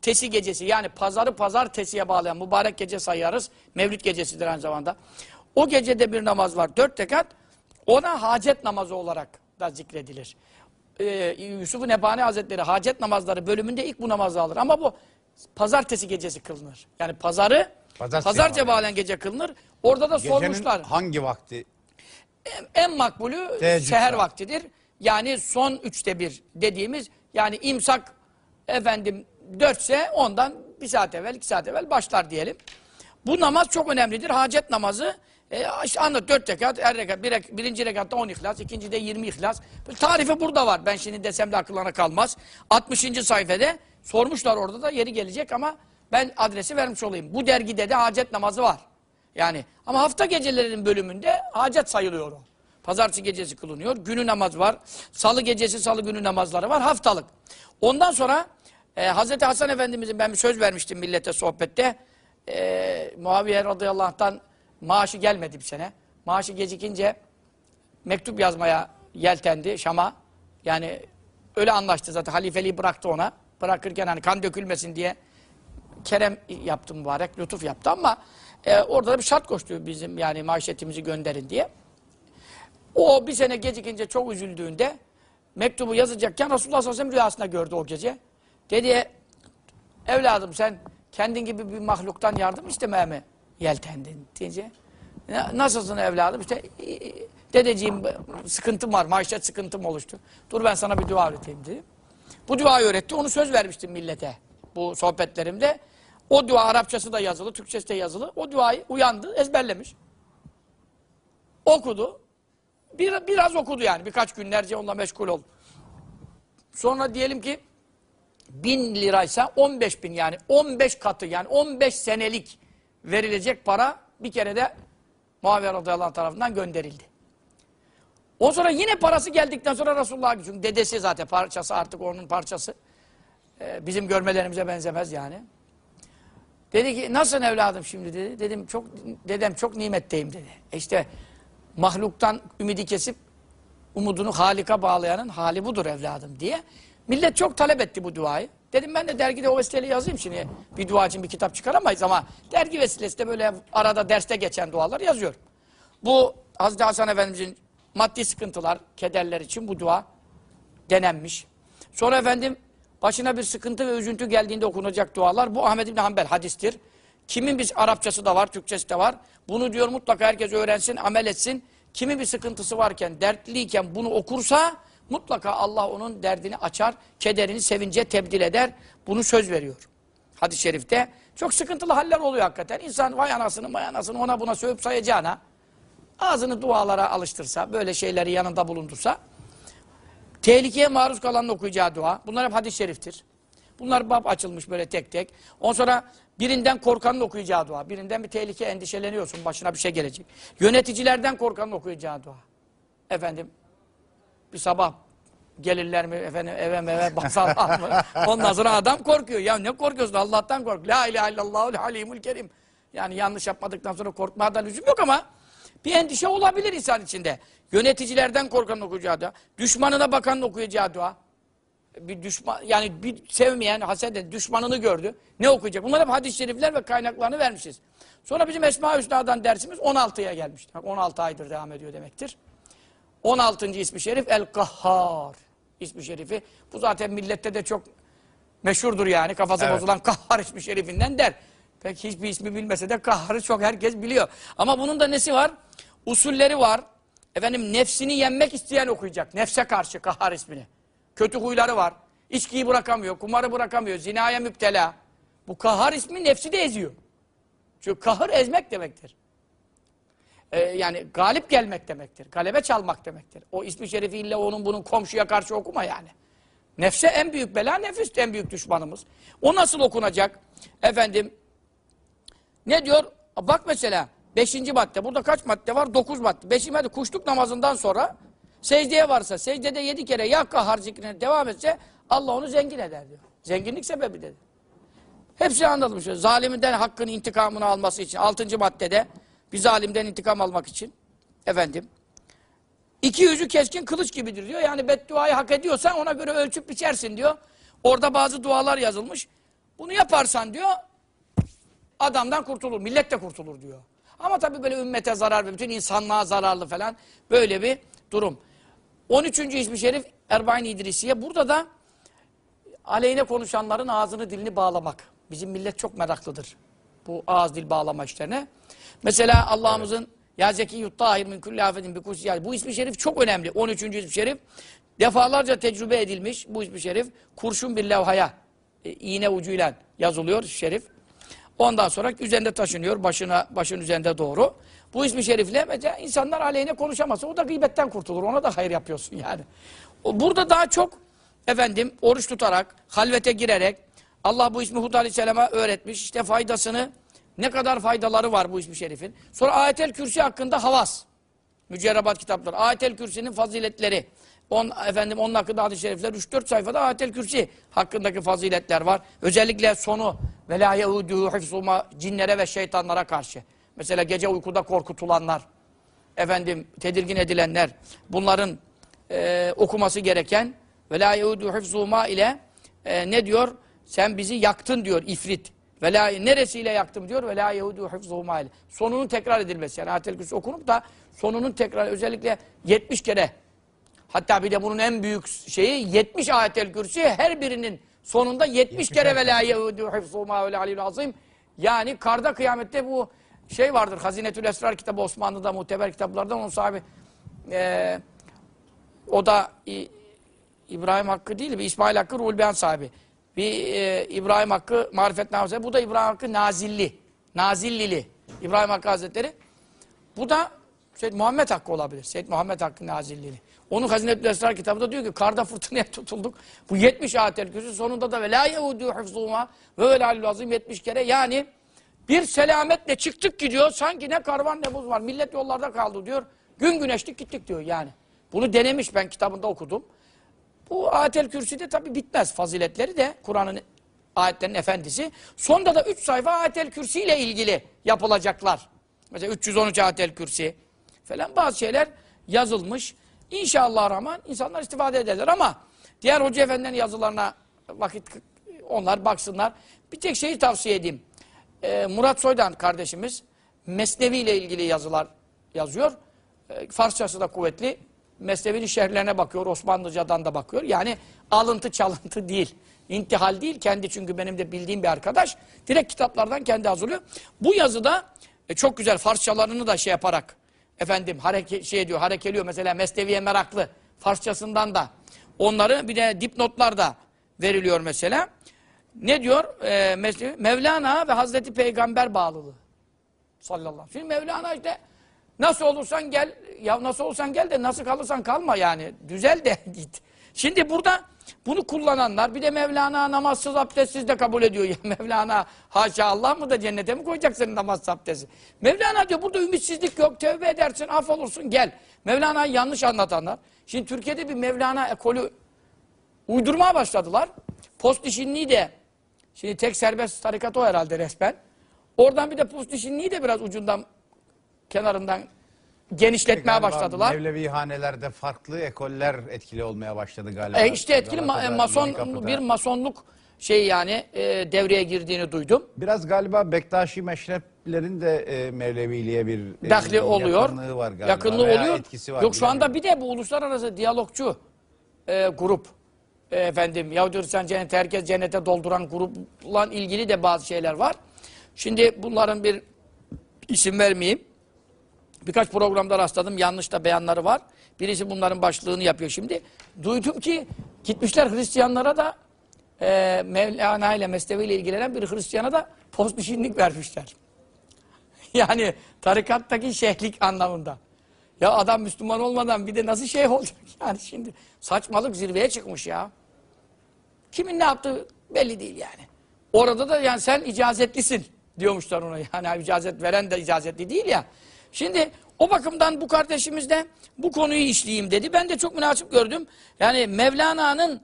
tesi gecesi yani pazarı pazar tesiye bağlayan mübarek gece sayarız. Mevlüt gecesidir aynı zamanda. O gecede bir namaz var. Dört rekat. Ona hacet namazı olarak da zikredilir e, Yusuf-u Nebani Hazretleri hacet namazları bölümünde ilk bu namazı alır. Ama bu pazartesi gecesi kılınır. Yani pazarı Pazartesi pazarca bağlayan. bağlayan gece kılınır. Orada da Gecenin sormuşlar. hangi vakti? En, en makbulü Teheccüd seher saati. vaktidir. Yani son üçte bir dediğimiz yani imsak efendim dörtse ondan bir saat evvel iki saat evvel başlar diyelim. Bu namaz çok önemlidir. Hacet namazı e, işte anlat dört rekat, her rekat, bir, rek- birinci rekatta on ihlas, ikincide yirmi ihlas. Bu Tarifi burada var. Ben şimdi desem de akıllarına kalmaz. 60. sayfada sormuşlar orada da yeri gelecek ama ben adresi vermiş olayım. Bu dergide de hacet namazı var. Yani ama hafta gecelerinin bölümünde hacet sayılıyor o. Pazartesi gecesi kılınıyor. Günü namaz var. Salı gecesi salı günü namazları var. Haftalık. Ondan sonra e, Hazreti Hasan Efendimizin ben bir söz vermiştim millete sohbette. E, Muaviye radıyallahu anh'tan maaşı gelmedi bir sene. Maaşı gecikince mektup yazmaya yeltendi Şam'a. Yani öyle anlaştı zaten. Halifeliği bıraktı ona. Bırakırken hani kan dökülmesin diye kerem yaptı mübarek, lütuf yaptı ama e, orada da bir şart koştu bizim yani maaşetimizi gönderin diye. O bir sene gecikince çok üzüldüğünde mektubu yazacakken Resulullah sallallahu aleyhi ve rüyasında gördü o gece. Dedi evladım sen kendin gibi bir mahluktan yardım istemeye mi yeltendin deyince "Na- nasılsın evladım işte "İyi, iyi, dedeciğim sıkıntım var maişet sıkıntım oluştu. Dur ben sana bir dua öğreteyim dedi. Bu duayı öğretti. Onu söz vermiştim millete bu sohbetlerimde. O dua Arapçası da yazılı, Türkçesi de yazılı. O duayı uyandı, ezberlemiş. Okudu. Bir, biraz okudu yani. Birkaç günlerce onunla meşgul oldu. Sonra diyelim ki bin liraysa 15 bin yani 15 katı yani 15 senelik verilecek para bir kere de Muaviye radıyallahu tarafından gönderildi. O sonra yine parası geldikten sonra Resulullah çünkü dedesi zaten parçası artık onun parçası. Ee, bizim görmelerimize benzemez yani. Dedi ki nasılsın evladım şimdi dedi. Dedim çok dedem çok nimetteyim dedi. E işte mahluktan ümidi kesip umudunu Halik'a bağlayanın hali budur evladım diye. Millet çok talep etti bu duayı. Dedim ben de dergide o vesileyle yazayım şimdi. Bir dua için bir kitap çıkaramayız ama dergi vesilesi de böyle arada derste geçen dualar yazıyorum. Bu Hazreti Hasan Efendimizin maddi sıkıntılar, kederler için bu dua denenmiş. Sonra efendim başına bir sıkıntı ve üzüntü geldiğinde okunacak dualar bu Ahmed İbni Hanbel hadistir. Kimin bir Arapçası da var, Türkçesi de var. Bunu diyor mutlaka herkes öğrensin, amel etsin. Kimin bir sıkıntısı varken, dertliyken bunu okursa mutlaka Allah onun derdini açar, kederini sevince tebdil eder. Bunu söz veriyor. Hadis-i şerifte. Çok sıkıntılı haller oluyor hakikaten. İnsan vay anasını vay anasını ona buna sövüp sayacağına ağzını dualara alıştırsa, böyle şeyleri yanında bulundursa tehlikeye maruz kalanın okuyacağı dua. Bunlar hep hadis-i şeriftir. Bunlar bab açılmış böyle tek tek. Ondan sonra birinden korkanın okuyacağı dua. Birinden bir tehlike endişeleniyorsun, başına bir şey gelecek. Yöneticilerden korkanın okuyacağı dua. Efendim, bir sabah gelirler mi efendim eve meve basarlar mı? Ondan sonra adam korkuyor. Ya ne korkuyorsun? Allah'tan kork. La ilahe illallahul halimul kerim. Yani yanlış yapmadıktan sonra korkmaya da lüzum yok ama bir endişe olabilir insan içinde. Yöneticilerden korkanın okuyacağı dua. Düşmanına bakanın okuyacağı dua. Bir düşman yani bir sevmeyen, haset eden düşmanını gördü. Ne okuyacak? Bunlar hep hadis-i şerifler ve kaynaklarını vermişiz. Sonra bizim Esma-ı Hüsna'dan dersimiz 16'ya gelmişti. Bak 16 aydır devam ediyor demektir. 16. ismi şerif El Kahhar ismi şerifi. Bu zaten millette de çok meşhurdur yani. Kafası Evet. bozulan Kahhar ismi şerifinden der. Pek hiçbir ismi bilmese de Kahhar'ı çok herkes biliyor. Ama bunun da nesi var? Usulleri var. Efendim nefsini yenmek isteyen okuyacak. Nefse karşı Kahhar ismini. Kötü huyları var. İçkiyi bırakamıyor, kumarı bırakamıyor, zinaya müptela. Bu Kahhar ismi nefsi de eziyor. Çünkü kahır ezmek demektir. Ee, yani galip gelmek demektir. Galebe çalmak demektir. O ismi şerifi illa onun bunun komşuya karşı okuma yani. Nefse en büyük bela, nefis en büyük düşmanımız. O nasıl okunacak? Efendim, ne diyor? Bak mesela, beşinci madde. Burada kaç madde var? Dokuz madde. Beşinci madde, kuşluk namazından sonra secdeye varsa, secdede yedi kere ya kahar zikrine devam etse, Allah onu zengin eder diyor. Zenginlik sebebi dedi. Hepsini anlatmış. Zaliminden hakkın intikamını alması için. Altıncı maddede bir zalimden intikam almak için. Efendim. İki yüzü keskin kılıç gibidir diyor. Yani bedduayı hak ediyorsan ona göre ölçüp biçersin diyor. Orada bazı dualar yazılmış. Bunu yaparsan diyor adamdan kurtulur. Millet de kurtulur diyor. Ama tabii böyle ümmete zarar ve bütün insanlığa zararlı falan böyle bir durum. 13. ismi şerif Erbain İdrisiye. Burada da aleyhine konuşanların ağzını dilini bağlamak. Bizim millet çok meraklıdır. Bu ağız dil bağlama işlerine. Mesela Allah'ımızın Ya Zekiyyut Tahir min kulli afetin bi kutsiyat. Bu ismi şerif çok önemli. 13. ismi şerif. Defalarca tecrübe edilmiş bu ismi şerif. Kurşun bir levhaya e, iğne ucuyla yazılıyor şerif. Ondan sonra üzerinde taşınıyor başına başın üzerinde doğru. Bu ismi şerifle insanlar aleyhine konuşamazsa o da gıybetten kurtulur. Ona da hayır yapıyorsun yani. Burada daha çok efendim oruç tutarak, halvete girerek Allah bu ismi Hud Aleyhisselam'a öğretmiş. İşte faydasını ne kadar faydaları var bu ismi şerifin. Sonra ayetel kürsi hakkında havas. Mücerrebat kitapları. Ayetel Kürsi'nin faziletleri. On, efendim onun hakkında hadis-i şerifler 3-4 sayfada Ayetel Kürsi hakkındaki faziletler var. Özellikle sonu ve la hifzuma cinlere ve şeytanlara karşı. Mesela gece uykuda korkutulanlar, efendim tedirgin edilenler, bunların e, okuması gereken ve la hifzuma ile e, ne diyor? Sen bizi yaktın diyor ifrit. Ve neresiyle yaktım diyor ve la yehudu ile. Sonunun tekrar edilmesi. Yani Ayetel Kürsi okunup da sonunun tekrar özellikle 70 kere hatta bir de bunun en büyük şeyi 70 Ayetel Kürsi her birinin sonunda 70 kere ve la yehudu hifzuhuma ve azim. Yani karda kıyamette bu şey vardır. Hazinetül Esrar kitabı Osmanlı'da muteber kitaplardan onun sahibi eee o da İ- İbrahim Hakkı değil, bir İsmail Hakkı Ruhul sahibi. Bir e, İbrahim Hakkı Marifet Namazı. Bu da İbrahim Hakkı Nazilli. Nazillili. İbrahim Hakkı Hazretleri. Bu da Seyyid Muhammed Hakkı olabilir. Seyyid Muhammed Hakkı Nazillili. Onun Hazinetül Esrar kitabında diyor ki karda fırtınaya tutulduk. Bu 70 ayetel kürsü sonunda da ve la yehudu hıfzuhuma ve ve la azim 70 kere yani bir selametle çıktık gidiyor. Sanki ne karvan ne buz var. Millet yollarda kaldı diyor. Gün güneşlik gittik diyor yani. Bunu denemiş ben kitabında okudum. Bu ayetel kürsüde tabi bitmez faziletleri de Kur'an'ın ayetlerin efendisi. Sonda da 3 sayfa ayetel kürsi ile ilgili yapılacaklar. Mesela 313 ayetel kürsi falan bazı şeyler yazılmış. İnşallah Rahman insanlar istifade ederler ama diğer hoca efendilerin yazılarına vakit onlar baksınlar. Bir tek şeyi tavsiye edeyim. Ee, Murat Soydan kardeşimiz Mesnevi ile ilgili yazılar yazıyor. Ee, Farsçası da kuvvetli. Mesnevi'nin şerhlerine bakıyor. Osmanlıcadan da bakıyor. Yani alıntı çalıntı değil. İntihal değil. Kendi çünkü benim de bildiğim bir arkadaş. Direkt kitaplardan kendi hazırlıyor. Bu yazıda e, çok güzel Farsçalarını da şey yaparak efendim hareke, şey diyor, harekeliyor. Mesela Mesnevi'ye meraklı. Farsçasından da. Onları bir de dipnotlar da veriliyor mesela. Ne diyor? Ee, Mesnevi? Mevlana ve Hazreti Peygamber bağlılığı. Sallallahu aleyhi ve. Şimdi Mevlana işte nasıl olursan gel, ya nasıl olsan gel de nasıl kalırsan kalma yani. Düzel de git. Şimdi burada bunu kullananlar bir de Mevlana namazsız abdestsiz de kabul ediyor. Ya Mevlana haşa Allah mı da cennete mi koyacak senin namazsız abdesti? Mevlana diyor burada ümitsizlik yok. Tevbe edersin, af olursun gel. Mevlana'yı yanlış anlatanlar. Şimdi Türkiye'de bir Mevlana ekolü uydurmaya başladılar. Post işinliği de şimdi tek serbest tarikat o herhalde resmen. Oradan bir de post işinliği de biraz ucundan kenarından genişletmeye Galiba başladılar. Mevlevi hanelerde farklı ekoller etkili olmaya başladı galiba. E işte etkili ma- e, mason bir masonluk şey yani e, devreye girdiğini duydum. Biraz galiba Bektaşi meşrep Kürtlerin de e, Mevleviliğe bir e, Dahli oluyor. yakınlığı var galiba. Yakınlığı oluyor. etkisi var. Yok şu anda bir de bu uluslararası diyalogçu e, grup e, efendim Yahudi Hristiyan cennete herkes cennete dolduran grupla ilgili de bazı şeyler var. Şimdi bunların bir isim vermeyeyim. Birkaç programda rastladım. Yanlış da beyanları var. Birisi bunların başlığını yapıyor şimdi. Duydum ki gitmişler Hristiyanlara da e, Mevlana ile Mesnevi ile ilgilenen bir Hristiyana da postbişinlik vermişler. Yani tarikattaki şeyhlik anlamında. Ya adam Müslüman olmadan bir de nasıl şeyh olacak? Yani şimdi saçmalık zirveye çıkmış ya. Kimin ne yaptığı belli değil yani. Orada da yani sen icazetlisin diyormuşlar ona. Yani icazet veren de icazetli değil ya. Şimdi o bakımdan bu kardeşimiz de bu konuyu işleyeyim dedi. Ben de çok münasip gördüm. Yani Mevlana'nın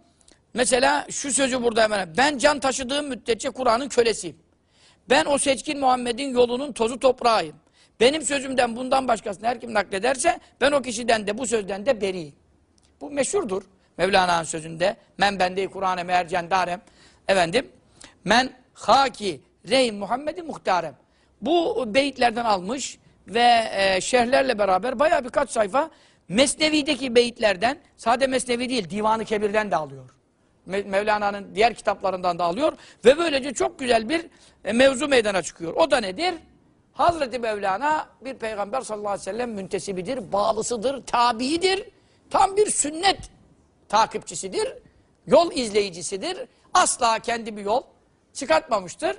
mesela şu sözü burada hemen. Ben can taşıdığım müddetçe Kur'an'ın kölesiyim. Ben o seçkin Muhammed'in yolunun tozu toprağıyım. Benim sözümden bundan başkasını her kim naklederse ben o kişiden de bu sözden de beriyim. Bu meşhurdur. Mevlana'nın sözünde. Men bende Kur'an'e mercen darem. Efendim. Men haki rey Muhammed'i muhtarem. Bu beyitlerden almış ve e, şerhlerle beraber bayağı birkaç sayfa Mesnevi'deki beyitlerden sade Mesnevi değil Divanı Kebir'den de alıyor. Me- Mevlana'nın diğer kitaplarından da alıyor ve böylece çok güzel bir e, mevzu meydana çıkıyor. O da nedir? Hazreti Mevlana bir peygamber sallallahu aleyhi ve sellem müntesibidir, bağlısıdır, tabiidir. Tam bir sünnet takipçisidir, yol izleyicisidir. Asla kendi bir yol çıkartmamıştır.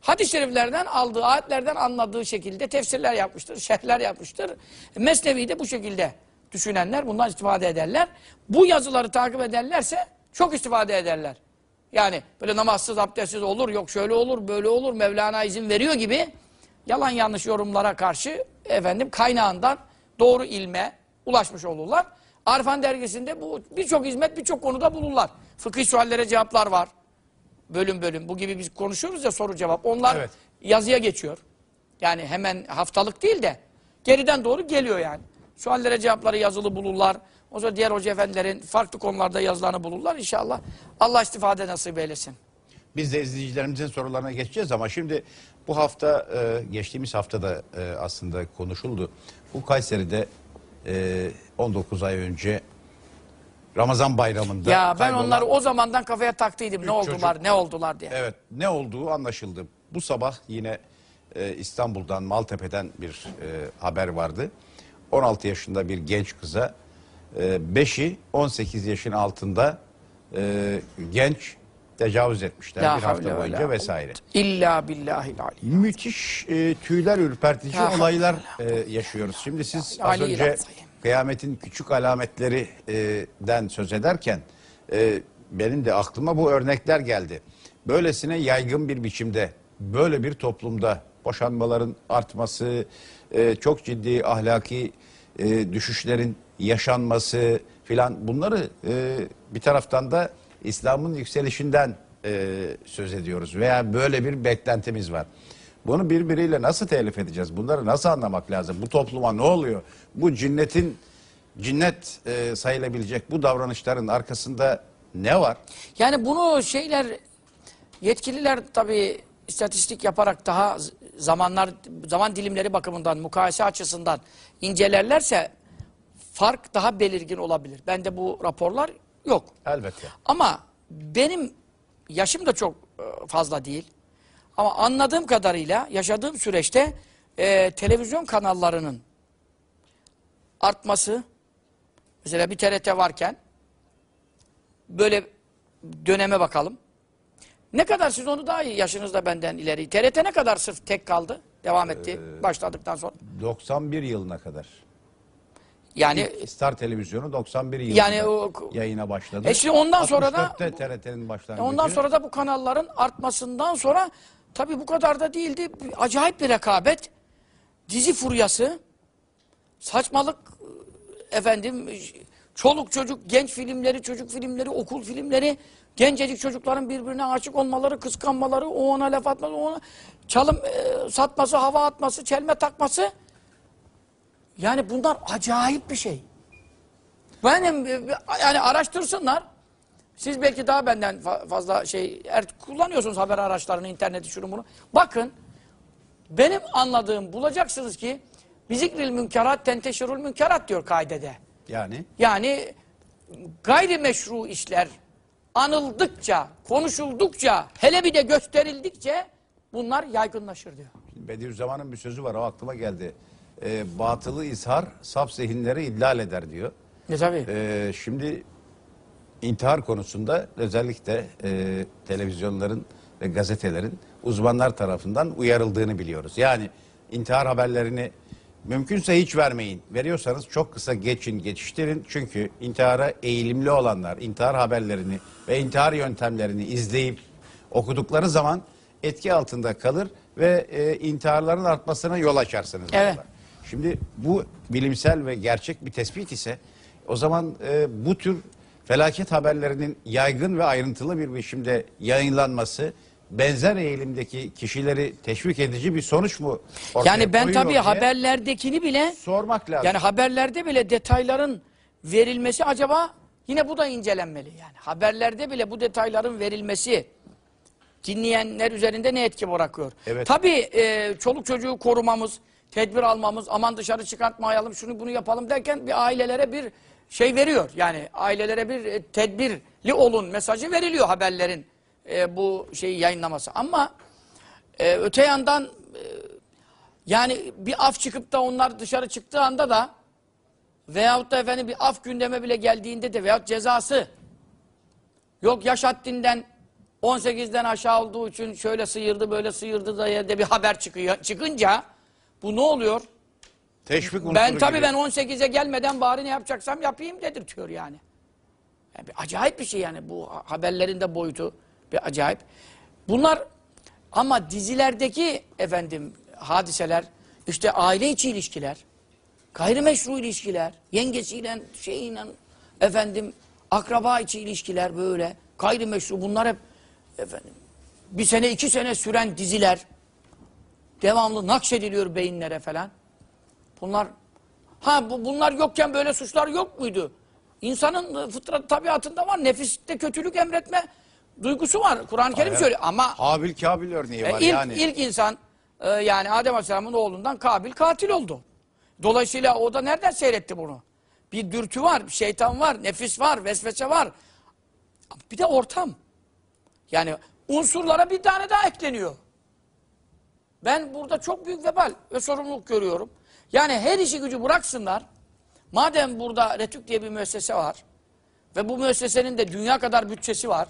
Hadis-i şeriflerden aldığı, ayetlerden anladığı şekilde tefsirler yapmıştır, şerhler yapmıştır. Mesnevi de bu şekilde düşünenler bundan istifade ederler. Bu yazıları takip ederlerse çok istifade ederler. Yani böyle namazsız, abdestsiz olur, yok şöyle olur, böyle olur, Mevlana izin veriyor gibi yalan yanlış yorumlara karşı efendim kaynağından doğru ilme ulaşmış olurlar. Arfan dergisinde bu birçok hizmet birçok konuda bulurlar. Fıkıh suallere cevaplar var. Bölüm bölüm. Bu gibi biz konuşuyoruz ya soru cevap. Onlar Evet. yazıya geçiyor. Yani hemen haftalık değil de geriden doğru geliyor yani. Suallere cevapları yazılı bulurlar. O zaman diğer hoca efendilerin farklı konularda yazılarını bulurlar inşallah. Allah istifade nasip eylesin. Biz de izleyicilerimizin sorularına geçeceğiz ama şimdi bu hafta e, geçtiğimiz hafta da e, aslında konuşuldu. Bu Kayseri'de e, 19 ay önce Ramazan bayramında Ya ben kaybolan- onları o zamandan kafaya taktıydım. Ne oldular, çocuk. ne oldular diye. Evet ne olduğu anlaşıldı. Bu sabah yine e, İstanbul'dan Maltepe'den bir e, haber vardı. 16 yaşında bir genç kıza 5'i 18 yaşın altında e, genç tecavüz etmişler La bir hafta boyunca la vesaire. İlla billahil ali. Müthiş e, tüyler ürpertici Ya olaylar e, yaşıyoruz. Şimdi siz az önce kıyametin küçük alametlerinden söz ederken e, benim de aklıma bu örnekler geldi. Böylesine yaygın bir biçimde böyle bir toplumda boşanmaların artması, e, çok ciddi ahlaki e, düşüşlerin yaşanması filan bunları bir taraftan da İslam'ın yükselişinden söz ediyoruz veya böyle bir beklentimiz var. Bunu birbiriyle nasıl telif edeceğiz? Bunları nasıl anlamak lazım? Bu topluma ne oluyor? Bu cinnetin cinnet e, sayılabilecek bu davranışların arkasında ne var? Yani bunu şeyler yetkililer tabii istatistik yaparak daha zamanlar zaman dilimleri bakımından mukayese açısından incelerlerse fark daha belirgin olabilir. Bende bu raporlar yok. Elbette. Ama benim yaşım da çok e, fazla değil. Ama anladığım kadarıyla yaşadığım süreçte e, televizyon kanallarının artması mesela bir TRT varken böyle döneme bakalım. Ne kadar siz onu daha iyi yaşınızda benden ileri. TRT ne kadar sırf tek kaldı? Devam etti başladıktan sonra. 91 yılına kadar. Yani Star Televizyonu 91 yılında Yani o- yayına başladı. E şimdi ondan sonra da- 64'te TRT'nin başlangıcı. Ondan sonra da bu kanalların artmasından sonra tabii bu kadar da değildi. Acayip bir rekabet. Dizi furyası. Saçmalık efendim çoluk çocuk genç filmleri, çocuk filmleri, okul filmleri, gencecik çocukların birbirine aşık olmaları, kıskanmaları, o ona laf atması, o ona çalım e, satması, hava atması, çelme takması. Yani bunlar acayip bir şey. Benim e, yani araştırsınlar. Siz belki daha benden fa- fazla şey er, kullanıyorsunuz haber araçlarını, interneti, şunu bunu. Bakın benim anladığım bulacaksınız ki bizikril münkerat tenteşirul münkerat diyor kaidede. Yani Yani gayrimeşru işler anıldıkça, konuşuldukça, hele bir de gösterildikçe bunlar yaygınlaşır diyor. Bediüzzaman'ın bir sözü var o aklıma geldi. Ee, batılı izhar saf zihinleri idlal eder diyor. Ne tabii. Ee, şimdi intihar konusunda özellikle e, televizyonların ve gazetelerin uzmanlar tarafından uyarıldığını biliyoruz. Yani intihar haberlerini mümkünse hiç vermeyin. Veriyorsanız çok kısa geçin, geçiştirin. Çünkü intihara eğilimli olanlar intihar haberlerini ve intihar yöntemlerini izleyip okudukları zaman etki altında kalır ve e, intiharların artmasına yol açarsınız. Evet. Şimdi bu bilimsel ve gerçek bir tespit ise o zaman e, bu tür felaket haberlerinin yaygın ve ayrıntılı bir biçimde yayınlanması benzer eğilimdeki kişileri teşvik edici bir sonuç mu Yani ben tabii haberlerdekini bile sormak lazım. yani haberlerde bile detayların verilmesi acaba yine bu da incelenmeli yani. Haberlerde bile bu detayların verilmesi dinleyenler üzerinde ne etki bırakıyor? Evet. Tabii e, çoluk çocuğu korumamız, tedbir almamız, aman dışarı çıkartmayalım, şunu bunu yapalım derken bir ailelere bir şey veriyor. Yani ailelere bir e, tedbirli olun mesajı veriliyor haberlerin e, bu şeyi yayınlaması. Ama e, öte yandan e, yani bir af çıkıp da onlar dışarı çıktığı anda da veyahut da efendim bir af gündeme bile geldiğinde de veyahut cezası yok yaş haddinden 18'den aşağı olduğu için şöyle sıyırdı böyle sıyırdı da yerde bir haber çıkıyor. Çıkınca bu ne oluyor? Teşvik unsuru Ben tabii gibi. ben 18'e gelmeden bari ne yapacaksam yapayım dedirtiyor yani. yani bir acayip bir şey yani bu ha- haberlerin de boyutu bir acayip. Bunlar ama dizilerdeki efendim hadiseler işte aile içi ilişkiler, gayrimeşru ilişkiler, yengesiyle şeyiyle efendim akraba içi ilişkiler böyle gayrimeşru bunlar hep efendim bir sene iki sene süren diziler devamlı nakşediliyor beyinlere falan. Bunlar ha bu, bunlar yokken böyle suçlar yok muydu? İnsanın e, fıtrat tabiatında var. Nefiste kötülük emretme duygusu var. Kur'an-ı Kerim söylüyor ama Habil Kabil örneği e, var ilk, yani. ilk insan e, yani Adem Aleyhisselam'ın oğlundan Kabil katil oldu. Dolayısıyla o da nereden seyretti bunu? Bir dürtü var, bir şeytan var, nefis var, vesvese var. Bir de ortam. Yani unsurlara bir tane daha ekleniyor. Ben burada çok büyük vebal ve sorumluluk görüyorum. Yani her işi gücü bıraksınlar. Madem burada Retük diye bir müessese var ve bu müessesenin de dünya kadar bütçesi var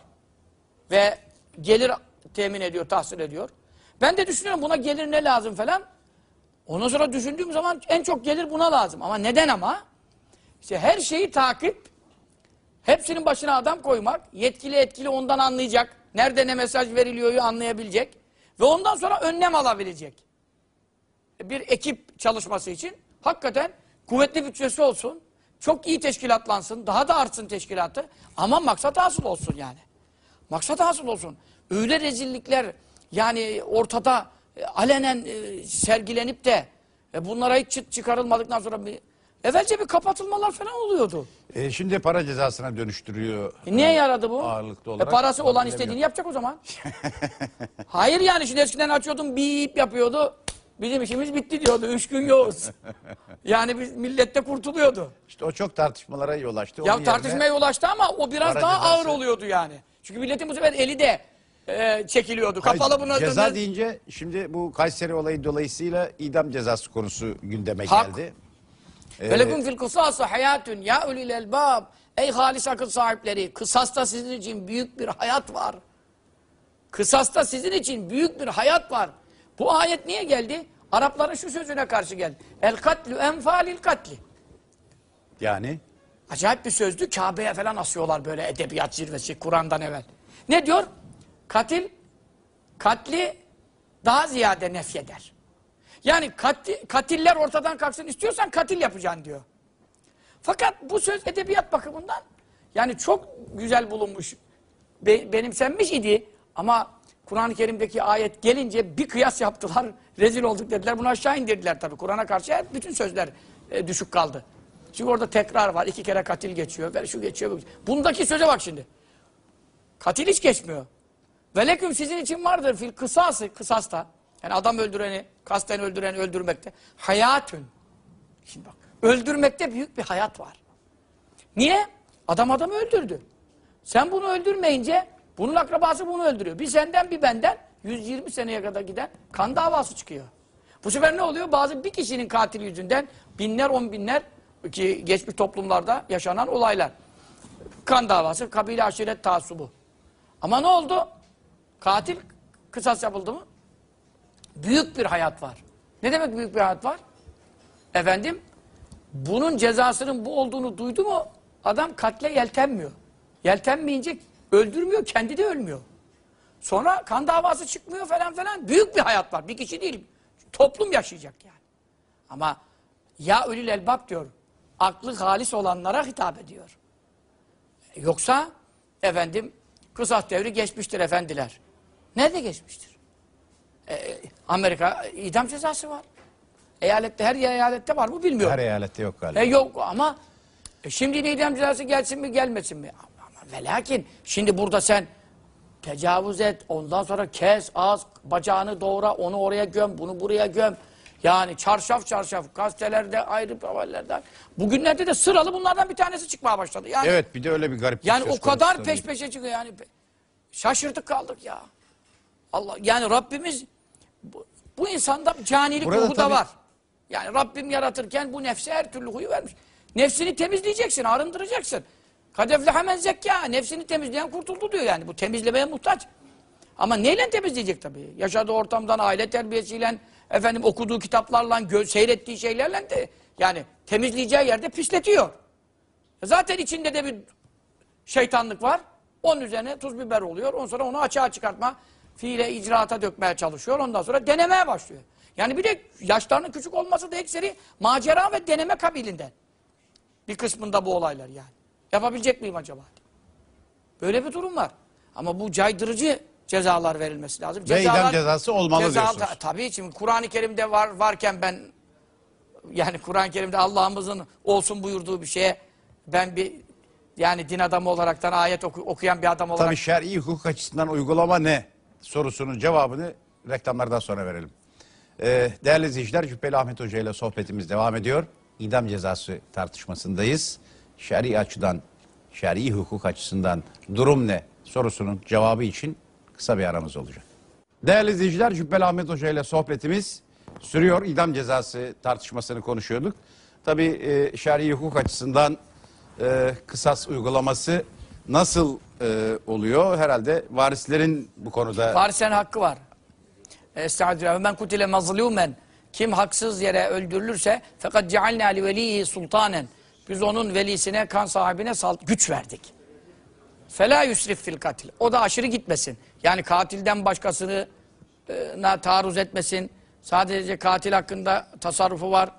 ve gelir temin ediyor, tahsil ediyor. Ben de düşünüyorum buna gelir ne lazım falan. Ondan sonra düşündüğüm zaman en çok gelir buna lazım. Ama neden ama? İşte her şeyi takip, hepsinin başına adam koymak, yetkili etkili ondan anlayacak, nerede ne mesaj veriliyor anlayabilecek ve ondan sonra önlem alabilecek. Bir ekip çalışması için hakikaten kuvvetli bütçesi olsun, çok iyi teşkilatlansın, daha da artsın teşkilatı ama maksat hasıl olsun yani. Maksat hasıl olsun. Öyle rezillikler yani ortada e, alenen e, sergilenip de e, bunlara hiç çıt çıkarılmadıktan sonra bir evvelce bir kapatılmalar falan oluyordu. E, şimdi para cezasına dönüştürüyor. E niye yaradı bu? Ağırlıklı E olarak. parası olan istediğini yapacak o zaman. Hayır yani şimdi eskiden açıyordum bip yapıyordu. Bizim işimiz bitti diyordu. Üç gün yoğuz. yani biz millette kurtuluyordu. İşte o çok tartışmalara yol açtı. Ya Onun tartışmaya yerine- ulaştı ama o biraz para daha cezası. ağır oluyordu yani. Çünkü milletin bu sefer eli de e, çekiliyordu. Kapalı bunu Ceza deyince şimdi bu Kayseri olayı dolayısıyla idam cezası konusu gündeme Hak. geldi. Velekum fil kısası hayatun ya ulil elbab. Ey halis akıl sahipleri, kısasta sizin için büyük bir hayat var. Kısasta sizin için büyük bir hayat var. Bu ayet niye geldi? Arapların şu sözüne karşı geldi. El katlü enfalil katli. Yani Acayip bir sözdü. Kabe'ye falan asıyorlar böyle edebiyat zirvesi Kur'an'dan evvel. Ne diyor? Katil, katli daha ziyade nefyeder. Yani kati- katiller ortadan kalksın istiyorsan katil yapacaksın diyor. Fakat bu söz edebiyat bakımından yani çok güzel bulunmuş, be- benimsenmiş idi. Ama Kur'an-ı Kerim'deki ayet gelince bir kıyas yaptılar, rezil olduk dediler. Bunu aşağı indirdiler tabii. Kur'an'a karşı hep bütün sözler e, düşük kaldı. Çünkü orada tekrar var. iki kere katil geçiyor. Ver şu geçiyor. bu. Bundaki söze bak şimdi. Katil hiç geçmiyor. Veleküm sizin için vardır fil kısası, kısasta. Yani adam öldüreni, kasten öldüreni öldürmekte. Hayatün. Şimdi bak, öldürmekte büyük bir hayat var. Niye? Adam adamı öldürdü. Sen bunu öldürmeyince bunun akrabası bunu öldürüyor. Bir senden bir benden 120 seneye kadar giden kan davası çıkıyor. Bu sefer ne oluyor? Bazı bir kişinin katili yüzünden binler on binler ki geçmiş toplumlarda yaşanan olaylar. Kan davası, kabile aşiret taassubu. Ama ne oldu? Katil kısas yapıldı mı? Büyük bir hayat var. Ne demek büyük bir hayat var? Efendim, bunun cezasının bu olduğunu duydu mu adam katle yeltenmiyor. Yeltenmeyince öldürmüyor, kendi de ölmüyor. Sonra kan davası çıkmıyor falan falan. Büyük bir hayat var. Bir kişi değil. Toplum yaşayacak yani. Ama ya ölül elbap diyor. Aklı halis olanlara hitap ediyor. Yoksa efendim kısas devri geçmiştir efendiler. Nerede geçmiştir? Ee, Amerika idam cezası var. Eyalette her eyalette var mı bilmiyorum. Her eyalette yok galiba. E yok ama e şimdi idam cezası gelsin mi gelmesin mi? Ve lakin şimdi burada sen tecavüz et, ondan sonra kes, az, bacağını doğra, onu oraya göm, bunu buraya göm. Yani çarşaf çarşaf gazetelerde ayrı haberlerden. Bugünlerde de sıralı bunlardan bir tanesi çıkmaya başladı. Yani, Evet bir de öyle bir garip yani o kadar peş peşe çıkıyor yani. Şaşırdık kaldık ya. Allah yani Rabbimiz bu, bu insanda canilik Burada ruhu da tabii- var. Yani Rabbim yaratırken bu nefse her türlü huyu vermiş. Nefsini temizleyeceksin, arındıracaksın. Kadefle hemen zekka. Nefsini temizleyen kurtuldu diyor yani. Bu temizlemeye muhtaç. Ama neyle temizleyecek tabii? Yaşadığı ortamdan, aile terbiyesiyle, efendim okuduğu kitaplarla, seyrettiği şeylerle de yani temizleyeceği yerde pisletiyor. Zaten içinde de bir şeytanlık var. Onun üzerine tuz biber oluyor. Ondan sonra onu açığa çıkartma, fiile icraata dökmeye çalışıyor. Ondan sonra denemeye başlıyor. Yani bir de yaşlarının küçük olması da ekseri macera ve deneme kabilinden. Bir kısmında bu olaylar yani. Yapabilecek miyim acaba? Böyle bir durum var. Ama bu caydırıcı cezalar verilmesi lazım. Ve idam cezası olmalı diyorsunuz. ta- tabii şimdi Kur'an-ı Kerim'de var varken ben yani Kur'an-ı Kerim'de Allah'ımızın olsun buyurduğu bir şeye ben bir yani din adamı olaraktan ayet oku- okuyan bir adam olarak Tabii şer'i hukuk açısından uygulama ne sorusunun cevabını reklamlardan sonra verelim. Ee, değerli izleyiciler Cübbeli Ahmet Hoca ile sohbetimiz devam ediyor. İdam cezası tartışmasındayız. Şer'i açıdan, şer'i hukuk açısından durum ne sorusunun cevabı için kısa bir aramız olacak. Değerli izleyiciler Cübbeli Ahmet Hoca ile sohbetimiz sürüyor. İdam cezası tartışmasını konuşuyorduk. Tabii e, şer'i hukuk açısından e, kısas uygulaması nasıl e, oluyor? Herhalde varislerin bu konuda Varisen hakkı var. Estağfirullah. Men kutile mazlumen. Kim haksız yere öldürülürse fakat cealna li velihi sultanen. Biz onun velisine, kan sahibine güç verdik. Fela yusrif fil katil. O da aşırı gitmesin. Yani katilden başkasını taarruz etmesin. Sadece katil hakkında tasarrufu var.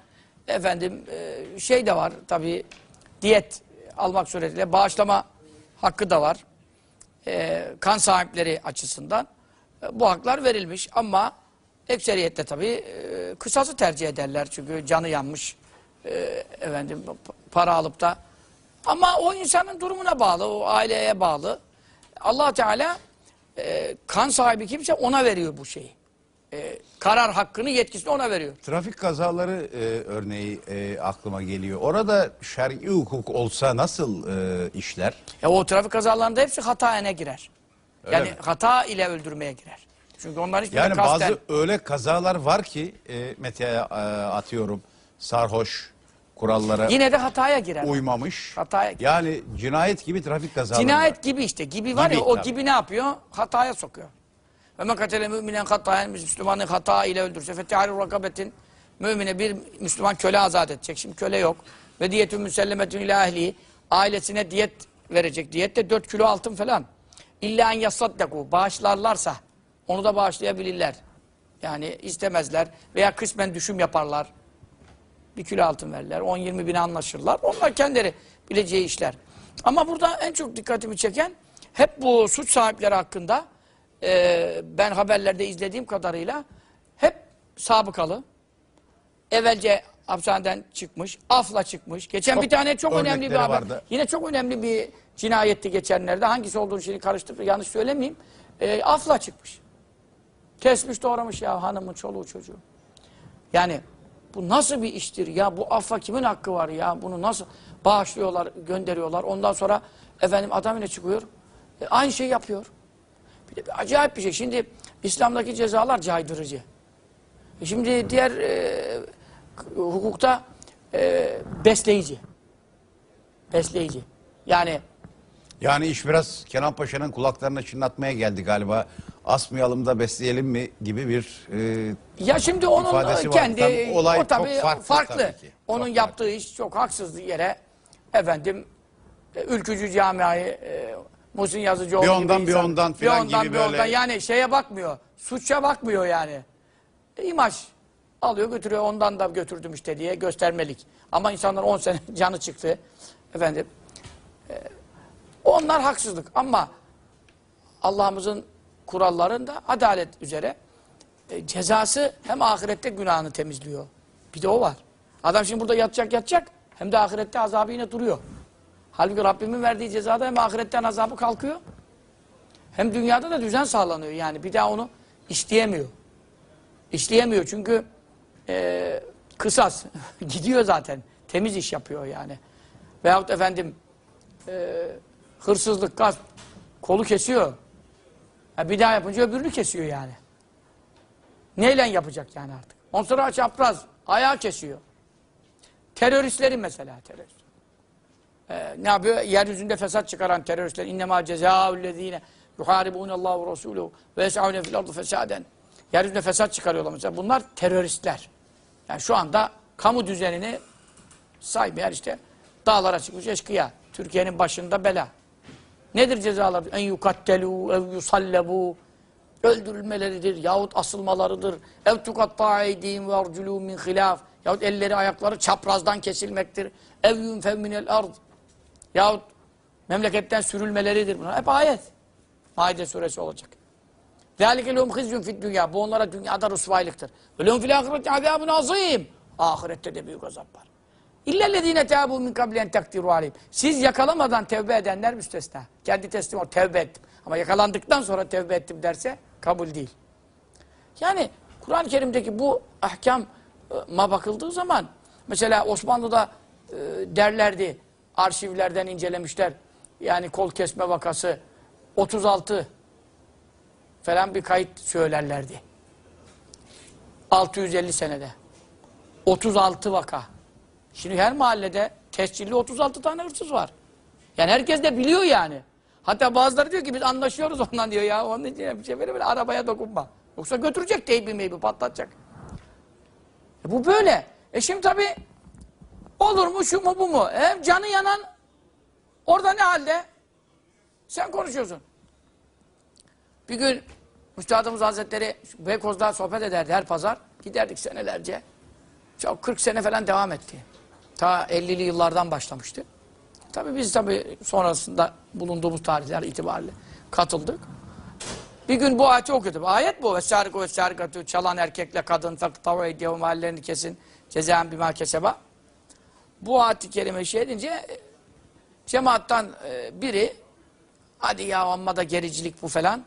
Efendim e, şey de var tabii diyet almak suretiyle bağışlama hakkı da var e, kan sahipleri açısından e, bu haklar verilmiş ama ekseriyette tabii kısası tercih ederler çünkü canı yanmış e, efendim pa- para alıp da ama o insanın durumuna bağlı, o aileye bağlı. Allah Teala e, kan sahibi kimse ona veriyor bu şeyi. E, karar hakkını, yetkisini ona veriyor. trafik kazaları e, örneği e, aklıma geliyor. Orada şer'i hukuk olsa nasıl e, işler? Ya o trafik kazalarında hepsi hatayene girer. Öyle yani mi? hata ile öldürmeye girer. Çünkü onlar hiçbir Yani kasten... bazı öyle kazalar var ki e, Mete'ye e, atıyorum sarhoş kurallara Yine de hataya girer. uymamış. Hataya- Yani cinayet gibi trafik kazaları Cinayet var. gibi işte. Gibi var Gibi, ya o tabii. gibi ne yapıyor? Hataya sokuyor. Ve men katele müminen hatayen Müslümanın hata ile öldürse fetihari rakabetin mümine bir Müslüman köle azat edecek. Şimdi köle yok. Ve diyetün müsellemetün ila ehli ailesine diyet verecek. Diyet de 4 kilo altın falan. İlla en yasaddaku bağışlarlarsa onu da bağışlayabilirler. Yani istemezler veya kısmen düşüm yaparlar. Bir kilo altın verirler. 10-20 bine anlaşırlar. Onlar kendileri bileceği işler. Ama burada en çok dikkatimi çeken hep bu suç sahipleri hakkında e, ben haberlerde izlediğim kadarıyla hep sabıkalı. Evvelce hapishaneden çıkmış, afla çıkmış. Geçen Çok bir tane çok önemli bir haber. vardı. Yine çok önemli bir cinayetti geçenlerde. Hangisi olduğunu şimdi karıştırıp yanlış söylemeyeyim. E, afla çıkmış. Kesmiş doğramış ya hanımın çoluğu çocuğu. Yani bu nasıl bir iştir ya? Bu affa kimin hakkı var ya? Bunu nasıl bağışlıyorlar, gönderiyorlar. Ondan sonra efendim adam yine çıkıyor. e, aynı şeyi yapıyor. Bir de bir acayip bir şey. Şimdi İslam'daki cezalar caydırıcı. E şimdi diğer e, hukukta e, besleyici. Besleyici. Yani Yani iş biraz Kenan Paşa'nın kulaklarını çınlatmaya geldi galiba. Asmayalım da besleyelim mi gibi bir e, Ya şimdi onun ifadesi var. kendi Tabii olay o tabii çok farklı farklı. tabii ki. Onun Çok yaptığı iş çok haksız yere efendim e, ülkücü camiayı e, Muhsin Yazıcıoğlu Bir gibi ondan, bir insan- ondan filan bir ondan, gibi bir ondan. böyle. yani şeye bakmıyor. Suça bakmıyor yani. E, imaj alıyor götürüyor ondan da götürdüm işte diye göstermelik. Ama insanlar 10 sene canı çıktı. Efendim e, onlar haksızlık ama Allah'ımızın kurallarında adalet üzere e, cezası hem ahirette günahını temizliyor. Bir de o var. Adam şimdi burada yatacak yatacak hem de ahirette azabı yine duruyor. Halbuki Rabbimin verdiği cezada hem ahiretten azabı kalkıyor hem dünyada da düzen sağlanıyor. Yani bir daha onu işleyemiyor. İşleyemiyor çünkü e, kısas gidiyor zaten. Temiz iş yapıyor yani. Veyahut efendim e, hırsızlık, gasp kolu kesiyor. Ha, bir daha yapınca öbürünü kesiyor yani. Neyle yapacak yani artık? Ondan sonra çapraz, ayağı kesiyor. Teröristlerin mesela terörist. Ee, ne yapıyor? Yeryüzünde fesat çıkaran teröristler. İnnemâ cezâullezîne yuhâribûnallâhu rasûlûhu ve yes'avne fil ardı fesâden. Yeryüzünde fesat çıkarıyorlar mesela. Bunlar teröristler. Yani şu anda kamu düzenini saymayan işte dağlara çıkmış eşkıya. Türkiye'nin başında bela. Nedir cezalar? En yukattelu ev yusallebu öldürülmeleridir yahut asılmalarıdır. Ev tukatta eydihim ve arculu min hilaf yahut elleri ayakları çaprazdan kesilmektir. Ev yunfev minel ard yahut memleketten sürülmeleridir bunlar. Hep ayet. Maide suresi olacak. Zâlikel hum hizgün fid dünya. Bu onlara dünyada rüsvaylıktır. Ve lehum fil ahireti azâbun azîm. Ahirette de büyük azap var. İlla lezine tabu min kablen takdiru aleyhim. Siz yakalamadan tevbe edenler müstesna. Kendi teslim ol, tevbe ettim. Ama yakalandıktan sonra tevbe ettim derse kabul değil. Yani Kur'an-ı Kerim'deki bu ahkama bakıldığı zaman mesela Osmanlı'da e, derlerdi, arşivlerden incelemişler. Yani kol kesme vakası 36 falan bir kayıt söylerlerdi. 650 senede. 36 vaka. Şimdi her mahallede tescilli 36 tane hırsız var. Yani herkes de biliyor yani. Hatta bazıları diyor ki biz anlaşıyoruz ondan diyor ya. Onun için bir şey böyle arabaya dokunma. Yoksa götürecek teybi meybi patlatacak. E bu böyle. E şimdi tabii olur mu şu mu bu mu? Hem canı yanan orada ne halde? Sen konuşuyorsun. Bir gün Üstadımız Hazretleri Beykoz'da sohbet ederdi her pazar. Giderdik senelerce. Çok 40 sene falan devam etti. Ta 50'li yıllardan başlamıştı. Tabii biz tabii sonrasında bulunduğumuz tarihler itibariyle katıldık. Bir gün bu ayeti okudu. Ayet bu. Vesâriku vesârikatü çalan erkekle kadın faktavu eydiyevum hallerini kesin cezaen bimâ keseba. Bu ayeti kerime şey edince e, cemaattan e, biri hadi ya amma da gericilik bu falan.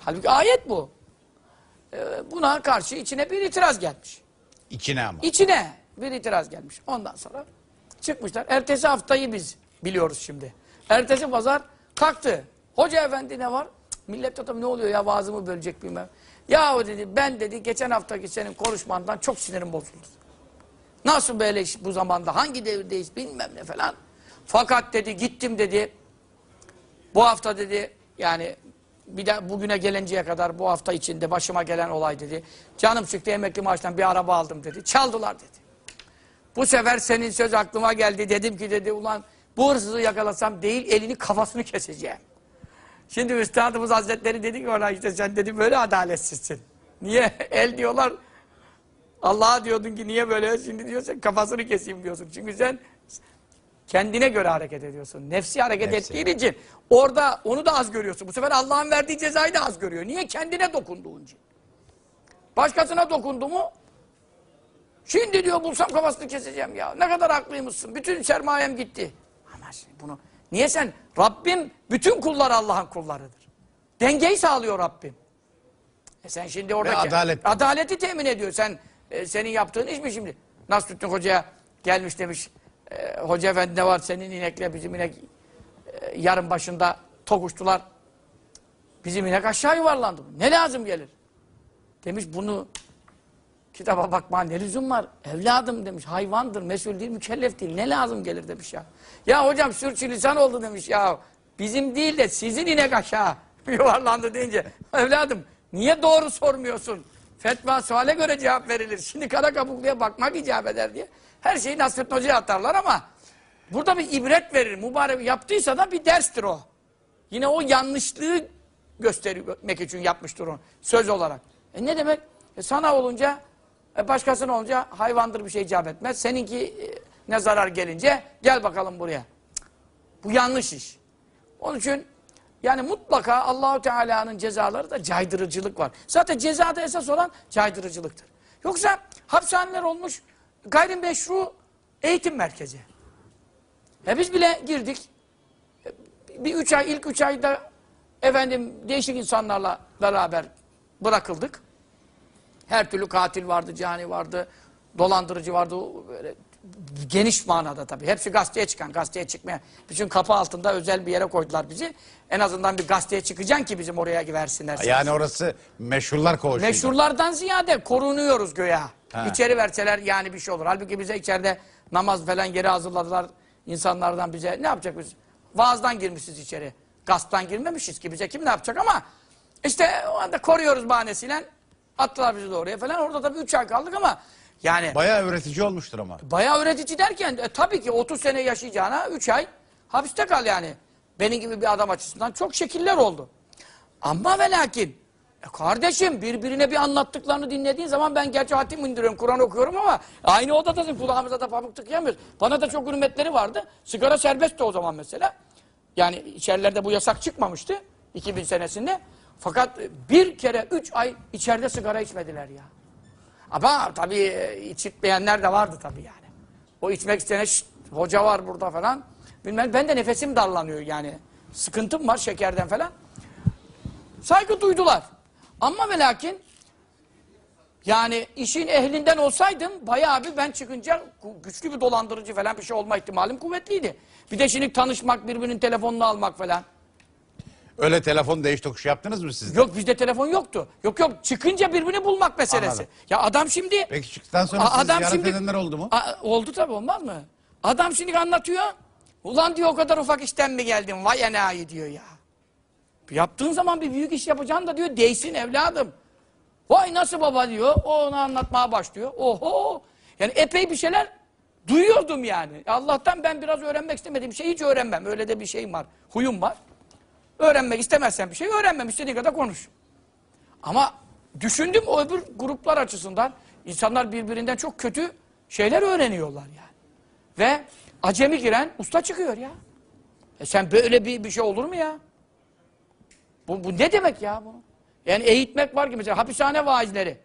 Halbuki ayet bu. E, Buna karşı içine bir itiraz gelmiş. içine ama. İçine bir itiraz gelmiş. Ondan sonra çıkmışlar. Ertesi haftayı biz biliyoruz şimdi. Ertesi pazar kalktı. Hoca efendi ne var? Cık, Millet tabii ne oluyor ya vaazımı bölecek bilmem. Yahu dedi ben dedi geçen haftaki senin konuşmandan çok sinirim bozuldu. Nasıl böyle iş bu zamanda hangi devirdeyiz bilmem ne falan. Fakat dedi gittim dedi. Bu hafta dedi yani bir de bugüne gelinceye kadar bu hafta içinde başıma gelen olay dedi. Canım çıktı emekli maaştan bir araba aldım dedi. Çaldılar dedi. Bu sefer senin söz aklıma geldi. Dedim ki dedi ulan bu hırsızı yakalasam değil elini kafasını keseceğim. Şimdi Üstadımız Hazretleri dedi ki ona işte sen dedi böyle adaletsizsin. Niye? El diyorlar. Allah'a diyordun ki niye böyle? Şimdi diyorsun kafasını keseyim diyorsun. Çünkü sen kendine göre hareket ediyorsun. Nefsi hareket Nefsi. ettiğin için orada onu da az görüyorsun. Bu sefer Allah'ın verdiği cezayı da az görüyor. Niye? Kendine dokunduğun için. Başkasına dokundu mu Şimdi diyor bulsam kafasını keseceğim ya. Ne kadar haklıymışsın. Bütün sermayem gitti. Ama şimdi bunu niye sen Rabbim bütün kullar Allah'ın kullarıdır. Dengeyi sağlıyor Rabbim. E sen şimdi oradaki adalet. adaleti temin ediyor. Sen e, senin yaptığın iş mi şimdi? Nasrettin Hoca'ya gelmiş demiş. E, Hoca efendi ne var senin inekle bizim inek e, yarın başında tokuştular. Bizim inek aşağı yuvarlandı. Ne lazım gelir? Demiş bunu kitaba bakma ne lüzum var? Evladım demiş hayvandır, mesul değil, mükellef değil. Ne lazım gelir demiş ya. Ya hocam sürçülisan oldu demiş ya. Bizim değil de sizin inek aşağı yuvarlandı deyince. Evladım niye doğru sormuyorsun? Fetva suale göre cevap verilir. Şimdi kara kabukluya bakmak icap eder diye. Her şeyi Nasrettin Hoca'ya atarlar ama burada bir ibret verir. Mübarek yaptıysa da bir derstir o. Yine o yanlışlığı göstermek için yapmıştır onu söz olarak. E ne demek? E sana olunca e başkasına olunca hayvandır bir şey icap etmez. Seninki e, ne zarar gelince gel bakalım buraya. Bu yanlış iş. Onun için yani mutlaka Allahu Teala'nın cezaları da caydırıcılık var. Zaten cezada esas olan caydırıcılıktır. Yoksa hapishaneler olmuş gayrimeşru eğitim merkezi. E biz bile girdik bir üç ay, ilk üç ayda efendim değişik insanlarla beraber bırakıldık. Her türlü katil vardı, cani vardı, dolandırıcı vardı. Böyle geniş manada tabii. Hepsi gazeteye çıkan, gazeteye çıkmaya. Bütün kapı altında özel bir yere koydular bizi. En azından bir gazeteye çıkacaksın ki bizim oraya versinler. Yani orası meşhurlar koğuşu. Meşhurlardan ziyade korunuyoruz göya. Ha. İçeri verseler yani bir şey olur. Halbuki bize içeride namaz falan yeri hazırladılar. insanlardan bize ne yapacak biz? Vaazdan girmişiz içeri. Gasptan girmemişiz ki bize kim ne yapacak ama işte o anda koruyoruz bahanesiyle attılar bizi de oraya falan. Orada tabii üç ay kaldık ama yani Bayağı öğretici olmuştur ama. bayağı öğretici derken e, tabii ki 30 sene yaşayacağına 3 ay hapiste kal yani. Benim gibi bir adam açısından çok şekiller oldu. Ama ve lakin e kardeşim birbirine bir anlattıklarını dinlediğin zaman ben gerçi hatim indiriyorum, Kur'an okuyorum ama aynı odadasın kulağımıza da pamuk tıkayamıyoruz. Bana da çok hürmetleri vardı. Sigara serbestti o zaman mesela. Yani içerilerde bu yasak çıkmamıştı 2000 senesinde. Fakat bir kere 3 ay içeride sigara içmediler ya. Ama tabii e, içitmeyenler de vardı tabii yani. O içmek isteyene "Şşt, hoca var burada falan. Bilmem ben de nefesim darlanıyor yani. Sıkıntım var şekerden falan. Saygı duydular. Ama ve lakin yani işin ehlinden olsaydım bayağı bir ben çıkınca güçlü bir dolandırıcı falan bir şey olma ihtimalim kuvvetliydi. Bir de şimdi tanışmak, birbirinin telefonunu almak falan. Öyle telefon değiş tokuş yaptınız mı siz? de? Yok bizde telefon yoktu. Yok yok çıkınca birbirini bulmak meselesi. Anladım. Ya adam şimdi Peki çıktıktan sonra A- adam ziyaret şimdi- edenler oldu mu? A- oldu tabii olmaz mı? Adam şimdi anlatıyor. Ulan diyor o kadar ufak işten mi geldin? Vay enayi diyor ya. Yaptığın zaman bir büyük iş yapacaksın da diyor değsin evladım. Vay nasıl baba diyor. O onu anlatmaya başlıyor. Oho. Yani epey bir şeyler duyuyordum yani. Allah'tan ben biraz öğrenmek istemediğim şeyi hiç öğrenmem. Öyle de bir şeyim var. Huyum var. Öğrenmek istemezsen bir şey öğrenmem. İstediğin kadar konuş. Ama düşündüm o öbür gruplar açısından insanlar birbirinden çok kötü şeyler öğreniyorlar yani. Ve acemi giren usta çıkıyor ya. E sen böyle bir, bir şey olur mu ya? Bu, bu ne demek ya bu? Yani eğitmek var ki mesela hapishane vaizleri.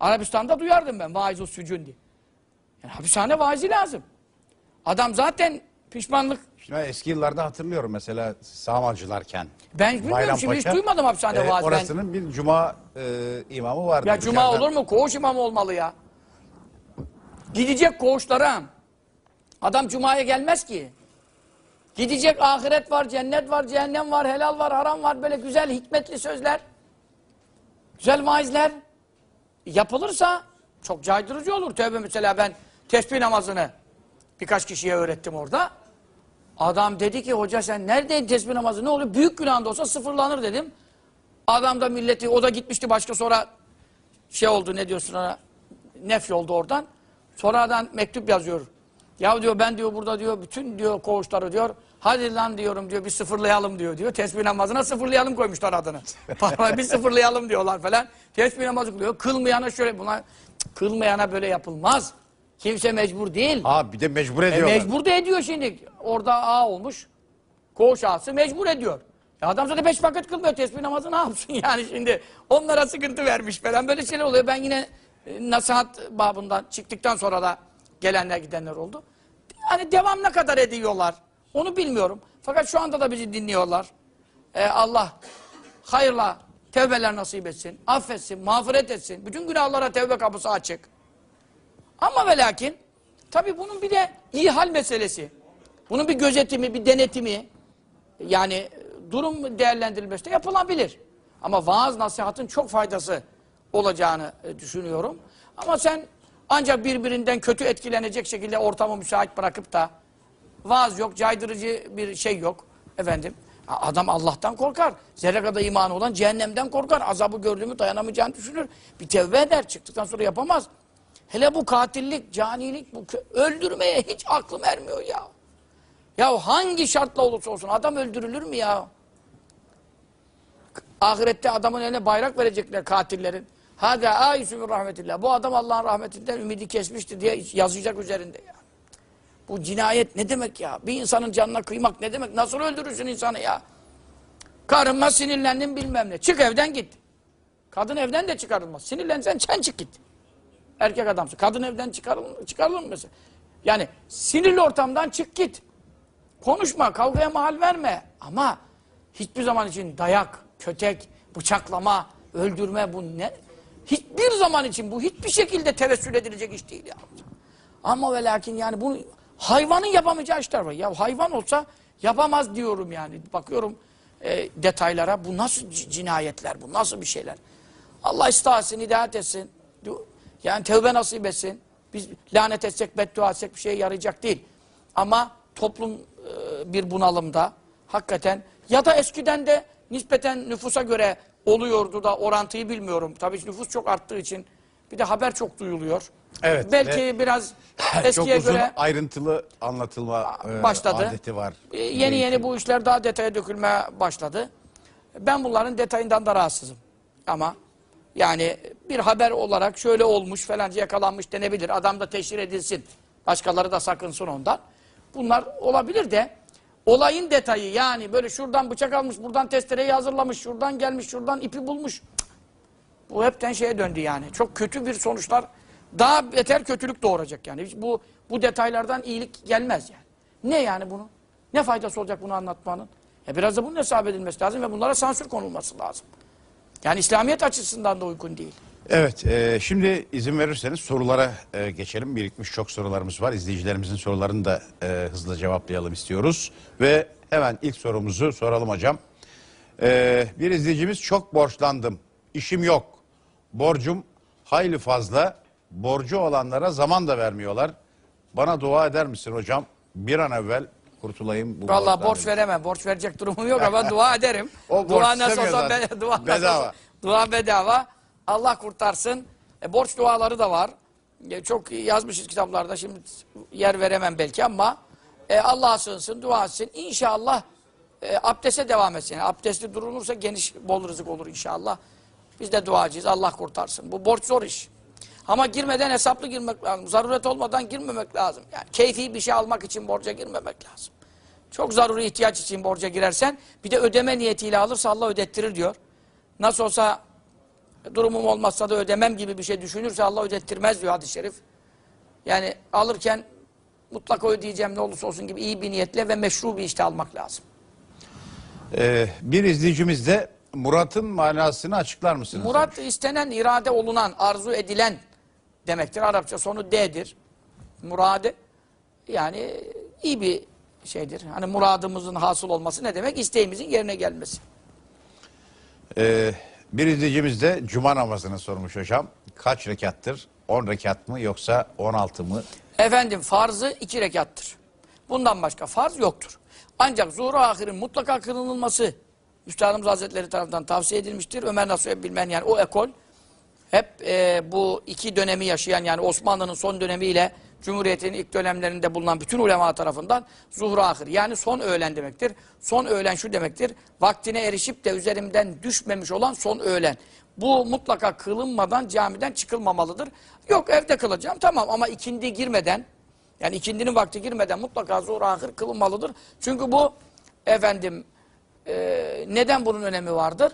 Arabistan'da duyardım ben vaiz-u sücundi. Yani hapishane vaizi lazım. Adam zaten pişmanlık Şimdi eski yıllarda hatırlıyorum mesela sağmalcılarken. Ben bilmiyorum şimdi hiç duymadım hapishane e, vaaz. Ben- Orasının bir cuma e, imamı vardı. Ya cuma Dışarıdan- olur mu? Koğuş imamı olmalı ya. Gidecek koğuşlara. Adam cumaya gelmez ki. Gidecek ahiret var, cennet var, cehennem var, helal var, haram var. Böyle güzel hikmetli sözler. Güzel vaizler. Yapılırsa çok caydırıcı olur. Tövbe mesela ben tesbih namazını birkaç kişiye öğrettim orada. Adam dedi ki hoca sen neredeydin tesbih namazı ne oluyor? Büyük günahında olsa sıfırlanır dedim. Adam da milleti o da gitmişti başka sonra şey oldu ne diyorsun ona nef oldu oradan. Sonradan mektup yazıyor. Ya diyor ben diyor burada diyor bütün diyor koğuşları diyor. Hadi lan diyorum diyor bir sıfırlayalım diyor diyor. Tesbih namazına sıfırlayalım koymuşlar adını. bir sıfırlayalım diyorlar falan. Tesbih namazı kılıyor. Kılmayana şöyle buna cık, kılmayana böyle yapılmaz. Kimse mecbur değil. Ha bir de mecbur E, ediyorlar. mecbur da ediyor şimdi. Orada A olmuş. Koğuş ağası mecbur ediyor. Ya adam zaten beş vakit kılmıyor tesbih namazı ne yapsın yani şimdi. Onlara sıkıntı vermiş falan böyle şeyler oluyor. Ben yine e, nasihat babından çıktıktan sonra da gelenler gidenler oldu. Yani devam ne kadar ediyorlar onu bilmiyorum. Fakat şu anda da bizi dinliyorlar. E, Allah hayırla tevbeler nasip etsin, affetsin, mağfiret etsin. Bütün günahlara tevbe kapısı açık. Ama ve lakin tabi bunun bir de iyi hal meselesi. Bunun bir gözetimi, bir denetimi yani e, durum değerlendirilmesi de yapılabilir. Ama vaaz nasihatın çok faydası olacağını e, düşünüyorum. Ama sen ancak birbirinden kötü etkilenecek şekilde ortamı müsait bırakıp da vaaz yok, caydırıcı bir şey yok. Efendim, adam Allah'tan korkar. Zerre kadar imanı olan cehennemden korkar. Azabı gördüğümü dayanamayacağını düşünür. Bir tevbe eder, çıktıktan sonra yapamaz. Hele bu katillik, canilik, bu öldürmeye hiç aklım ermiyor ya. Ya hangi şartla olursa olsun adam öldürülür mü ya? Ahirette adamın eline bayrak verecekler katillerin. Hâdâ âyisü min rahmetillah. Bu adam Allah'ın rahmetinden ümidi kesmiştir diye yazıyacak üzerinde ya. Bu cinayet ne demek ya? Bir insanın canına kıymak ne demek? Nasıl öldürürsün insanı ya? Karınma sinirlendim bilmem ne. Çık evden git. Kadın evden de çıkarılmaz. Sinirlensen sen çık git. Erkek adamsın. Kadın evden çıkarılır, çıkarılır mı mesela? Yani sinirli ortamdan çık git. Konuşma, kavgaya mahal verme. Ama hiçbir zaman için dayak, kötek, bıçaklama, öldürme bu ne? Hiçbir zaman için bu hiçbir şekilde tevessül edilecek iş değil ya. Ama ve lakin yani bunu hayvanın yapamayacağı işler var. Ya hayvan olsa yapamaz diyorum yani. Bakıyorum e, detaylara. Bu nasıl cinayetler, bu nasıl bir şeyler. Allah istahsın, hidayet etsin. Yani tevbe nasip etsin. Biz lanet etsek, beddua etsek bir şeye yarayacak değil. Ama toplum e, bir bunalımda hakikaten ya da eskiden de nispeten nüfusa göre oluyordu da orantıyı bilmiyorum. Tabii nüfus çok arttığı için bir de haber çok duyuluyor. Evet, Belki biraz Çok eskiye uzun göre ayrıntılı anlatılma e, başladı. adeti var. e, yeni yeni bu işler daha detaya dökülmeye başladı. Ben bunların detayından da rahatsızım. Ama yani bir haber olarak şöyle olmuş falanca yakalanmış denebilir. Adam da teşhir edilsin. Başkaları da sakınsın ondan. Bunlar olabilir de olayın detayı yani böyle şuradan bıçak almış, buradan testereyi hazırlamış, şuradan gelmiş, şuradan ipi bulmuş. Bu hepten şeye döndü yani. Çok kötü bir sonuçlar daha beter kötülük doğuracak yani. Bu bu detaylardan iyilik gelmez yani. Ne yani bunun? Ne faydası olacak bunu anlatmanın? E biraz da bunun hesap edilmesi lazım ve bunlara sansür konulması lazım. Yani İslamiyet açısından da uygun değil. Evet, e, şimdi izin verirseniz sorulara e, geçelim. Birikmiş çok sorularımız var. İzleyicilerimizin sorularını da e, hızlı cevaplayalım istiyoruz. Ve hemen ilk sorumuzu soralım hocam. E, bir izleyicimiz çok borçlandım, işim yok, borcum hayli fazla, borcu olanlara zaman da vermiyorlar. Bana dua eder misin hocam? Bir an evvel kurtulayım bu borçtan borç veremem. Borç verecek durumum yok ama dua ederim. O dua nasıl olsa be- dua nasıl Bedava. olsa- dua bedava. Allah kurtarsın. E, borç duaları da var. E, çok yazmışız kitaplarda. Şimdi yer veremem belki ama e, Allah'a sığınsın, dua etsin. İnşallah e, abdeste devam etsin. Yani abdestli durulursa geniş bol rızık olur inşallah. Biz de duacıyız. Allah kurtarsın. Bu borç zor iş. Ama girmeden hesaplı girmek lazım. Zaruret olmadan girmemek lazım. Yani keyfi bir şey almak için borca girmemek lazım. Çok zaruri ihtiyaç için borca girersen bir de ödeme niyetiyle alırsa Allah ödettirir diyor. Nasıl olsa durumum olmazsa da ödemem gibi bir şey düşünürse Allah ödettirmez diyor hadis-i şerif. Yani alırken mutlaka ödeyeceğim ne olursa olsun gibi iyi bir niyetle ve meşru bir işte almak lazım. E, bir izleyicimiz de Murat'ın manasını açıklar mısınız? Murat istenen, irade olunan, arzu edilen demektir. Arapça sonu D'dir. Murade yani iyi bir şeydir. Hani muradımızın hasıl olması ne demek? İsteğimizin yerine gelmesi. Ee, bir izleyicimiz de cuma namazını sormuş hocam. Kaç rekattır? 10 rekat mı yoksa 16 mı? Efendim farzı iki rekattır. Bundan başka farz yoktur. Ancak zuhur ahirin mutlaka kılınılması Üstadımız Hazretleri tarafından tavsiye edilmiştir. Ömer Nasuh Bilmen yani o ekol hep e, bu iki dönemi yaşayan yani Osmanlı'nın son dönemiyle Cumhuriyet'in ilk dönemlerinde bulunan bütün ulema tarafından zuhur ahir yani son öğlen demektir. Son öğlen şu demektir. Vaktine erişip de üzerimden düşmemiş olan son öğlen. Bu mutlaka kılınmadan camiden çıkılmamalıdır. Yok evde kılacağım tamam ama ikindi girmeden yani ikindinin vakti girmeden mutlaka zuhur ahir kılınmalıdır. Çünkü bu efendim e, neden bunun önemi vardır?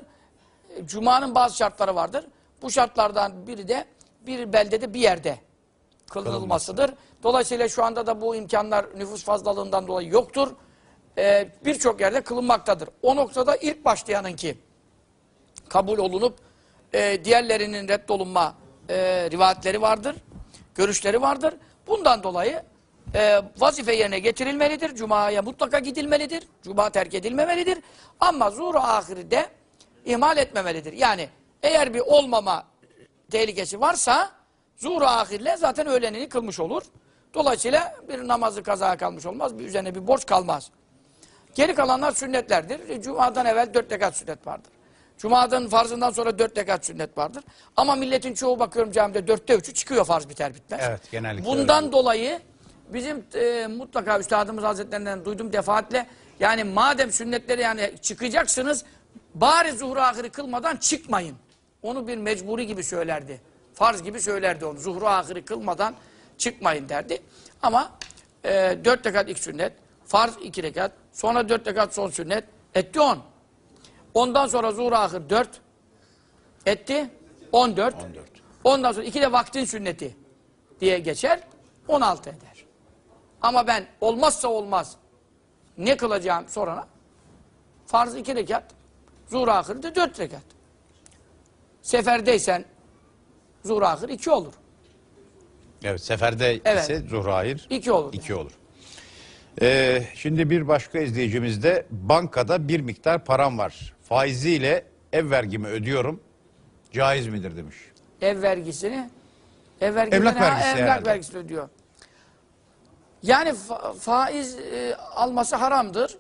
Cuma'nın bazı şartları vardır. Bu şartlardan biri de bir beldede bir yerde kılınılmasıdır. Dolayısıyla şu anda da bu imkanlar nüfus fazlalığından dolayı yoktur. Ee, Birçok yerde kılınmaktadır. O noktada ilk başlayanın ki kabul olunup e, diğerlerinin reddolunma e, rivayetleri vardır, görüşleri vardır. Bundan dolayı e, vazife yerine getirilmelidir. Cuma'ya mutlaka gidilmelidir. Cuma terk edilmemelidir. Ama zuhur ahirde ihmal etmemelidir. Yani eğer bir olmama tehlikesi varsa zuhur ahirle zaten öğlenini kılmış olur. Dolayısıyla bir namazı kazaya kalmış olmaz. Bir üzerine bir borç kalmaz. Geri kalanlar sünnetlerdir. E, Cuma'dan evvel dört rekat sünnet vardır. Cuma'dan farzından sonra dört rekat sünnet vardır. Ama milletin çoğu bakıyorum camide dörtte üçü çıkıyor farz biter bitmez. Evet, genellikle Bundan öyle. dolayı bizim e, mutlaka Üstadımız Hazretlerinden duydum defaatle yani madem sünnetleri yani çıkacaksınız bari zuhur ahiri kılmadan çıkmayın. Onu bir mecburi gibi söylerdi. Farz gibi söylerdi onu. Zuhru ahiri kılmadan çıkmayın derdi. Ama e, dört rekat ilk sünnet, farz iki rekat, sonra dört rekat son sünnet, etti on. Ondan sonra zuhur ahir dört, etti on dört. Ondan sonra iki de vaktin sünneti diye geçer, on altı eder. Ama ben olmazsa olmaz ne kılacağım sorana? Farz iki rekat, zuhur ahir de dört rekat. Seferdeysen zuhur ahir iki olur. Evet seferde Evet. ise zuhrahir İki olur. iki olur. Ee, şimdi bir başka izleyicimizde bankada bir miktar param var. Faiziyle ev vergimi ödüyorum. Caiz midir demiş. Ev vergisini ev vergisini, Emlak ha, vergisi emlak herhalde. vergisini ödüyor. Yani fa- faiz e, alması haramdır.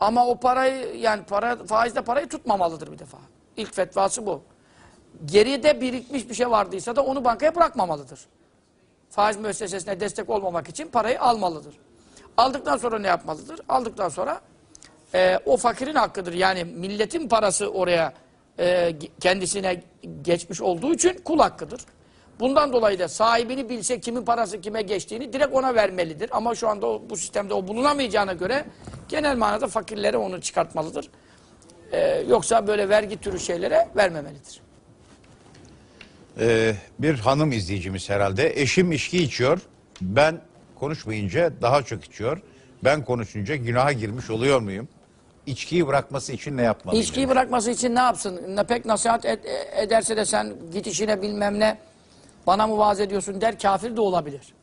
Ama o parayı yani para faizde parayı tutmamalıdır bir defa. İlk fetvası bu. Geride birikmiş bir şey vardıysa da onu bankaya bırakmamalıdır. Faiz müessesesine destek olmamak için parayı almalıdır. Aldıktan sonra ne yapmalıdır? Aldıktan sonra e, o fakirin hakkıdır. Yani milletin parası oraya e, kendisine geçmiş olduğu için kul hakkıdır. Bundan dolayı da sahibini bilse kimin parası kime geçtiğini direkt ona vermelidir. Ama şu anda o, bu sistemde o bulunamayacağına göre genel manada fakirlere onu çıkartmalıdır. E, yoksa böyle vergi türü şeylere vermemelidir. Ee, bir hanım izleyicimiz herhalde. Eşim içki içiyor. Ben konuşmayınca daha çok içiyor. Ben konuşunca günaha girmiş oluyor muyum? İçkiyi bırakması için ne yapmalıyım? İçkiyi bırakması için ne yapsın? Ne pek nasihat ed- ederse de sen git işine bilmem ne bana mı vaaz ediyorsun der kafir de olabilir.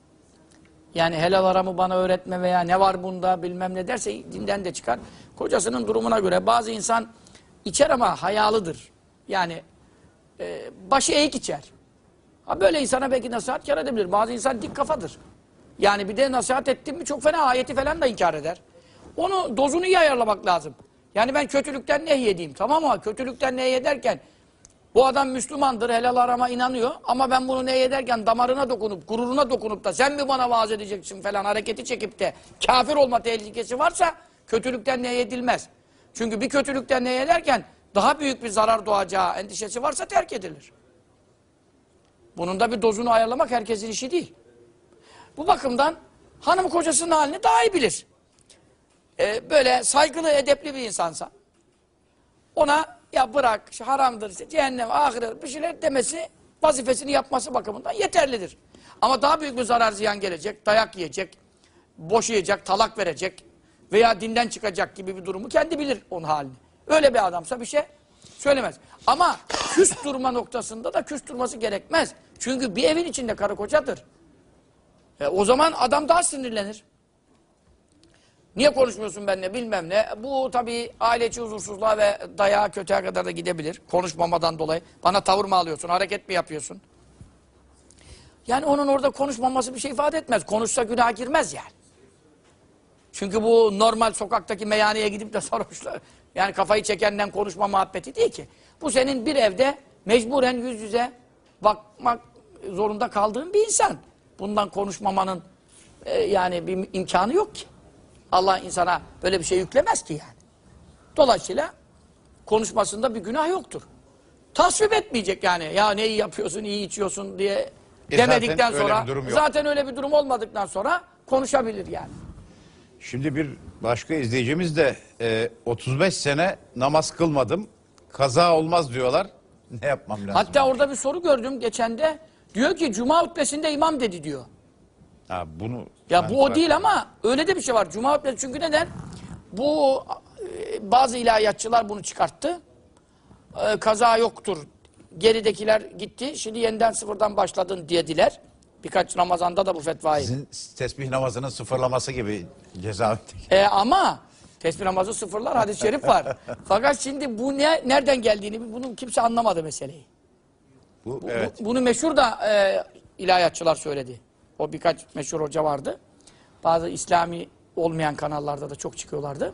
Yani helal aramı bana öğretme veya ne var bunda bilmem ne derse dinden de çıkar. Kocasının durumuna göre bazı insan içer ama hayalıdır. Yani e, başı eğik içer. Ha böyle insana belki nasihat kar edebilir. Bazı insan dik kafadır. Yani bir de nasihat ettim mi çok fena ayeti falan da inkar eder. Onu dozunu iyi ayarlamak lazım. Yani ben kötülükten nehyedeyim tamam mı? Kötülükten nehyederken bu adam Müslümandır, helal arama inanıyor ama ben bunu nehyederken damarına dokunup, gururuna dokunup da sen mi bana vaaz edeceksin falan hareketi çekip de kafir olma tehlikesi varsa kötülükten nehyedilmez. Çünkü bir kötülükten nehyederken daha büyük bir zarar doğacağı endişesi varsa terk edilir. Bunun da bir dozunu ayarlamak herkesin işi değil. Bu bakımdan hanım kocasının halini daha iyi bilir. Ee, böyle saygılı, edepli bir insansa ona ya bırak işte haramdır, işte, cehennem, ahiret bir şeyler demesi vazifesini yapması bakımından yeterlidir. Ama daha büyük bir zarar ziyan gelecek, dayak yiyecek, boşayacak, talak verecek veya dinden çıkacak gibi bir durumu kendi bilir onun halini. Öyle bir adamsa bir şey söylemez. Ama küs durma noktasında da küs durması gerekmez. Çünkü bir evin içinde karı kocadır. E, o zaman adam daha sinirlenir. Niye konuşmuyorsun benimle bilmem ne. Bu tabii aile içi huzursuzluğa ve dayağa kötüye kadar da gidebilir. Konuşmamadan dolayı. Bana tavır mı alıyorsun, hareket mi yapıyorsun? Yani onun orada konuşmaması bir şey ifade etmez. Konuşsa günah girmez yani. Çünkü bu normal sokaktaki meyhaneye gidip de sarhoşlar. Yani kafayı çekenden konuşma muhabbeti değil ki. Bu senin bir evde mecburen yüz yüze bakmak zorunda kaldığın bir insan. Bundan konuşmamanın e, yani bir imkanı yok ki. Allah insana böyle bir şey yüklemez ki yani. Dolayısıyla konuşmasında bir günah yoktur. Tasvip etmeyecek yani. Ya ne iyi yapıyorsun, iyi içiyorsun diye E demedikten zaten öyle sonra yok. zaten öyle bir durum olmadıktan sonra konuşabilir yani. Şimdi bir başka izleyicimiz de e, 35 sene namaz kılmadım. Kaza olmaz diyorlar. Ne yapmam lazım? Hatta orada bir soru gördüm geçen de. Diyor ki cuma hutbesinde imam dedi diyor. Ha, bunu Ya bu o değil ama öyle de bir şey var. Cuma hutbesi çünkü neden? Bu e, bazı ilahiyatçılar bunu çıkarttı. e, kaza yoktur. Geridekiler gitti. Şimdi yeniden sıfırdan başladın dediler. Birkaç Ramazan'da da bu fetvayı. Sizin tesbih namazının sıfırlaması gibi ceza. E, ama tesbih namazı sıfırlar hadis-i şerif var. Fakat şimdi bu ne nereden geldiğini bunu kimse anlamadı meseleyi. Bu, Bu- evet. bunu meşhur da e, ilahiyatçılar söyledi. O birkaç meşhur hoca vardı. Bazı İslami olmayan kanallarda da çok çıkıyorlardı.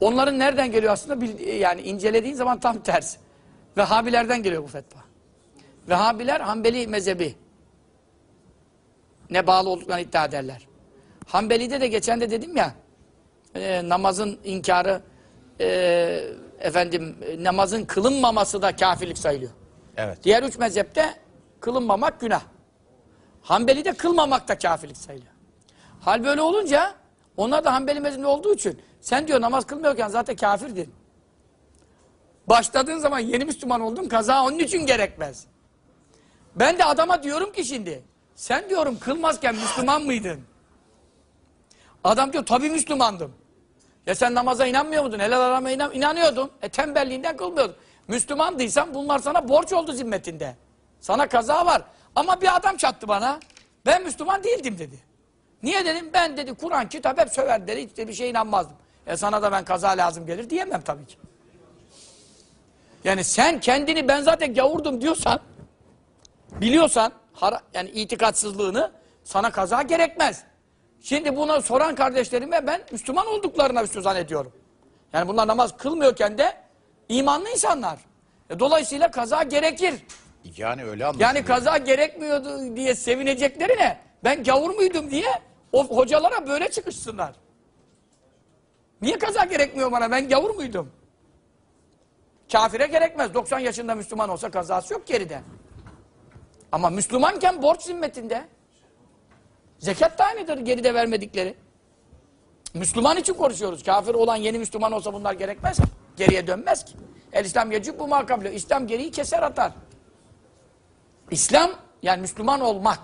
Onların nereden geliyor aslında bil- yani incelediğin zaman tam tersi. Vehhabilerden geliyor bu fetva. Vehhabiler Hanbeli mezhebi ne bağlı olduklarını iddia ederler. Hanbeli'de de geçen de dedim ya e, namazın inkarı e, efendim e, namazın kılınmaması da kafirlik sayılıyor. Evet. Diğer üç mezhepte kılınmamak günah. Hanbeli'de kılmamak da kafirlik sayılıyor. Hal böyle olunca onlar da Hanbeli mezhebinde olduğu için sen diyor namaz kılmıyorken zaten kafirdin. Başladığın zaman yeni Müslüman oldun kaza onun için gerekmez. Ben de adama diyorum ki şimdi sen diyorum kılmazken Müslüman mıydın? Adam diyor tabii Müslümandım. Ya sen namaza inanmıyor muydun? Helal arama inan inanıyordun. E tembelliğinden kılmıyordun. Müslümandıysan bunlar sana borç oldu zimmetinde. Sana kaza var. Ama bir adam çattı bana. Ben Müslüman değildim dedi. Niye dedim? Ben dedi Kur'an kitap hep söver dedi. Hiç de bir şeye inanmazdım. E sana da ben kaza lazım gelir diyemem tabii ki. Yani sen kendini ben zaten gavurdum diyorsan biliyorsan yani itikatsızlığını sana kaza gerekmez. Şimdi buna soran kardeşlerime ben Müslüman olduklarına Müslüman ediyorum. Yani bunlar namaz kılmıyorken de imanlı insanlar. E, dolayısıyla kaza gerekir. Yani öyle anlaşılıyor. Yani kaza gerekmiyordu diye sevinecekleri ne? Ben gavur muydum diye o hocalara böyle çıkışsınlar. Niye kaza gerekmiyor bana? Ben gavur muydum? Kafire gerekmez. 90 yaşında Müslüman olsa kazası yok geride. Ama Müslümanken borç zimmetinde. Zekat da aynıdır geride vermedikleri. Müslüman için konuşuyoruz. Kafir olan yeni Müslüman olsa bunlar gerekmez. Geriye dönmez ki. El İslam yecib bu makable. İslam geriyi keser atar. İslam yani Müslüman olmak.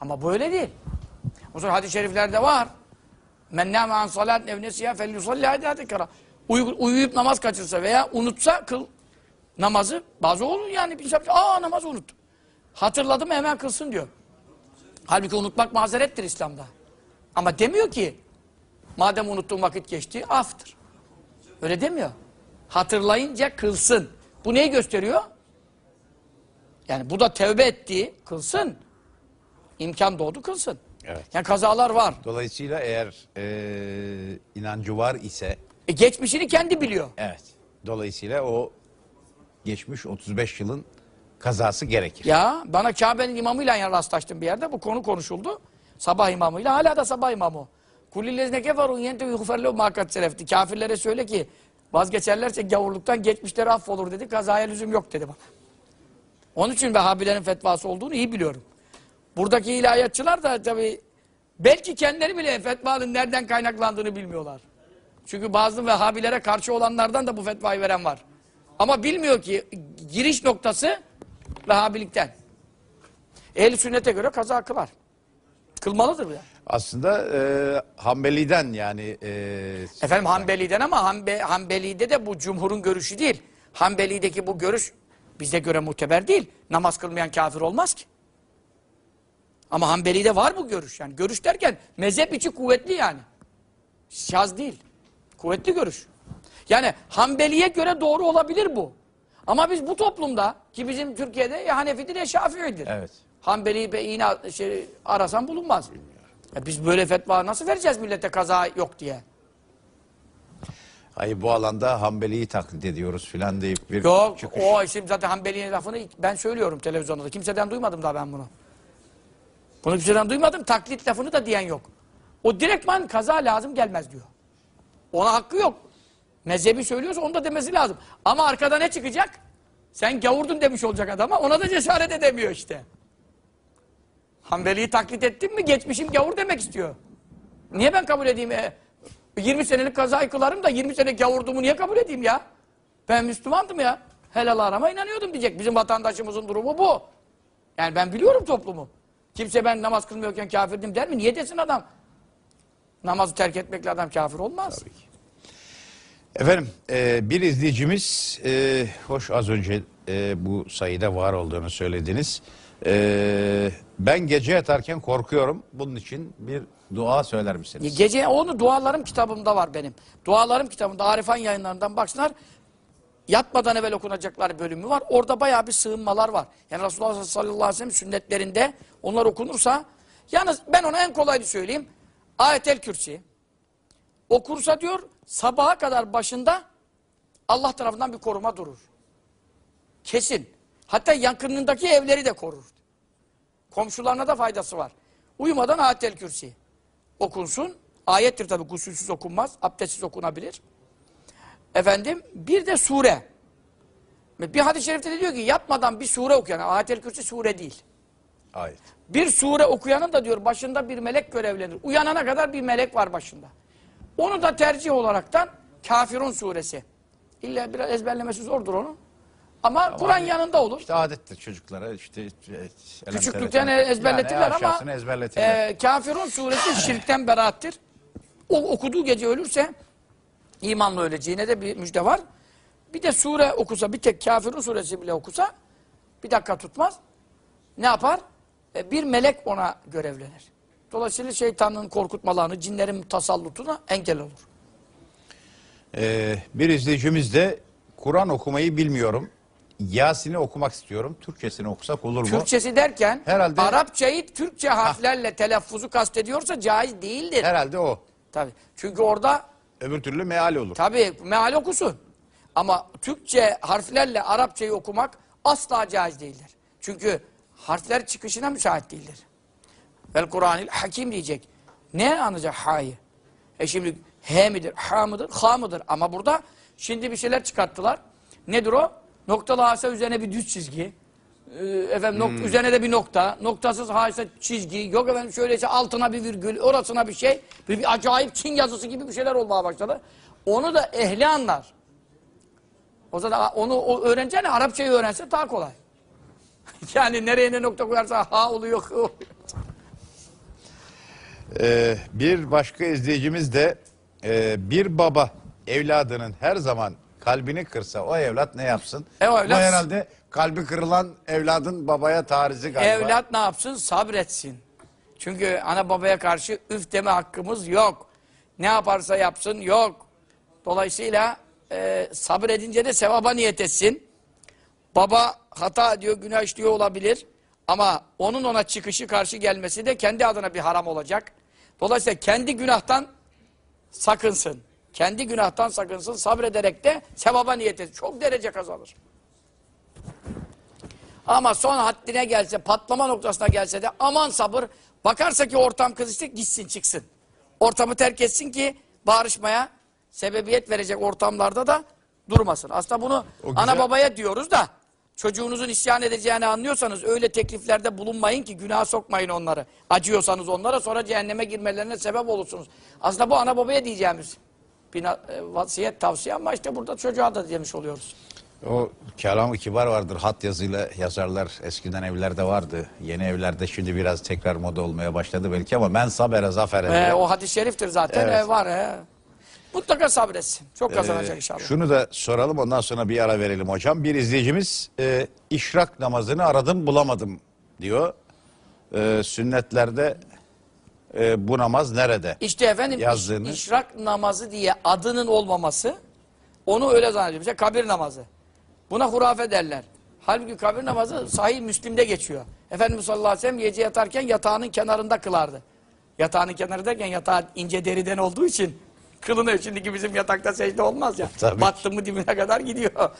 Ama böyle değil. O zaman hadis-i şeriflerde var. Men nâme an salât nevnesiyâ fel yusalli hâdâ kara. Uyuyup namaz kaçırsa veya unutsa kıl namazı. Bazı olur yani bir insan, aa namazı unuttum. Hatırladı mı hemen kılsın diyor. Halbuki unutmak mazerettir İslam'da. Ama demiyor ki madem unuttuğun vakit geçti aftır. Öyle demiyor. Hatırlayınca kılsın. Bu neyi gösteriyor? Yani bu da tevbe ettiği kılsın. İmkan doğdu kılsın. Evet. Yani kazalar var. Dolayısıyla eğer e, inancı var ise E geçmişini kendi biliyor. evet. Dolayısıyla o geçmiş 35 yılın kazası gerekir. Ya bana Kabe'nin imamıyla rastlaştım bir yerde. Bu konu konuşuldu. Sabah imamıyla. Hala da sabah imamı. Kulillezine keferun yente yuhferlu makat selefti. Kafirlere söyle ki vazgeçerlerse gavurluktan geçmişleri affolur dedi. Kazaya lüzum yok dedi bana. Onun için Vehhabilerin fetvası olduğunu iyi biliyorum. Buradaki ilahiyatçılar da tabii belki kendileri bile fetvanın nereden kaynaklandığını bilmiyorlar. Çünkü bazı Vehhabilere karşı olanlardan da bu fetvayı veren var. Ama bilmiyor ki giriş noktası Vehhabilikten. Ehl-i sünnete göre kaza kılar. Kılmalıdır bu yani. Aslında e, Hanbeli'den yani e, Efendim Hanbeli'den ama Hanbe, Hanbeli'de de bu cumhurun görüşü değil. Hanbeli'deki bu görüş bize göre muteber değil. Namaz kılmayan kafir olmaz ki. Ama Hanbeli'de var bu görüş. Yani görüş derken mezhep içi kuvvetli yani. Şaz değil. Kuvvetli görüş. Yani Hanbeli'ye göre doğru olabilir bu. Ama biz bu toplumda ki bizim Türkiye'de ya Hanefidir ya Şafii'dir. Evet. Hanbeli be iğne şey, arasan bulunmaz. Ya biz böyle fetva nasıl vereceğiz millete kaza yok diye? Hayır bu alanda Hanbeli'yi taklit ediyoruz filan deyip bir Yok çıkış. o şimdi zaten Hanbeli'nin lafını ben söylüyorum televizyonda da. Kimseden duymadım daha ben bunu. Bunu kimseden duymadım. Taklit lafını da diyen yok. O direktman kaza lazım gelmez diyor. Ona hakkı yok. Mezhebi söylüyorsa onu da demesi lazım. Ama arkada ne çıkacak? Sen gavurdun demiş olacak adama. Ona da cesaret edemiyor işte. Hanbeli'yi taklit ettin mi geçmişim gavur demek istiyor. Niye ben kabul edeyim? E, 20 senelik kazayı kılarım da 20 sene gavurduğumu niye kabul edeyim ya? Ben Müslümandım ya. Helal arama inanıyordum diyecek. Bizim vatandaşımızın durumu bu. Yani ben biliyorum toplumu. Kimse ben namaz kılmıyorken kafirdim der mi? Niye desin adam? Namazı terk etmekle adam kafir olmaz. Efendim e, bir izleyicimiz e, hoş az önce e, bu sayıda var olduğunu söylediniz. E, ben gece yatarken korkuyorum. Bunun için bir dua söyler misiniz? Gece onu dualarım kitabımda var benim. Dualarım kitabımda Arifan yayınlarından baksınlar. Yatmadan evvel okunacaklar bölümü var. Orada bayağı bir sığınmalar var. Yani Resulullah sallallahu aleyhi ve sellem sünnetlerinde onlar okunursa yalnız ben ona en kolayını söyleyeyim. Ayetel Kürsi okursa diyor sabaha kadar başında Allah tarafından bir koruma durur. Kesin. Hatta yakınındaki evleri de korur. Komşularına da faydası var. Uyumadan Ayetel Kürsi okunsun. Ayettir tabi gusülsüz okunmaz. Abdestsiz okunabilir. Efendim bir de sure. Bir hadis-i şerifte de diyor ki yatmadan bir sure okuyan. Ayetel Kürsi sure değil. Ayet. Bir sure okuyanın da diyor başında bir melek görevlenir. Uyanana kadar bir melek var başında. Onu da tercih olaraktan Kafirun suresi. İlla biraz ezberlemesi zordur onu. Ama Kur'an yanında olur. İşte adettir çocuklara işte. e, Küçüklükten elemtere- ezberletirler yani ama ezberletirler. e, Kafirun suresi şirkten beraattir. O okuduğu gece ölürse imanla öleceğine de bir müjde var. Bir de sure okusa, bir tek Kafirun suresi bile okusa bir dakika tutmaz. Ne yapar? E, bir melek ona görevlenir. Dolayısıyla şeytanın korkutmalarını, cinlerin tasallutuna engel olur. Ee, bir izleyicimiz de Kur'an okumayı bilmiyorum. Yasin'i okumak istiyorum. Türkçesini okusak olur mu? Türkçesi derken Herhalde- Arapçayı Türkçe harflerle telaffuzu kastediyorsa caiz değildir. Herhalde o. Tabii. Çünkü orada Öbür türlü meal olur. Tabii meal okusun. Ama Türkçe harflerle Arapçayı okumak asla caiz değildir. Çünkü harfler çıkışına müsait değildir. Vel Kur'anil hakim diyecek. Ne anlayacak ha'yı? E şimdi he midir, ha mıdır, ha mıdır? Ama burada şimdi bir şeyler çıkarttılar. Nedir o? Noktalı hasa üzerine bir düz çizgi. Ee, efendim nok- üzerine de bir nokta. Noktasız ha ise çizgi. Yok efendim şöyleyse altına bir virgül, orasına bir şey. Bir, bir acayip Çin yazısı gibi bir şeyler olmaya başladı. Onu da ehli anlar. O zaman onu o öğreneceğine Arapçayı öğrense daha kolay. yani nereye ne nokta koyarsa ha oluyor. Ee, bir başka izleyicimiz de e, bir baba evladının her zaman kalbini kırsa o evlat ne yapsın? E, o evlat- Bu herhalde kalbi kırılan evladın babaya tarizi galiba. Evlat ne yapsın? Sabretsin. Çünkü ana babaya karşı üf deme hakkımız yok. Ne yaparsa yapsın yok. Dolayısıyla e, sabredince de sevaba niyet etsin. Baba hata diyor, günah işliyor olabilir. Ama onun ona çıkışı karşı gelmesi de kendi adına bir haram olacak. Dolayısıyla kendi günahtan sakınsın. Kendi günahtan sakınsın. Sabrederek de sevaba niyet etsin. Çok derece kazanır. Ama son haddine gelse, patlama noktasına gelse de aman sabır. Bakarsa ki ortam kızışacak gitsin çıksın. Ortamı terk etsin ki bağırışmaya sebebiyet verecek ortamlarda da durmasın. Aslında bunu güzel. ana babaya diyoruz da çocuğunuzun isyan edeceğini anlıyorsanız öyle tekliflerde bulunmayın ki günaha sokmayın onları. Acıyorsanız onlara sonra cehenneme girmelerine sebep olursunuz. Aslında bu ana babaya diyeceğimiz bir e, vasiyet tavsiye ama işte burada çocuğa da demiş oluyoruz. O kelam-ı kibar vardır. Hat yazıyla yazarlar. Eskiden evlerde vardı. Yeni evlerde şimdi biraz tekrar moda olmaya başladı belki ama men sabere zafere. Ee, o hadis-i şeriftir zaten. Evet. Ee, var. He. Mutlaka sabretsin. Çok kazanacak Ee, inşallah. Şunu da soralım ondan sonra bir ara verelim hocam. Bir izleyicimiz e, işrak namazını aradım bulamadım diyor. E, sünnetlerde e, bu namaz nerede? İşte efendim iş- yazdığını- işrak namazı diye adının olmaması onu öyle zannediyor. Mesela kabir namazı. Buna hurafe derler. Halbuki kabir namazı sahih Müslim'de geçiyor. Efendimiz sallallahu aleyhi ve sellem gece yatarken yatağının kenarında kılardı. Yatağının kenarı derken yatağı ince deriden olduğu için kılınıyor. Şimdiki bizim yatakta secde olmaz ya. Tabii. Battı mı dibine kadar gidiyor.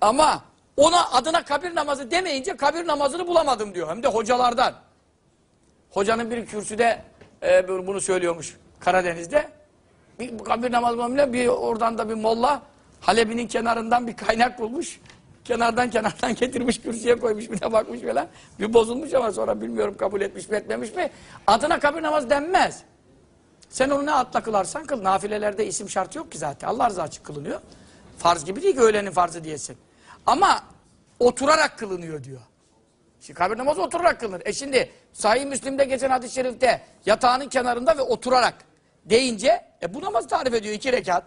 Ama ona adına kabir namazı demeyince kabir namazını bulamadım diyor. Hem de hocalardan. Hocanın bir kürsüde e, bunu söylüyormuş Karadeniz'de. Bir kabir namazı bulamayan bir oradan da bir molla Halep'inin kenarından bir kaynak bulmuş. Kenardan kenardan getirmiş kürsüye koymuş bir de bakmış falan. Bir bozulmuş ama sonra bilmiyorum kabul etmiş mi etmemiş mi. Adına kabir namazı denmez. Sen onu ne atla kılarsan kıl. Nafilelerde isim şartı yok ki zaten. Allah rızası için kılınıyor. Farz gibi değil ki öğlenin farzı diyesin. Ama oturarak kılınıyor diyor. Şimdi kabir namazı oturarak kılınır. E şimdi Sahih Müslim'de geçen hadis-i şerifte yatağının kenarında ve oturarak deyince e bu namazı tarif ediyor iki rekat.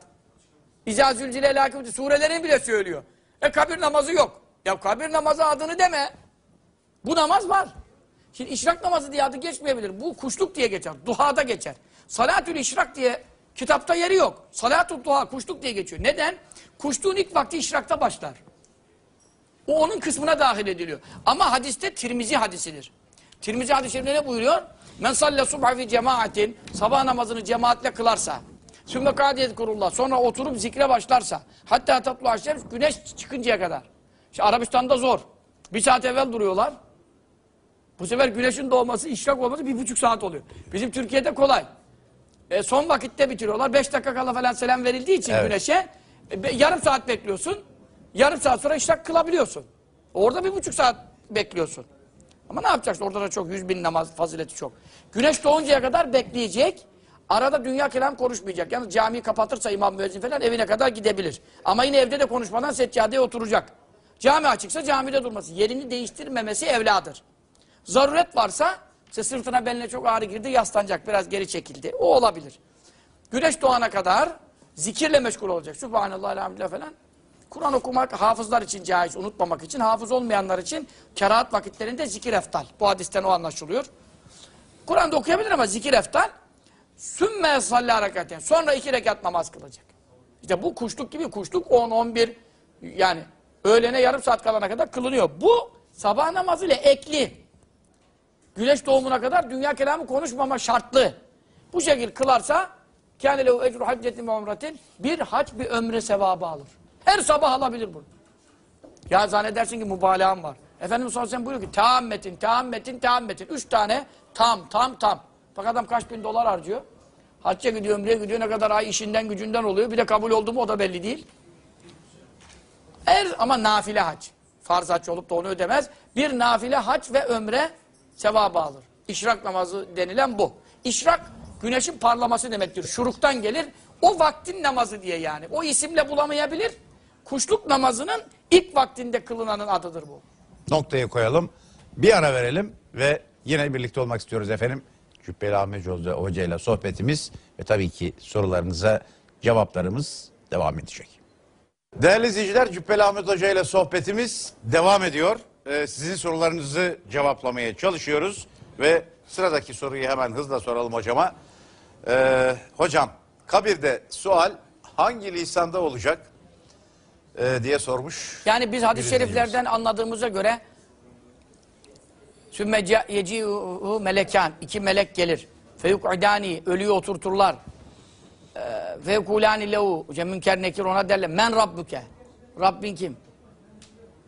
İzâ zülzile elâkûtü surelerin bile söylüyor. E kabir namazı yok. Ya kabir namazı adını deme. Bu namaz var. Şimdi işrak namazı diye adı geçmeyebilir. Bu kuşluk diye geçer. Duhada geçer. Salatül işrak diye kitapta yeri yok. Salatül duha kuşluk diye geçiyor. Neden? Kuşluğun ilk vakti işrakta başlar. O onun kısmına dahil ediliyor. Ama hadiste Tirmizi hadisidir. Tirmizi hadis-i şerifte ne buyuruyor? Men salle subha fi cemaatin sabah namazını cemaatle kılarsa sümme kadiyet kurullah sonra oturup zikre başlarsa hatta tatlu aşşems güneş çıkıncaya kadar. İşte Arabistan'da zor. Bir saat evvel duruyorlar. Bu sefer güneşin doğması, işrak olması bir buçuk saat oluyor. Bizim Türkiye'de kolay. E, son vakitte bitiriyorlar. Beş dakika kala falan selam verildiği için Evet. güneşe e, yarım saat bekliyorsun. Yarım saat sonra işrak kılabiliyorsun. Orada bir buçuk saat bekliyorsun. Ama ne yapacaksın? Orada da çok yüz bin namaz fazileti çok. Güneş doğuncaya kadar bekleyecek. Arada dünya kelam konuşmayacak. Yani camiyi kapatırsa imam müezzin falan evine kadar gidebilir. Ama yine evde de konuşmadan seccadeye oturacak. Cami açıksa camide durması. Yerini değiştirmemesi evladır. Zaruret varsa işte sırtına beline çok ağrı girdi yaslanacak biraz geri çekildi. O olabilir. Güneş doğana kadar zikirle meşgul olacak. Subhanallah, elhamdülillah falan. Kur'an okumak hafızlar için caiz, unutmamak için. Hafız olmayanlar için kerahat vakitlerinde zikir eftal. Bu hadisten o anlaşılıyor. Kur'an'da okuyabilir ama zikir eftal. Sümme salli harekaten. Sonra iki rekat namaz kılacak. İşte bu kuşluk gibi kuşluk 10, 11 yani öğlene yarım saat kalana kadar kılınıyor. Bu sabah namazı ile ekli. Güneş doğumuna kadar dünya kelamı konuşmama şartlı. Bu şekil kılarsa lehu ecru haccetin ve umretin bir hac bir ömre sevabı alır. Her sabah alabilir bunu. Ya zannedersin ki mübalağam var. Efendimiz sallallahu aleyhi ve sellem buyuruyor ki taammetin, taammetin, taammetin. Üç tane tam, tam, tam. Bak adam kaç bin dolar harcıyor. Hacca gidiyor, ömreye gidiyor. Ne kadar ay işinden gücünden oluyor. Bir de kabul oldu mu o da belli değil. Er ama nafile hac. Farz hac olup da onu ödemez. Bir nafile hac ve ömre sevabı alır. İşrak namazı denilen bu. İşrak güneşin parlaması demektir. Şuruktan gelir. O vaktin namazı diye yani. O isimle bulamayabilir. Kuşluk namazının ilk vaktinde kılınanın adıdır bu. Noktayı koyalım. Bir ara verelim ve yine birlikte olmak istiyoruz efendim. Cübbeli Ahmet Hoca ile sohbetimiz ve tabii ki sorularınıza cevaplarımız devam edecek. Değerli izleyiciler Cübbeli Ahmet Hoca ile sohbetimiz devam ediyor. Ee, sizin sorularınızı cevaplamaya çalışıyoruz ve sıradaki soruyu hemen hızla soralım hocama. Ee, hocam kabirde sual hangi lisanda olacak Ee, diye sormuş. Yani biz hadis-i şeriflerden anladığımıza göre sümme yeci'uhu melekan iki melek gelir. Feyuk'idani ölüyü oturturlar. Feykulani lehu münker nekir ona derler. Men rabbuke. Rabbin kim?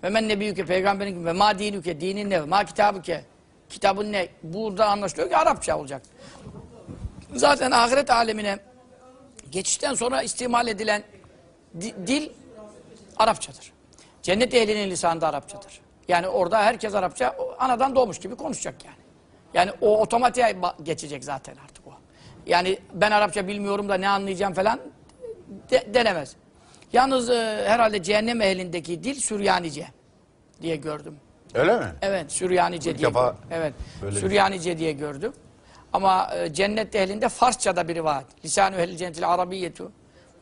Ve men nebiyyüke peygamberin? Ve ma dinüke dinin ne? Ma kitabuke. Kitabın ne? Burada anlaşılıyor ki Arapça olacak. Zaten ahiret alemine geçişten sonra istimal edilen di- dil Arapçadır. Cennet ehlinin lisanı da Arapçadır. Yani orada herkes Arapça anadan doğmuş gibi konuşacak yani. Yani o otomatiğe geçecek zaten artık o. Yani ben Arapça bilmiyorum da ne anlayacağım falan de- denemez. Yalnız e, herhalde cehennem ehlindeki dil Süryanice diye gördüm. Öyle mi? Evet, Süryanice İlk diye. defa gördüm. Evet, böyle bir Süryanice diye gördüm. Ama e, cennet ehlinde Farsçada bir rivayet. Lisan-ı ehl cennetil arabiyyetu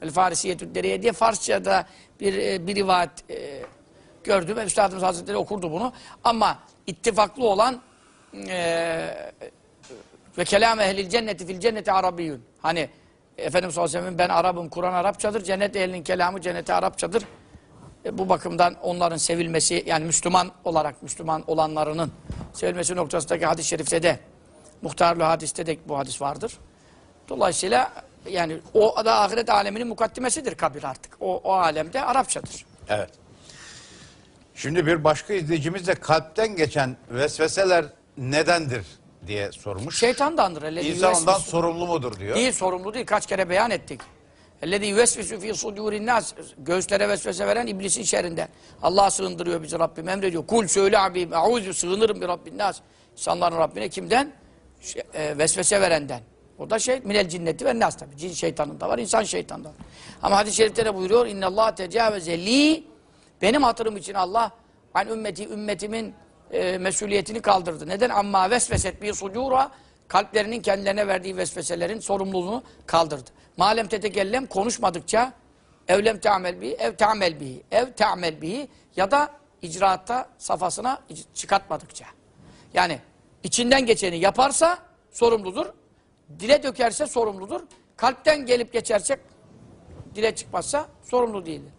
el farisiyetu dereye diye Farsçada bir e, bir rivayet e, gördüm. Üstadımız Hazretleri okurdu bunu. Ama ittifaklı olan e, ve kelam ehlil cenneti fil cenneti arabiyyun. Hani Efendimiz sallallahu ben Arap'ım, Kur'an Arapçadır. Cennet ehlinin kelamı cennete Arapçadır. E, bu bakımdan onların sevilmesi yani Müslüman olarak Müslüman olanlarının sevilmesi noktasındaki hadis-i şerifte de muhtarlı hadiste de bu hadis vardır. Dolayısıyla yani o da ahiret aleminin mukaddimesidir kabir artık. O, o alemde Arapçadır. Evet. Şimdi bir başka izleyicimiz de kalpten geçen vesveseler nedendir diye sormuş. Şeytan da andır. Ellezî İnsan ondan sorumlu mudur diyor. Değil sorumlu değil. Kaç kere beyan ettik. Ellezî yüvesvisu fî sudûrin nâs. Göğüslere vesvese veren iblisin şerrinden. Allah sığındırıyor bizi Rabbim emrediyor. Kul söyle abim. Eûzü sığınırım bir Rabbin nâs. İnsanların Rabbine kimden? Şey, e, vesvese verenden. O da şey minel cinneti ve nas tabi. Cin şeytanın da var, insan şeytan da var. Ama hadis-i şerifte de buyuruyor. İnne Allah tecavüze li. Benim hatırım için Allah an ümmeti ümmetimin e, mesuliyetini kaldırdı. Neden? Amma vesveset bir sucura kalplerinin kendilerine verdiği vesveselerin sorumluluğunu kaldırdı. Malem tetekellem konuşmadıkça Evlem ta'mel bihi, ev ta'mel bihi, ev ta'mel bihi ya da icraatta safhasına çıkartmadıkça. Yani içinden geçeni yaparsa sorumludur. Dile dökerse sorumludur. Kalpten gelip geçerse dile çıkmazsa sorumlu değildir.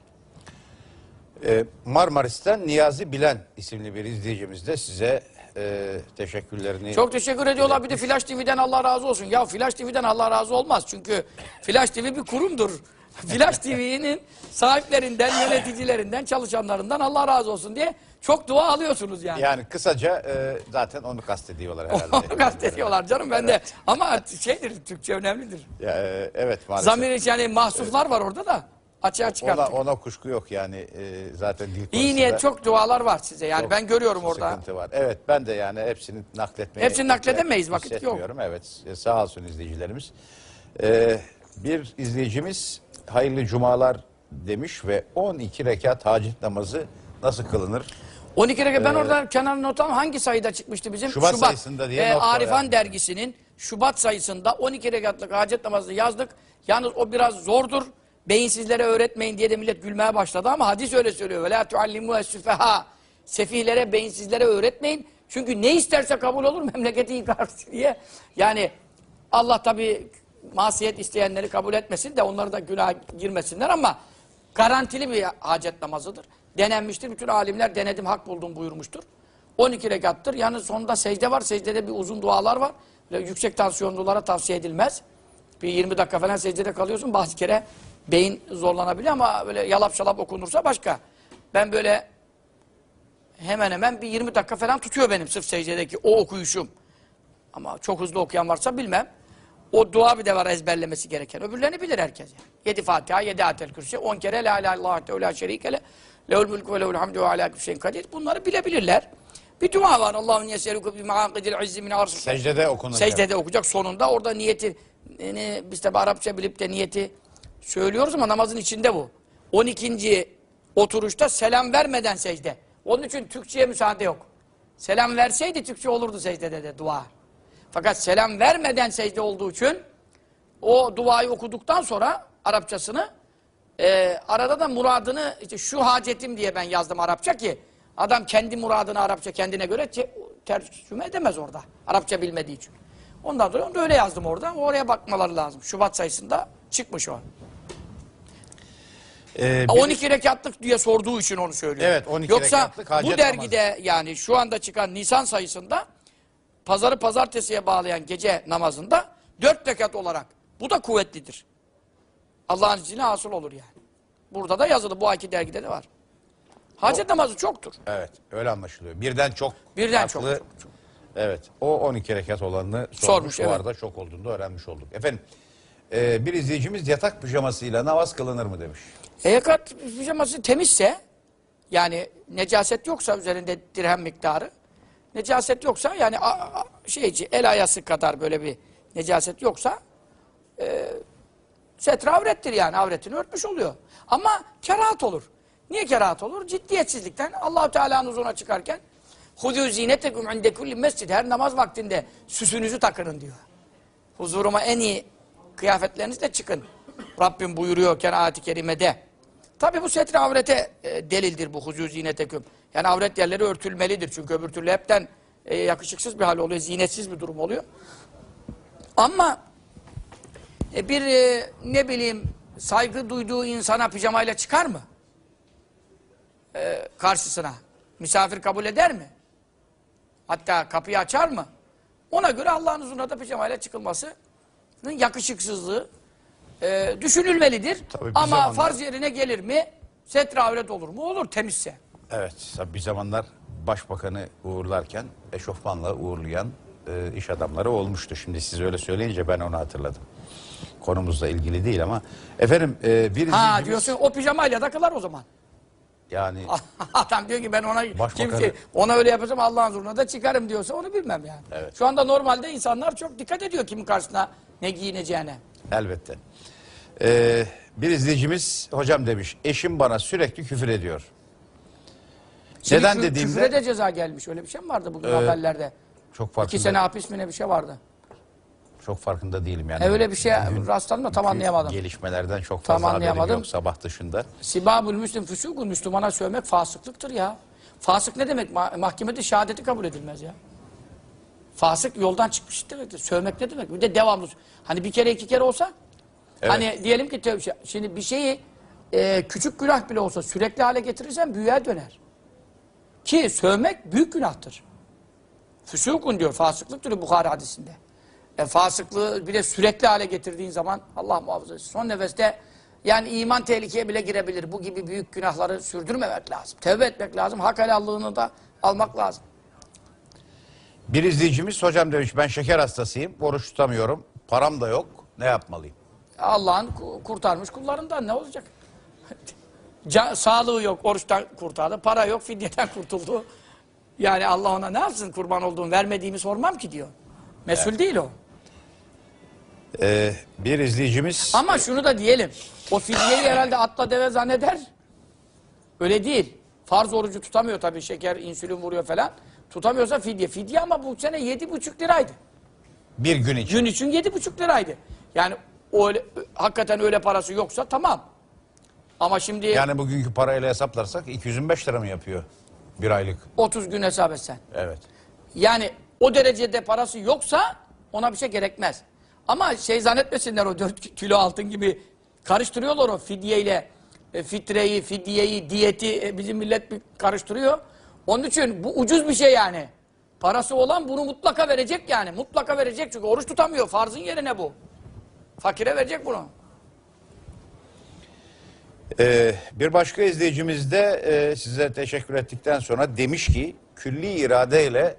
Ee, Marmaris'ten Niyazi Bilen isimli bir izleyicimiz de size e, teşekkürlerini... Çok teşekkür ediyorlar. Bir de Flash TV'den Allah razı olsun. Ya Flash TV'den Allah razı olmaz. Çünkü Flash TV bir kurumdur. Flash TV'nin sahiplerinden, yöneticilerinden, çalışanlarından Allah razı olsun diye çok dua alıyorsunuz yani. Yani kısaca e, zaten onu kastediyorlar herhalde. Onu kastediyorlar canım ben de. Ama şeydir, Türkçe önemlidir. Ya, e, evet maalesef. Zamir yani mahsuflar var orada da açığa Ona, çıkarttık. ona kuşku yok yani e, zaten dil İyi niyet çok dualar var size. Yani çok ben görüyorum orada. Sıkıntı var. Evet ben de yani hepsini nakletmeye... Hepsini nakledemeyiz, vakit yok. Evet e, sağ olsun izleyicilerimiz. E, bir izleyicimiz hayırlı cumalar demiş ve 12 rekat hacet namazı nasıl kılınır? 12 rekat ben orada kenar notam hangi sayıda çıkmıştı bizim? Ee, Şubat sayısında diye e, not var Arifan yani. dergisinin Şubat sayısında 12 rekatlık hacet namazını yazdık. Yalnız o biraz zordur. Beyinsizlere öğretmeyin diye de millet gülmeye başladı ama hadis öyle söylüyor. La tuallimu es-süfeha. Sefihlere, beyinsizlere öğretmeyin. Çünkü ne isterse kabul olur memleketi yıkar diye. Yani Allah tabi masiyet isteyenleri kabul etmesin de onları da günah girmesinler ama garantili bir hacet namazıdır. Denenmiştir. Bütün alimler denedim hak buldum buyurmuştur. 12 rekattır. Yani sonunda secde var. Secdede bir uzun dualar var. Böyle yüksek tansiyonlulara tavsiye edilmez. Bir 20 dakika falan secdede kalıyorsun. Bazı kere beyin zorlanabiliyor ama böyle yalap şalap okunursa başka. Ben böyle hemen hemen bir 20 dakika falan tutuyor benim sırf secdedeki o okuyuşum. Ama çok hızlı okuyan varsa bilmem. O dua bir de var ezberlemesi gereken. Öbürlerini bilir herkes. Yani. Yedi Fatiha, yedi Atel Kürsi, on kere La ilahe illallah ve la şerike le, lehul mülkü ve lehul hamdü ve ala küfşeyin kadir. Bunları bilebilirler. Bir dua var. Allah'ın yeseruku bi ma'akidil izzi min arşı. Secdede okunur. Secdede okuyacak sonunda orada niyeti yani biz tabi Arapça bilip de niyeti söylüyoruz ama namazın içinde bu. 12. oturuşta selam vermeden secde. Onun için Türkçe'ye müsaade yok. Selam verseydi Türkçe olurdu secdede de dua. Fakat selam vermeden secde olduğu için o duayı okuduktan sonra Arapçasını e, arada da muradını işte şu hacetim diye ben yazdım Arapça ki adam kendi muradını Arapça kendine göre te- tercüme edemez orada. Arapça bilmediği için. Ondan dolayı onu da öyle yazdım orada. Oraya bakmaları lazım. Şubat sayısında çıkmış o. Ee, bir- 12 rekatlık diye sorduğu için onu söylüyorum. Evet, 12 Yoksa rekatlık bu dergide yani şu anda çıkan Nisan sayısında pazarı pazartesiye bağlayan gece namazında 4 rekat olarak bu da kuvvetlidir. Allah'ın izniyle hasıl olur yani. Burada da yazılı bu ayki dergide de var. Hacet namazı çoktur. Evet öyle anlaşılıyor. Birden çok Birden farklı- çok, çok, çok. Evet o 12 rekat olanını sormuş. Sormuş, Bu evet. arada çok olduğunu da öğrenmiş olduk. Efendim e, bir izleyicimiz yatak pijamasıyla namaz kılınır mı demiş. E yakat pijaması temizse yani necaset yoksa üzerinde dirhem miktarı necaset yoksa yani a- a- şeyci el ayası kadar böyle bir necaset yoksa e, setre avrettir yani avretini örtmüş oluyor. Ama kerahat olur. Niye kerahat olur? Ciddiyetsizlikten Allahu Teala'nın huzuruna çıkarken Hudû zînetekum inde kulli mescid. Her namaz vaktinde süsünüzü takının diyor. Huzuruma en iyi kıyafetlerinizle çıkın. Rabbim buyuruyorken ayet-i kerimede. Tabi bu setre avrete e, delildir bu huzû zineteküm. Yani avret yerleri örtülmelidir. Çünkü öbür türlü hepten e, yakışıksız bir hal oluyor. Zinetsiz bir durum oluyor. Ama e, bir e, ne bileyim saygı duyduğu insana pijamayla çıkar mı? E, karşısına. Misafir kabul eder mi? Hatta kapıyı açar mı? Ona göre Allah'ın huzuruna da pijamayla çıkılmasının yakışıksızlığı e, düşünülmelidir. Tabii bir Ama zamanlar- farz yerine gelir mi? Setre avret olur mu? Olur temizse. Evet tabii bir zamanlar başbakanı uğurlarken eşofmanla uğurlayan e, iş adamları olmuştu. Şimdi siz öyle söyleyince ben onu hatırladım. Konumuzla ilgili değil ama. Efendim e, bir Ha izleyicimiz diyorsun o pijamayla da kılar o zaman. yani Adam diyor ki ben ona Başbakanı- kimse ona öyle yapacağım Allah'ın huzuruna da çıkarım diyorsa onu bilmem yani. Evet. Şu anda normalde insanlar çok dikkat ediyor kimin karşısına ne giyineceğine. elbette. E, bir izleyicimiz hocam demiş eşim bana sürekli küfür ediyor. Şimdi Neden kü- dediğimde Küfre de ceza gelmiş. Öyle bir şey mi vardı bugün haberlerde? çok İki farkında. sene hapis mi ne bir şey vardı. çok farkında değilim yani. E, öyle bir Bugün- rastladım da tam anlayamadım. Gelişmelerden çok Tam fazla haberim anlayamadım. yok sabah dışında. Sibabul Müslim füsukun Müslümana sövmek fasıklıktır ya. Fasık ne demek? Ma- mahkemede şehadeti kabul edilmez ya. Fasık yoldan çıkmış demektir. Sövmek ne demek? Bir de devamlı. Hani bir kere iki kere olsa Evet. hani diyelim ki tövbe- şimdi bir şeyi e, küçük günah bile olsa sürekli hale getirirsen büyüğe döner. Ki sövmek büyük günahtır. Füsukun diyor. Fasıklık diyor Bukhari hadisinde. E, fasıklığı bir de sürekli hale getirdiğin zaman Allah muhafaza etsin. Son nefeste yani iman tehlikeye bile girebilir. Bu gibi büyük günahları sürdürmemek lazım. Tevbe etmek lazım. Hak helallığını da almak lazım. Bir izleyicimiz hocam demiş ben şeker hastasıyım. Oruç tutamıyorum. Param da yok. Ne yapmalıyım? Allah'ın ku- kurtarmış kullarından ne olacak? Can, sağlığı yok, oruçtan kurtardı. Para yok, fidyeden kurtuldu. Yani Allah ona ne yapsın kurban olduğum vermediğimi sormam ki diyor. Mesul değil o. Ee, bir izleyicimiz Ama şunu da diyelim. O fidyeyi herhalde atla deve zanneder. Öyle değil. Farz orucu tutamıyor tabii. Şeker, insülin vuruyor falan. Tutamıyorsa fidye. Fidye ama bu sene yedi buçuk liraydı. bir gün için. Gün için yedi buçuk liraydı. Yani öyle, hakikaten öyle parası yoksa tamam. Ama şimdi Yani bugünkü parayla hesaplarsak 225 lira mı yapıyor bir aylık? 30 gün hesap etsen. Evet. Yani o derecede parası yoksa ona bir şey gerekmez. Ama şey zannetmesinler o 4 kilo altın gibi karıştırıyorlar o fidyeyle e, fitreyi, fidyeyi, diyeti e, bizim millet bir karıştırıyor. Onun için bu ucuz bir şey yani. Parası olan bunu mutlaka verecek yani. Mutlaka verecek çünkü oruç tutamıyor. Farzın yerine bu. Fakire verecek bunu. Ee, bir başka izleyicimiz de e, size teşekkür ettikten sonra demiş ki külli iradeyle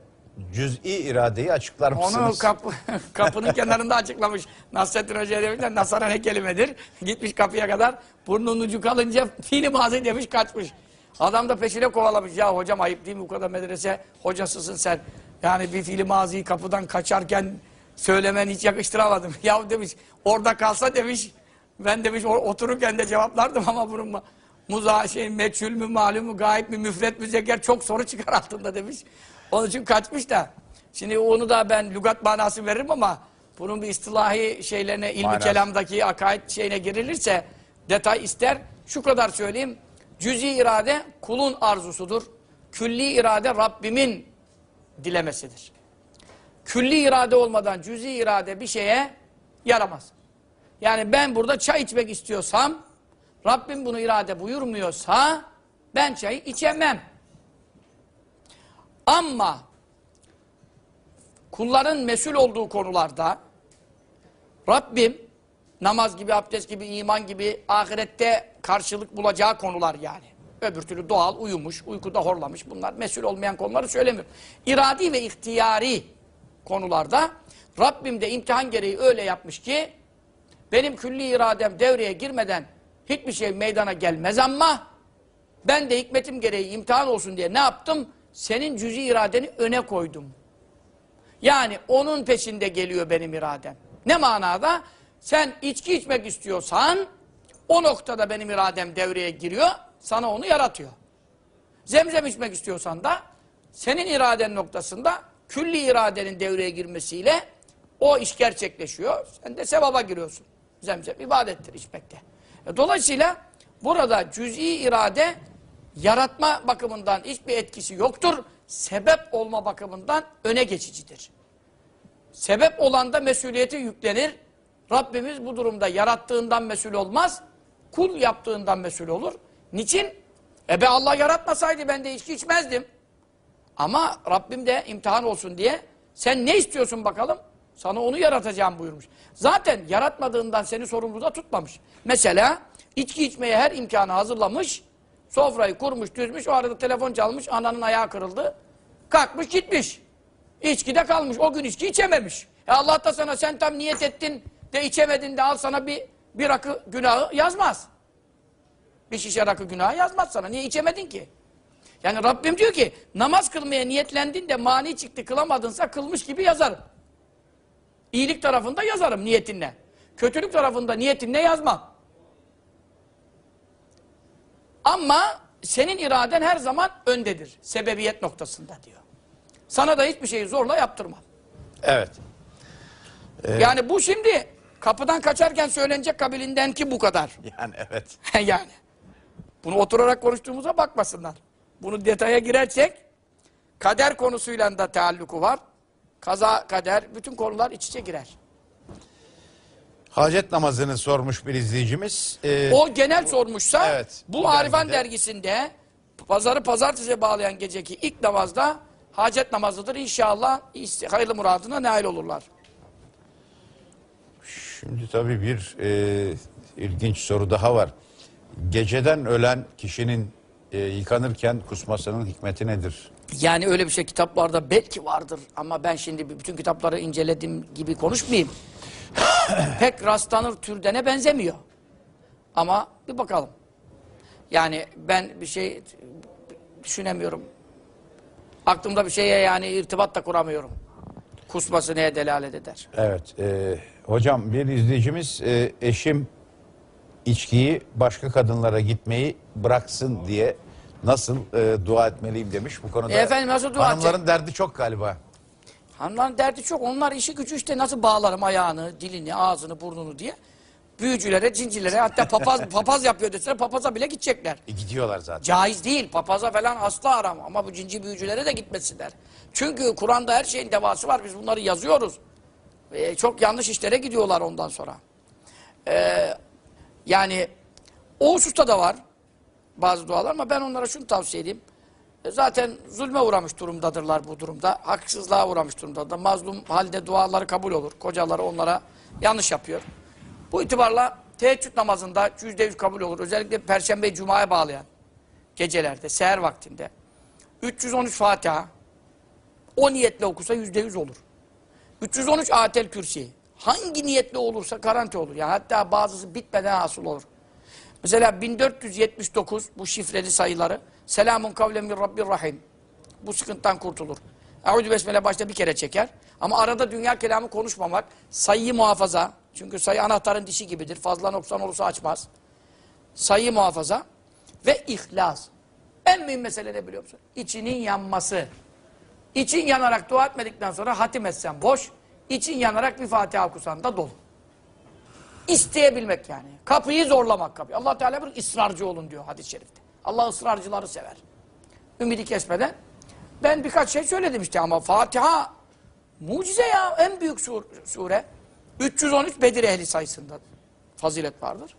cüz'i iradeyi açıklar Onu mısınız? kapı, kapının kenarında açıklamış. Nasrettin Hoca demişler Nasara ne kelimedir? Gitmiş kapıya kadar burnunun ucu kalınca fiili mazi demiş kaçmış. Adam da peşine kovalamış. Ya hocam ayıp değil mi bu kadar medrese hocasısın sen. Yani bir fiili maziyi kapıdan kaçarken söylemen hiç yakıştıramadım. Ya demiş orada kalsa demiş ben demiş otururken de cevaplardım ama bunun muza şey meçhul mü malum mu gayip mi müfret mü zeker çok soru çıkar altında demiş. Onun için kaçmış da. Şimdi onu da ben lügat manası veririm ama bunun bir istilahi şeylerine ilmi Manası. kelamdaki akaid şeyine girilirse detay ister. Şu kadar söyleyeyim. Cüzi irade kulun arzusudur. Külli irade Rabbimin dilemesidir. Külli irade olmadan cüzi irade bir şeye yaramaz. Yani ben burada çay içmek istiyorsam, Rabbim bunu irade buyurmuyorsa ben çayı içemem. Ama kulların mesul olduğu konularda Rabbim namaz gibi, abdest gibi, iman gibi ahirette karşılık bulacağı konular yani. Öbür türlü doğal uyumuş, uykuda horlamış bunlar mesul olmayan konuları söylemiyor. İradi ve ihtiyari konularda Rabbim de imtihan gereği öyle yapmış ki benim külli iradem devreye girmeden hiçbir şey meydana gelmez ama ben de hikmetim gereği imtihan olsun diye ne yaptım? Senin cüzi iradeni öne koydum. Yani onun peşinde geliyor benim iradem. Ne manada? Sen içki içmek istiyorsan o noktada benim iradem devreye giriyor, sana onu yaratıyor. Zemzem içmek istiyorsan da senin iraden noktasında külli iradenin devreye girmesiyle o iş gerçekleşiyor. Sen de sevaba giriyorsun. Zemzem ibadettir içmekte. E, dolayısıyla burada cüz'i irade yaratma bakımından hiçbir etkisi yoktur. Sebep olma bakımından öne geçicidir. Sebep olan da mesuliyeti yüklenir. Rabbimiz bu durumda yarattığından mesul olmaz. Kul yaptığından mesul olur. Niçin? E be Allah yaratmasaydı ben de içki içmezdim. Ama Rabbim de imtihan olsun diye sen ne istiyorsun bakalım? Sana onu yaratacağım buyurmuş. Zaten yaratmadığından seni sorumlu da tutmamış. Mesela içki içmeye her imkanı hazırlamış. Sofrayı kurmuş, düzmüş. O arada telefon çalmış. Ananın ayağı kırıldı. Kalkmış gitmiş. İçkide kalmış. O gün içki içememiş. E Allah da sana sen tam niyet ettin de içemedin de al sana bir, bir rakı günahı yazmaz. Bir şişe rakı günahı yazmaz sana. Niye içemedin ki? Yani Rabbim diyor ki namaz kılmaya niyetlendin de mani çıktı kılamadınsa kılmış gibi yazarım. İyilik tarafında yazarım niyetinle. Kötülük tarafında niyetinle yazmam. Ama senin iraden her zaman öndedir. Sebebiyet noktasında diyor. Sana da hiçbir şeyi zorla yaptırmam. Evet. Yani bu şimdi kapıdan kaçarken söylenecek kabilinden ki bu kadar. Yani evet. yani. Bunu oturarak konuştuğumuza bakmasınlar. Bunu detaya girersek kader konusuyla da taalluku var. Kaza, kader, bütün konular iç içe girer. Hacet namazını sormuş bir izleyicimiz. Ee, O genel sormuşsa Evet, bu bu Arifan dergide- dergisinde pazarı pazartesiye bağlayan geceki ilk namazda hacet namazıdır. İnşallah hayırlı muradına nail olurlar. Şimdi tabii bir e, ilginç soru daha var. Geceden ölen kişinin e, yıkanırken kusmasının hikmeti nedir? Yani öyle bir şey kitaplarda belki vardır ama ben şimdi bütün kitapları incelediğim gibi konuşmayayım. Pek rastlanır türdene benzemiyor. Ama bir bakalım. Yani ben bir şey düşünemiyorum. Aklımda bir şeye yani irtibat da kuramıyorum. Kusması neye delalet eder? Evet. e, hocam bir izleyicimiz e, eşim içkiyi başka kadınlara gitmeyi bıraksın diye nasıl e, dua etmeliyim demiş. Bu konuda E efendim, nasıl dua hanımların derdi çok galiba. Hanımların derdi çok. Onlar işi gücü işte nasıl bağlarım ayağını, dilini, ağzını, burnunu diye. Büyücülere, cincilere hatta papaz, papaz yapıyor deseler papaza bile gidecekler. E, gidiyorlar zaten. Caiz değil. Papaza falan asla aram. Ama bu cinci büyücülere de gitmesinler. Çünkü Kur'an'da her şeyin devası var. Biz bunları yazıyoruz. Ee, çok yanlış işlere gidiyorlar ondan sonra. Ee, yani o hususta da var bazı dualar ama ben onlara şunu tavsiye edeyim. E, Zaten zulme uğramış durumdadırlar bu durumda. Haksızlığa uğramış durumdadır. Mazlum halde duaları kabul olur. Kocaları onlara yanlış yapıyor. Bu itibarla teheccüd namazında yüzde yüz kabul olur. Özellikle Perşembe Cuma'ya bağlayan gecelerde, seher vaktinde 313 Fatiha o niyetle okusa yüzde yüz olur. 313 Atel Kürsi hangi niyetle olursa garanti olur. Ya hatta bazısı bitmeden hasıl olur. Mesela 1479 bu şifreli sayıları Selamun kavlen min Rabbir Rahim. Bu sıkıntıdan kurtulur. Eûzü Besmele başta bir kere çeker. Ama arada dünya kelamı konuşmamak, sayıyı muhafaza. Çünkü sayı anahtarın dişi gibidir. Fazla noksan olursa açmaz. Sayıyı muhafaza ve ihlas. En mühim mesele ne biliyor musun? İçinin yanması. İçin yanarak dua etmedikten sonra hatim etsen boş. İçin yanarak bir Fatiha okusan da dolu. İsteyebilmek yani. Kapıyı zorlamak kapıyı. Allah Teala bir ısrarcı olun diyor hadis-i şerifte. Allah ısrarcıları sever. Ümidi kesmeden. Ben birkaç şey söyledim işte ama Fatiha mucize ya en büyük sur- sure. 313 Bedir ehli sayısında fazilet vardır.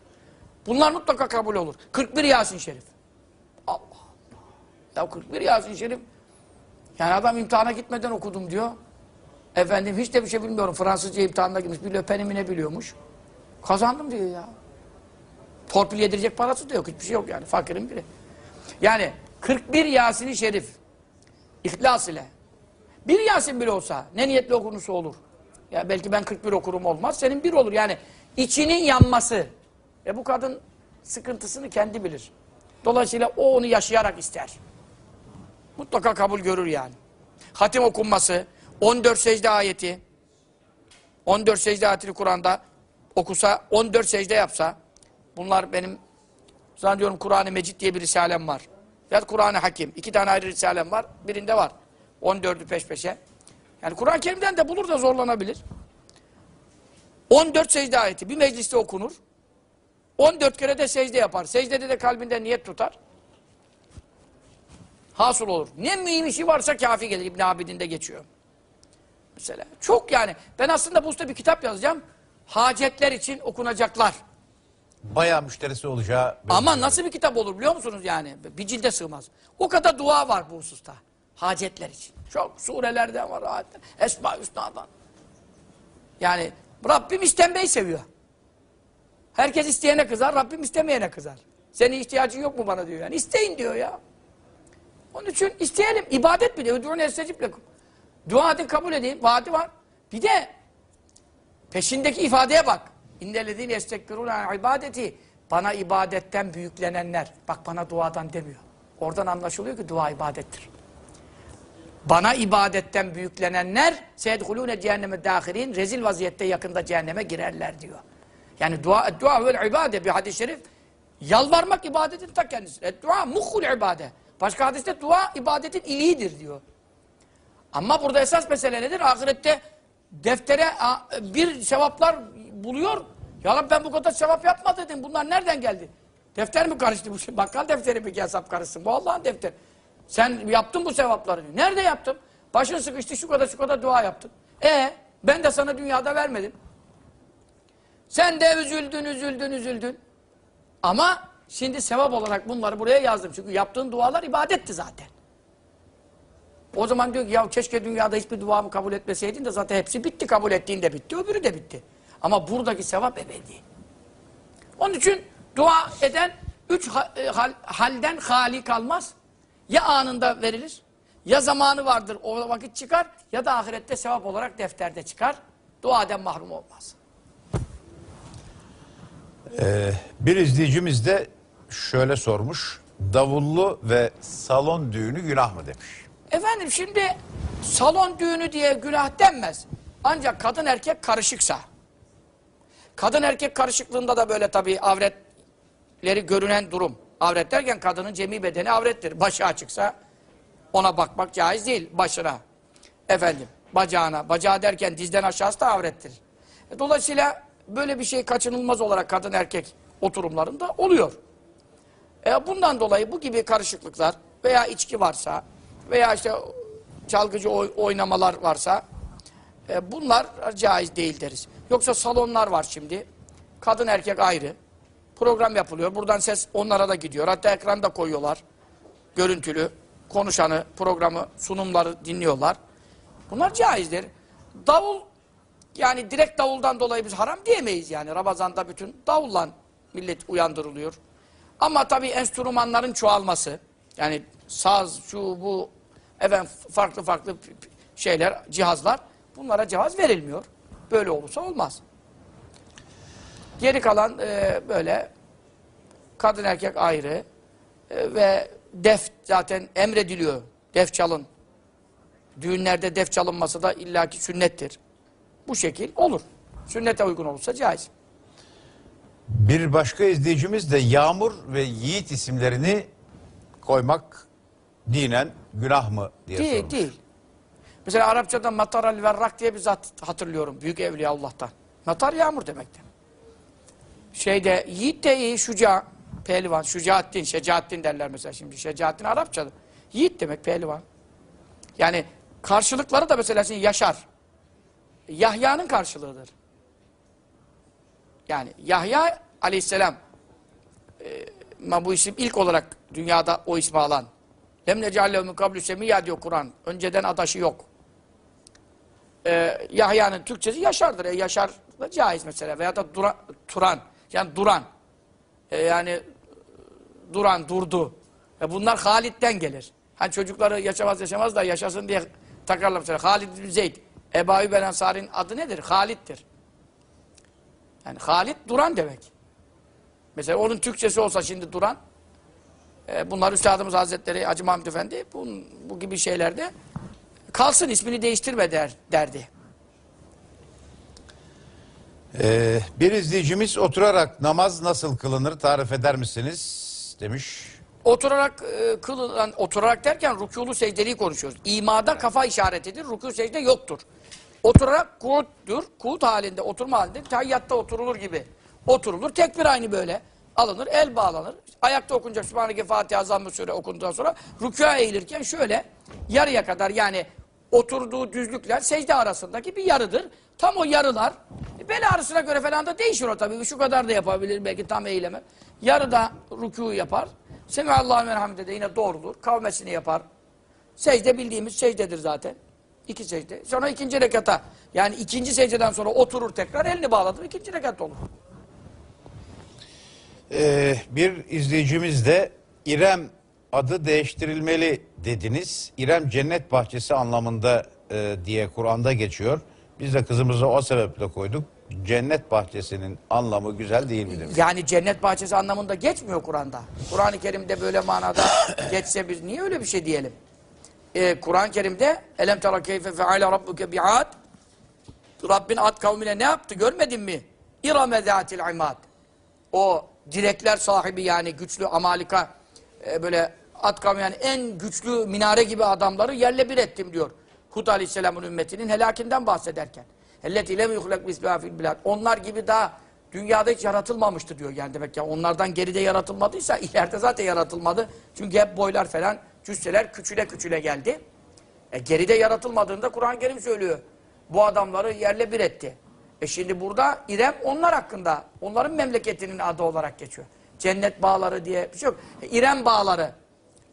Bunlar mutlaka kabul olur. 41 Yasin Şerif. Allah Allah. Ya 41 Yasin Şerif yani adam imtihana gitmeden okudum diyor. Efendim hiç de bir şey bilmiyorum. Fransızca imtihanına girmiş. Bir löpenimi ne biliyormuş. Kazandım diyor ya. Torpil yedirecek parası da yok. Hiçbir şey yok yani. Fakirin biri. Yani 41 Yasin-i Şerif. İhlas ile. Bir Yasin bile olsa ne niyetle okunursa olur. Ya belki ben 41 okurum olmaz. Senin bir olur. Yani içinin yanması. E bu kadın sıkıntısını kendi bilir. Dolayısıyla o onu yaşayarak ister. Mutlaka kabul görür yani. Hatim okunması, 14 secde ayeti, 14 secde ayetini Kur'an'da okusa, 14 secde yapsa, bunlar benim zannediyorum Kur'an-ı Mecid diye bir risalem var. Ya Kur'an-ı Hakim. iki tane ayrı risalem var. Birinde var. 14'ü peş peşe. Yani Kur'an-ı Kerim'den de bulur da zorlanabilir. 14 secde ayeti bir mecliste okunur. 14 kere de secde yapar. Secdede de kalbinde niyet tutar. Hasıl olur. Ne mühim işi varsa kafi gelir. İbn Abidin'de geçiyor. Mesela. Çok yani. Ben aslında bu usta bir kitap yazacağım. Hacetler için okunacaklar. Bayağı müşterisi olacağı. Ama nasıl bir kitap olur biliyor musunuz yani? Bir cilde sığmaz. O kadar dua var bu hususta. Hacetler için. Çok surelerden var. ayetler. Esma-i Hüsna'dan. Yani Rabbim istenmeyi seviyor. Herkes isteyene kızar, Rabbim istemeyene kızar. Senin ihtiyacın yok mu bana diyor yani. İsteyin diyor ya. Onun için isteyelim. İbadet bir de. Ödürün estecib lekum. Dua edin kabul edin. Vaadi var. Bir de peşindeki ifadeye bak. İnnellezîne yestekbirûne an ibadeti. Bana ibadetten büyüklenenler. Bak bana duadan demiyor. Oradan anlaşılıyor ki dua ibadettir. Bana ibadetten büyüklenenler seyedhulûne cehenneme dâhirîn rezil vaziyette yakında cehenneme girerler diyor. Yani dua, dua vel ibade bir hadis-i şerif yalvarmak ibadetin ta kendisi. Dua muhul ibade. Başka hadiste dua ibadetin iliğidir diyor. Ama burada esas mesele nedir? Ahirette deftere bir sevaplar buluyor. Ya Rabbi ben bu kadar sevap yapma dedim. Bunlar nereden geldi? Defter mi karıştı bu? şey? Bakkal defteri mi hesap karışsın? Bu Allah'ın defteri. Sen yaptın bu sevapları. Nerede yaptım? Başın sıkıştı şu kadar şu kadar dua yaptın. E ben de sana dünyada vermedim. Sen de üzüldün, üzüldün, üzüldün. Ama şimdi sevap olarak bunları buraya yazdım. Çünkü yaptığın dualar ibadetti zaten. O zaman diyor ki ya keşke dünyada hiçbir duamı kabul etmeseydin de zaten hepsi bitti. Kabul ettiğin de bitti, öbürü de bitti. Ama buradaki sevap ebedi. Onun için dua eden üç e, hal- halden hali kalmaz. Ya anında verilir, ya zamanı vardır o vakit çıkar, ya da ahirette sevap olarak defterde çıkar. Duaden mahrum olmaz. Bir izleyicimiz de şöyle sormuş. Davullu ve salon düğünü günah mı demiş. Efendim şimdi salon düğünü diye günah denmez. Ancak kadın erkek karışıksa. Kadın erkek karışıklığında da böyle tabii avretleri görünen durum. Avret derken kadının cemi bedeni avrettir. Başı açıksa ona bakmak caiz değil başına. Efendim bacağına. Bacağı derken dizden aşağısı da avrettir. E, Dolayısıyla böyle bir şey kaçınılmaz olarak kadın erkek oturumlarında oluyor. E bundan dolayı bu gibi karışıklıklar veya içki varsa veya işte çalgıcı oy- oynamalar varsa e, bunlar caiz değil deriz. Yoksa salonlar var şimdi. Kadın erkek ayrı. Program yapılıyor. Buradan ses onlara da gidiyor. Hatta ekranda koyuyorlar. Görüntülü. Konuşanı, programı, sunumları dinliyorlar. Bunlar caizdir. Davul yani direkt davuldan dolayı biz haram diyemeyiz yani. Ramazan'da bütün davulla millet uyandırılıyor. Ama tabii enstrümanların çoğalması, yani saz, şu, bu, efendim farklı farklı şeyler, cihazlar, bunlara cevaz verilmiyor. Böyle olursa olmaz. Geri kalan e, böyle kadın erkek ayrı e, ve def zaten emrediliyor. Def çalın. Düğünlerde def çalınması da illaki sünnettir. Bu şekil olur. Sünnete uygun olursa caiz. Bir başka izleyicimiz de Yağmur ve Yiğit isimlerini koymak dinen günah mı diye Değil, sormuş. değil. Mesela Arapçada mataral verrak diye bir zat hatırlıyorum. Büyük evliya Allah'tan. Matar yağmur demektir. Şeyde yiğit de iyi, şuca, pehlivan, şucaattin, şecaattin derler mesela şimdi. Şecaattin Arapçada. Yiğit demek pehlivan. Yani karşılıkları da mesela şimdi Yaşar. Yahya'nın karşılığıdır. Yani Yahya aleyhisselam e, bu isim ilk olarak dünyada o ismi alan. Lem necallehu min kablu semiyya diyor Kur'an. Önceden adaşı yok. Ee, Yahya'nın Türkçesi Yaşar'dır. E, Yaşar da caiz mesela. Veya da dura, Turan. Yani duran. E, yani e, duran, durdu. E, bunlar Halid'den gelir. Hani çocukları yaşamaz yaşamaz da yaşasın diye takarlar mesela. Halid bin Zeyd. Ebu Eyyub el Ensari'nin adı nedir? Halid'dir. Yani Halid duran demek. Mesela onun Türkçesi olsa şimdi duran e, bunlar Üstadımız Hazretleri Hacı Mahmud Efendi bu, bu gibi şeylerde kalsın ismini değiştirme der, derdi. Ee, bir izleyicimiz oturarak namaz nasıl kılınır tarif eder misiniz demiş. Oturarak e, kılınan, oturarak derken rükûlu secdeliği konuşuyoruz. İmada kafa işaretidir, rükû secde yoktur. Oturarak kuuttur, kuut halinde, oturma halinde, tahiyyatta oturulur gibi oturulur. Tekbir aynı böyle alınır, el bağlanır. Ayakta okunacak Sübhaneke Fatiha Zamm-ı Sure okunduktan sonra rükûa eğilirken şöyle yarıya kadar yani oturduğu düzlükler secde arasındaki bir yarıdır. Tam o yarılar bel ağrısına göre falan da değişir o tabii. Şu kadar da yapabilir belki tam eyleme. Yarıda rükû yapar. Semihallahu ve hamide de yine doğrudur. Kavmesini yapar. Secde bildiğimiz secdedir zaten. İki secde. Sonra ikinci rekata yani ikinci secdeden sonra oturur tekrar elini bağladır. ikinci rekat olur. Ee, bir izleyicimiz de İrem adı değiştirilmeli dediniz. İrem cennet bahçesi anlamında e, diye Kur'an'da geçiyor. Biz de kızımızı o sebeple koyduk. Cennet bahçesinin anlamı güzel değil mi demiş. Yani cennet bahçesi anlamında geçmiyor Kur'an'da. Kur'an-ı Kerim'de böyle manada geçse biz niye öyle bir şey diyelim? Ee, Kur'an-ı Kerim'de elem tera keyfe feale rabbuke bi'ad Rabbin ad kavmine ne yaptı görmedin mi? İrame zâtil imad. O direkler sahibi yani güçlü Amalika e, böyle at yani en güçlü minare gibi adamları yerle bir ettim diyor. Hud Aleyhisselam'ın ümmetinin helakinden bahsederken. Elleti lem yuhlak misliha fil bilad. Onlar gibi daha dünyada hiç yaratılmamıştı diyor yani demek ya. Onlardan geride yaratılmadıysa ileride zaten yaratılmadı. Çünkü hep boylar falan cüsseler küçüle küçüle geldi. E geride yaratılmadığında Kur'an-ı Kerim söylüyor. Bu adamları yerle bir etti. E şimdi burada İrem onlar hakkında, onların memleketinin adı olarak geçiyor. Cennet bağları diye bir şey yok. E, İrem bağları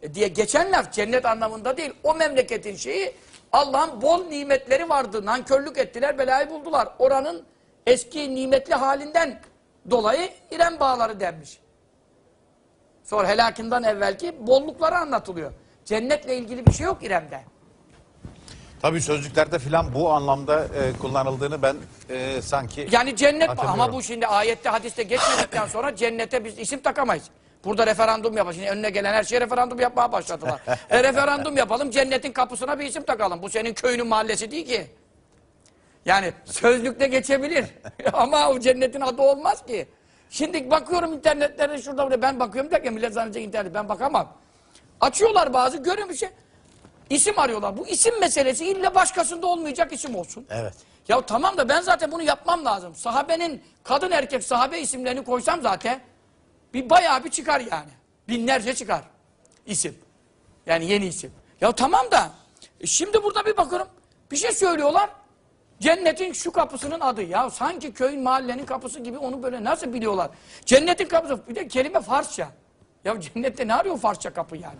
e, diye geçen laf cennet anlamında değil. O memleketin şeyi Allah'ın bol nimetleri vardı. Nankörlük ettiler, belayı buldular. Oranın eski nimetli halinden dolayı İrem bağları denmiş. Sonra helakından evvelki bollukları anlatılıyor. Cennetle ilgili bir şey yok İrem'de. Tabii sözlüklerde filan bu anlamda e, kullanıldığını ben e, sanki Yani cennet ama bu şimdi ayette hadiste geçmedikten sonra cennete biz isim takamayız. Burada referandum yapalım. Şimdi önüne gelen her şeye referandum yapmaya başladılar. e, referandum yapalım cennetin kapısına bir isim takalım. Bu senin köyünün mahallesi değil ki. Yani sözlükte geçebilir. ama o cennetin adı olmaz ki. Şimdi bakıyorum internetlerde şurada buraya ben bakıyorum derken millet zannedecek internet ben bakamam. Açıyorlar bazı görüyorum bir şey. İsim arıyorlar. Bu isim meselesi illa başkasında olmayacak isim olsun. Evet. Ya tamam da ben zaten bunu yapmam lazım. Sahabenin kadın erkek sahabe isimlerini koysam zaten bir bayağı bir çıkar yani. Binlerce çıkar isim. Yani yeni isim. Ya tamam da e şimdi burada bir bakıyorum bir şey söylüyorlar. Cennetin şu kapısının adı. Ya sanki köyün mahallenin kapısı gibi onu böyle nasıl biliyorlar? Cennetin kapısı bir de kelime Farsça. Ya cennette ne arıyor Farsça kapı yani?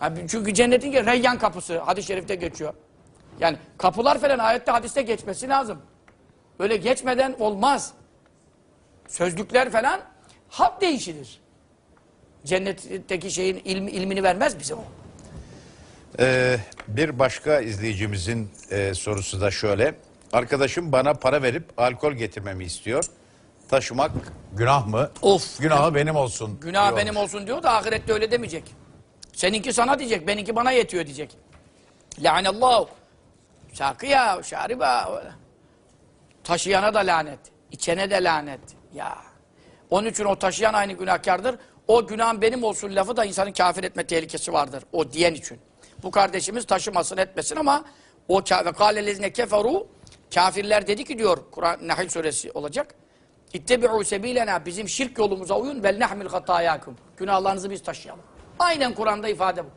Abi çünkü cennetin ki Reyyan kapısı hadis-i şerifte geçiyor. Yani kapılar falan ayette hadiste geçmesi lazım. Böyle geçmeden olmaz. Sözlükler falan hat değişilir. Cennetteki şeyin ilmi, ilmini vermez bize o. Ee, bir başka izleyicimizin e, sorusu da şöyle. Arkadaşım bana para verip alkol getirmemi istiyor. Taşımak günah mı? Of. Günahı benim olsun. Günah diyor. benim olsun diyor da ahirette öyle demeyecek. Seninki sana diyecek, benimki bana yetiyor diyecek. Lanallahu. Şakıya, şariba. Taşıyana da lanet, içene de lanet. Ya. Onun için o taşıyan aynı günahkardır. O günahın benim olsun lafı da insanın kafir etme tehlikesi vardır. O diyen için. Bu kardeşimiz taşımasın etmesin ama o ve kâlelezine keferu kafirler dedi ki diyor Kur'an Nahl suresi olacak. İttebi'u sebilena bizim şirk yolumuza uyun vel nahmil hatayakum. Günahlarınızı biz taşıyalım. Aynen Kur'an'da ifade bu.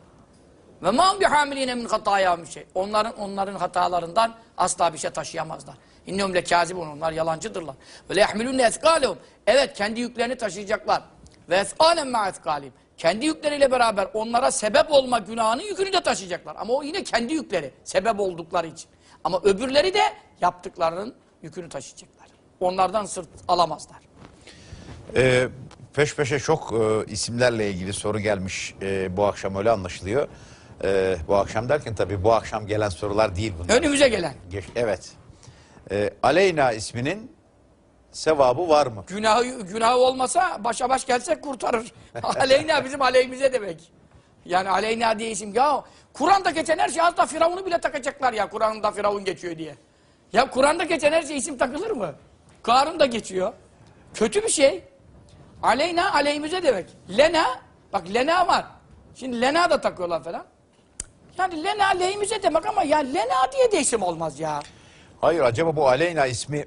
Ve ma bi hamiline min hataya şey. Onların onların hatalarından asla bir şey taşıyamazlar. İnnehum lekazibun. Onlar yalancıdırlar. Ve yahmilun eskalehum. Evet kendi yüklerini taşıyacaklar. Ve esalen ma eskalihim. Kendi yükleriyle beraber onlara sebep olma günahının yükünü de taşıyacaklar. Ama o yine kendi yükleri. Sebep oldukları için. Ama öbürleri de yaptıklarının yükünü taşıyacaklar. Onlardan sırt alamazlar. Ee, peş peşe çok e, isimlerle ilgili soru gelmiş e, bu akşam öyle anlaşılıyor. E, bu akşam derken tabii bu akşam gelen sorular değil bunlar. Önümüze gelen. Geç- evet. E, Aleyna isminin sevabı var mı? Günahı, günahı olmasa başa baş gelsek kurtarır. aleyna bizim aleyhimize demek. Yani aleyna diye isim. Ya Kur'an'da geçen her şey da Firavun'u bile takacaklar ya Kur'an'da Firavun geçiyor diye. Ya Kur'an'da geçen her şey isim takılır mı? Karun da geçiyor. Kötü bir şey. Aleyna aleyhimize demek. Lena, bak Lena var. Şimdi Lena da takıyorlar falan. Yani Lena aleyhimize demek ama ya Lena diye de isim olmaz ya. Hayır acaba bu Aleyna ismi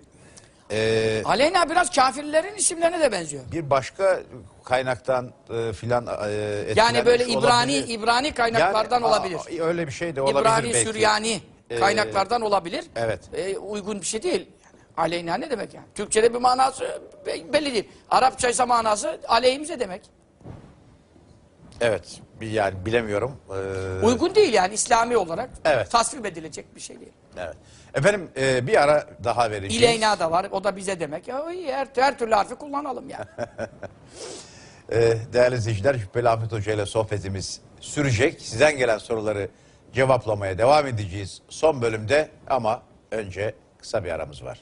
e, Aleyna biraz kafirlerin isimlerine de benziyor. bir başka kaynaktan e, filan e, Yani böyle İbrani olabilir. İbrani kaynaklardan Yani, olabilir. aa, öyle bir şey de olabilir İbrani, belki. Süryani Ee, kaynaklardan olabilir. evet. Ee, uygun bir şey değil. Aleyna ne demek yani? Türkçede bir manası be- belli değil. Arapça ise manası aleyhimize demek. Evet. bir- Yani bilemiyorum. Ee, Uygun değil yani İslami olarak Evet. tasvip edilecek bir şey değil. evet. Efendim e, bir ara daha vereceğiz. İleyna da var. O da bize demek. Ya her, her türlü harfi kullanalım yani. Ee, değerli izleyiciler Cübbeli Ahmet Hoca ile sohbetimiz sürecek. Sizden gelen soruları cevaplamaya devam edeceğiz son bölümde ama önce kısa bir aramız var.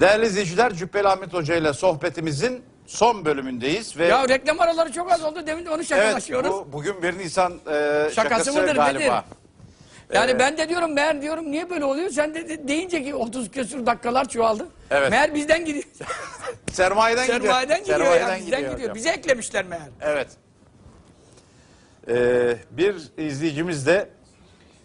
Değerli izleyiciler Cübbeli Ahmet Hoca ile sohbetimizin son bölümündeyiz ve ya reklam araları çok az oldu. Demin de onu evet şakalaşıyoruz. bu bugün 1 Nisan e, şakası, mıdır, galiba. nedir? Yani ben de diyorum meğer diyorum niye böyle oluyor? Sen de, de deyince ki 30 küsur dakikalar çoğaldı. Evet. Meğer bizden gidiyor. Sermayeden gidiyor. Sermayeden gidiyor Sermayeden ya bizden gidiyor. hocam. Bize eklemişler meğer. Evet. Ee, bir izleyicimiz de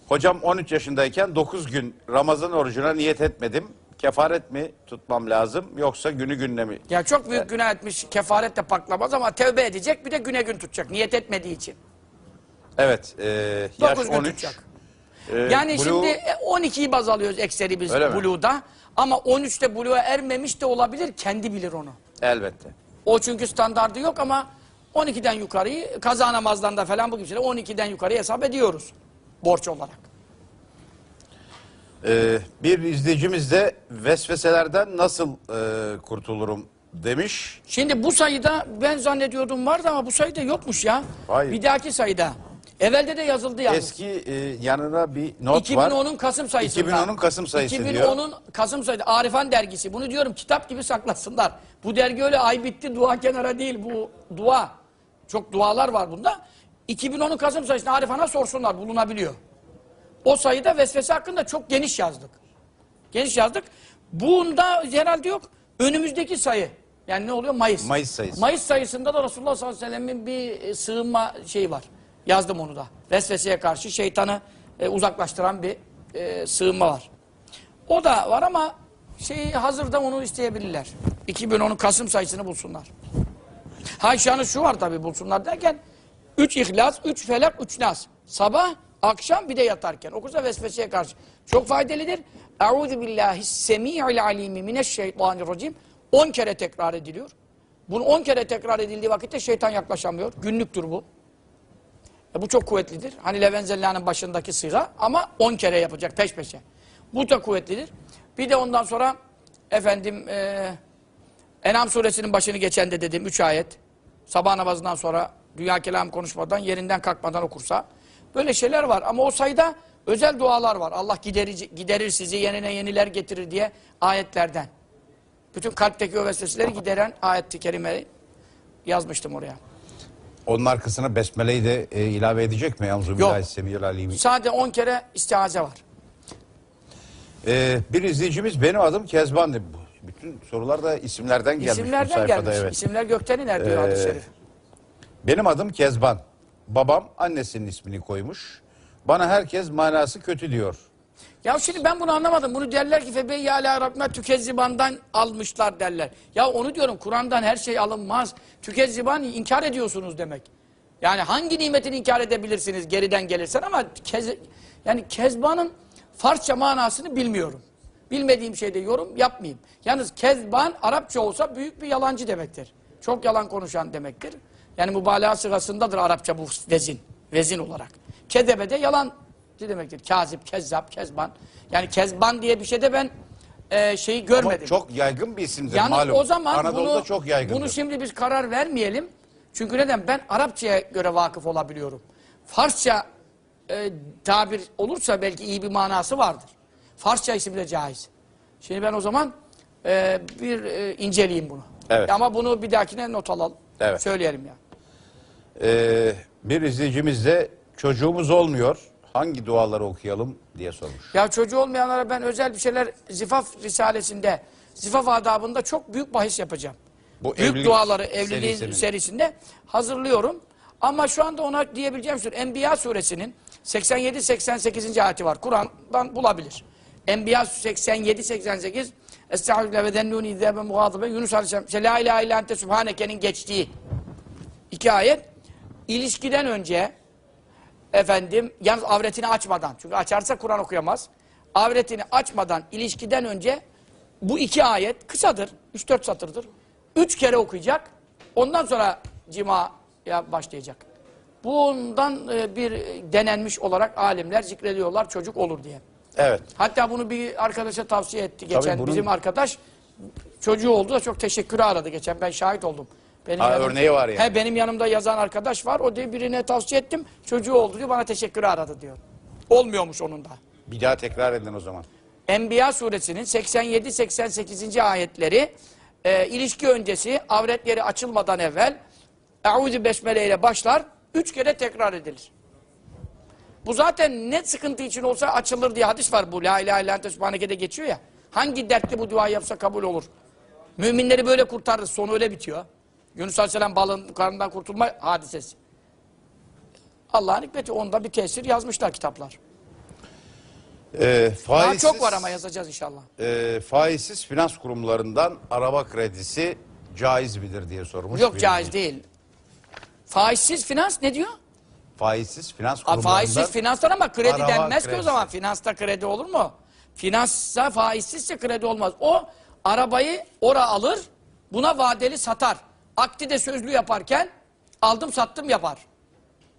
Hocam 13 yaşındayken 9 gün Ramazan orucuna niyet etmedim. Kefaret mi tutmam lazım yoksa günü gününe mi? Ya çok büyük günah etmiş kefaret de paklamaz ama tevbe edecek bir de güne gün tutacak niyet etmediği için. Evet. E, yaş 9 gün 13. tutacak. E, Yani Blue- şimdi e, 12'yi baz alıyoruz ekseri biz Öyle mi? Ama 13'te Blue'a ermemiş de olabilir kendi bilir onu. Elbette. O çünkü standardı yok ama 12'den yukarıyı kaza namazlarında falan bu gibi şeyler 12'den yukarı hesap ediyoruz borç olarak. Ee, bir izleyicimiz de vesveselerden nasıl e, kurtulurum demiş. Şimdi bu sayıda ben zannediyordum vardı ama bu sayıda yokmuş ya. Hayır. Bir dahaki sayıda. Evvelde de yazıldı yalnız. Eski e, yanına bir not var. 2010'un Kasım sayısında. 2010'un Kasım sayısı diyor. 2010'un Kasım sayısı. Arifan dergisi. Bunu diyorum kitap gibi saklasınlar. Bu dergi öyle ay bitti dua kenara değil. Bu dua. Çok dualar var bunda. 2010'un Kasım sayısında Arifan'a sorsunlar. Bulunabiliyor. O sayıda vesvese hakkında çok geniş yazdık. Geniş yazdık. Bunda herhalde yok. Önümüzdeki sayı. Yani ne oluyor? Mayıs. Mayıs sayısı. Mayıs sayısında da Resulullah sallallahu aleyhi ve sellem'in bir e, sığınma şeyi var. Yazdım onu da. Vesveseye karşı şeytanı e, uzaklaştıran bir e, sığınma var. O da var ama şeyi hazırda onu isteyebilirler. 2010'un Kasım sayısını bulsunlar. Ha şu var tabii bulsunlar derken 3 ihlas, 3 felak, 3 nas. Sabah, akşam bir de yatarken. Okursa vesveseye karşı. Çok faydalıdır. Euzu billahi semi'il alimi mineşşeytanirracim. 10 kere tekrar ediliyor. Bunu 10 kere tekrar edildiği vakitte şeytan yaklaşamıyor. Günlüktür bu. E bu çok kuvvetlidir. Hani Levenzella'nın başındaki sıra ama 10 kere yapacak peş peşe. Bu da kuvvetlidir. Bir de ondan sonra efendim e, Enam suresinin başını geçen de dedim 3 ayet. Sabah namazından sonra dünya kelam konuşmadan yerinden kalkmadan okursa. Böyle şeyler var ama o sayıda özel dualar var. Allah giderici, giderir sizi yenine yeniler getirir diye ayetlerden. Bütün kalpteki o vesveseleri gideren ayet-i kerimeyi yazmıştım oraya. Onun arkasına besmeleyi de e, ilave edecek mi? Yalnız alimi. Sadece 10 kere istiaze var. Ee, bir izleyicimiz benim adım Kezban. Bütün sorular da isimlerden gelmiş İsimlerden sayfada. gelmiş. Evet. İsimler gökten iner diyor Ee, hadis-i şerif. Benim adım Kezban. Babam annesinin ismini koymuş. Bana herkes manası kötü diyor. Ya şimdi ben bunu anlamadım. Bunu derler ki febeyye ala rabbime tükezzibandan almışlar derler. Ya onu diyorum Kur'an'dan her şey alınmaz. Tükezziban inkar ediyorsunuz demek. Yani hangi nimetini inkar edebilirsiniz geriden gelirsen ama kez, yani kezbanın Farsça manasını bilmiyorum. Bilmediğim şeyde yorum yapmayayım. Yalnız kezban Arapça olsa büyük bir yalancı demektir. Çok yalan konuşan demektir. Yani mübalağa sırasındadır Arapça bu vezin. Vezin olarak. Kedebe de yalancı demektir. Kazip, kezzap, kezban. Yani kezban diye bir şeyde ben e, şeyi Ama görmedim. çok yaygın bir isimdir Yalnız malum. o zaman Anadolu'da bunu, çok yaygındır. bunu şimdi biz karar vermeyelim. Çünkü neden? Ben Arapçaya göre vakıf olabiliyorum. Farsça e, tabir olursa belki iyi bir manası vardır. Farsça isim de caiz. Şimdi ben o zaman e, bir e, inceleyeyim bunu. Evet. Ama bunu bir dahakine not alalım. Evet. Söyleyelim ya. Ee, bir izleyicimiz de çocuğumuz olmuyor. Hangi duaları okuyalım diye sormuş. Ya çocuğu olmayanlara ben özel bir şeyler Zifaf Risalesi'nde, Zifaf adabında çok büyük bahis yapacağım. Bu büyük evlilik duaları evliliğin serisinin. serisinde hazırlıyorum. Ama şu anda ona diyebileceğim şey Enbiya suresinin 87-88. ayeti var. Kur'an'dan bulabilir. Enbiya 87-88 Estağfirullah ve zennuni izâbe muhâtıbe Yunus Aleyhisselam La ilahe illa ente subhaneke'nin geçtiği iki ayet ilişkiden önce efendim yalnız avretini açmadan çünkü açarsa Kur'an okuyamaz. Avretini açmadan ilişkiden önce bu iki ayet kısadır. 3-4 satırdır. Üç kere okuyacak. Ondan sonra cimaya başlayacak. Bundan e, bir denenmiş olarak alimler zikrediyorlar çocuk olur diye. Evet. Hatta bunu bir arkadaşa tavsiye etti geçen bunun- bizim arkadaş. Çocuğu oldu da çok teşekkürü aradı geçen ben şahit oldum. Benim Ha, örneği var yani. He, benim yanımda yazan arkadaş var. O diye birine tavsiye ettim. Çocuğu oldu diyor bana teşekkürü aradı diyor. Olmuyormuş onun da. Bir daha tekrar edin o zaman. Enbiya suresinin 87-88. ayetleri e, ilişki öncesi avretleri açılmadan evvel Eûzü Besmele ile başlar. Üç kere tekrar edilir. Bu zaten ne sıkıntı için olsa açılır diye hadis var bu. La ilahe illallah ente subhaneke'de geçiyor ya. Hangi dertli bu duayı yapsa kabul olur. Müminleri böyle kurtarır. Sonu öyle bitiyor. Yunus Aleyhisselam balığın karnından kurtulma hadisesi. Allah'ın hikmeti. Onda bir tesir yazmışlar kitaplar. Ee, Daha faizsiz, çok var ama yazacağız inşallah. e, faizsiz finans kurumlarından araba kredisi caiz midir diye sormuş. Yok caiz değil. Faizsiz finans ne diyor? Faizsiz finans kurumlarından faizsiz finanslar ama kredi araba denmez ki o kredisi. zaman. Finansta kredi olur mu? Finansta faizsizse kredi olmaz. O arabayı ora alır, buna vadeli satar. Akdi de sözlü yaparken aldım sattım yapar.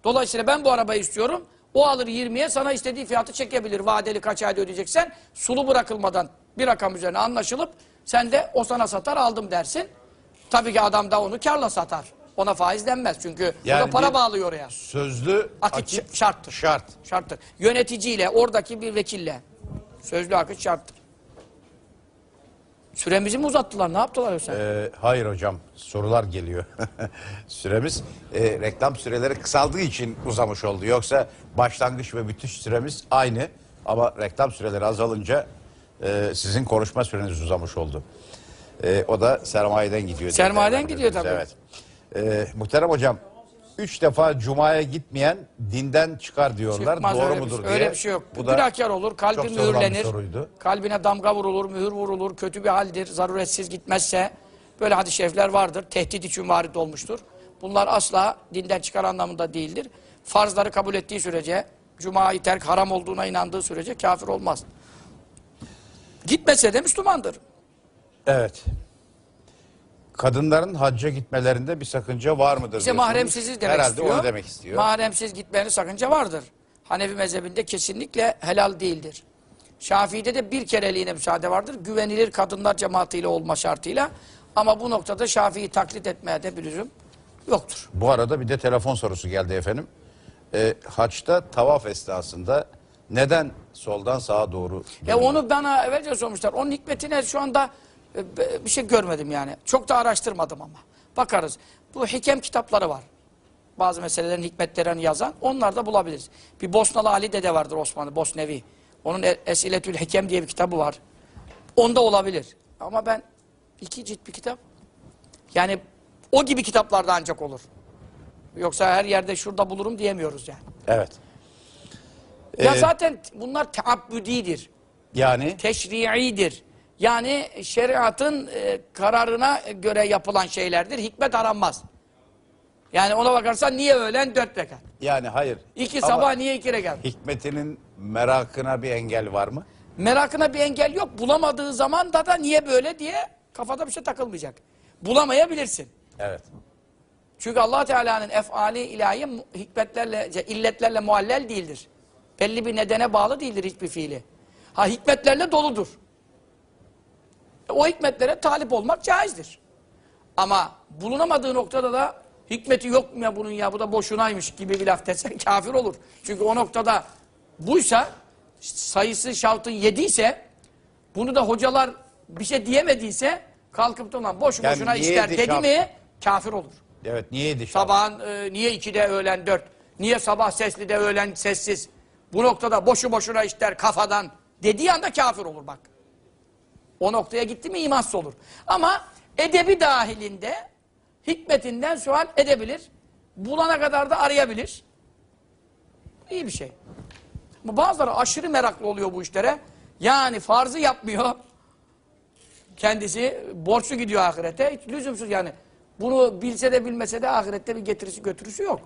Dolayısıyla ben bu arabayı istiyorum. O alır 20'ye sana istediği fiyatı çekebilir. Vadeli kaç ayda ödeyeceksen sulu bırakılmadan bir rakam üzerine anlaşılıp sen de o sana satar aldım dersin. Tabii ki adam da onu karla satar. Ona faiz denmez çünkü Yani burada para bağlıyor oraya. Sözlü Akit açık şarttır. şart. Şarttır. Yöneticiyle, oradaki bir vekille. Sözlü akış şarttır. Süremizi mi uzattılar? Ne yaptılar yoksa? Ee, hayır hocam sorular geliyor. Süremiz e, reklam süreleri kısaldığı için uzamış oldu. Yoksa başlangıç ve bitiş süremiz aynı ama reklam süreleri azalınca e, sizin konuşma süreniz uzamış oldu. E, o da sermayeden gidiyor. Sermayeden gidiyor değerlendiriyoruz. Evet. E, muhterem hocam üç defa cumaya gitmeyen dinden çıkar diyorlar. Çıkmaz Doğru öyle bir mudur şey. diye. Öyle bir şey yok. Bu Günahkar olur, kalbi çok sorulan bir mühürlenir. soruydu. Kalbine damga vurulur, mühür vurulur, kötü bir haldir, zaruretsiz gitmezse. Böyle hadis-i şerifler vardır. Tehdit için varit olmuştur. Bunlar asla dinden çıkar anlamında değildir. Farzları kabul ettiği sürece, cumayı terk haram olduğuna inandığı sürece kafir olmaz. Gitmese de Müslümandır. Evet. Kadınların hacca gitmelerinde bir sakınca var mıdır? İşte diyorsunuz. mahremsiziz demek Herhalde istiyor. onu demek istiyor. Mahremsiz gitmenin sakınca vardır. Hanefi mezhebinde kesinlikle helal değildir. Şafii'de de bir kereliğine müsaade vardır. Güvenilir kadınlar cemaatiyle olma şartıyla. Ama bu noktada Şafii'yi taklit etmeye de bir lüzum yoktur. Bu arada bir de telefon sorusu geldi efendim. Ee, haçta tavaf esnasında neden soldan sağa doğru E dönüyor? onu bana evvelce sormuşlar. Onun hikmetine şu anda e, bir şey görmedim yani. Çok da araştırmadım ama. Bakarız. Bu hikem kitapları var. Bazı meselelerin hikmetlerini yazan. Onlar da bulabiliriz. Bir Bosnalı Ali Dede vardır Osmanlı, Bosnevi. Onun Esiletül Hikem diye bir kitabı var. Onda olabilir. Ama ben iki cilt bir kitap. Yani o gibi kitaplarda ancak olur. Yoksa her yerde şurada bulurum diyemiyoruz yani. Evet. Ya Ee, zaten bunlar teabbüdidir Yani teşri'idir. Yani şeriatın e, kararına göre yapılan şeylerdir. Hikmet aranmaz. Yani ona bakarsan niye öğlen dört rekat? yani hayır. İki Ama sabah niye iki rekat? hikmetinin merakına bir engel var mı? Merakına bir engel yok. Bulamadığı zaman da da niye böyle diye kafada bir şey takılmayacak. Bulamayabilirsin. Evet. Çünkü allah Teala'nın efali ilahi hikmetlerle, illetlerle muallel değildir. Belli bir nedene bağlı değildir hiçbir fiili. Ha hikmetlerle doludur. O hikmetlere talip olmak caizdir. Ama bulunamadığı noktada da hikmeti yok mu ya bunun ya bu da boşunaymış gibi bir laf desen kafir olur. Çünkü o noktada buysa sayısı şaltın yediyse bunu da hocalar bir şey diyemediyse kalkıp da "Ulan boşu Yani boşuna niye yedi dedi mi kafir olur. Evet niyeydi? Sabahın e, niye ikide öğlen dört? Niye sabah sesli de öğlen sessiz? Bu noktada boşu boşuna ister kafadan dediği anda kafir olur bak. O noktaya gitti mi imansız olur. Ama edebi dahilinde hikmetinden sual edebilir. Bulana kadar da arayabilir. İyi bir şey. Ama bazıları aşırı meraklı oluyor bu işlere. Yani farzı yapmıyor. Kendisi borçlu gidiyor ahirete. Hiç lüzumsuz yani. Bunu bilse de bilmese de ahirette bir getirisi götürüsü yok.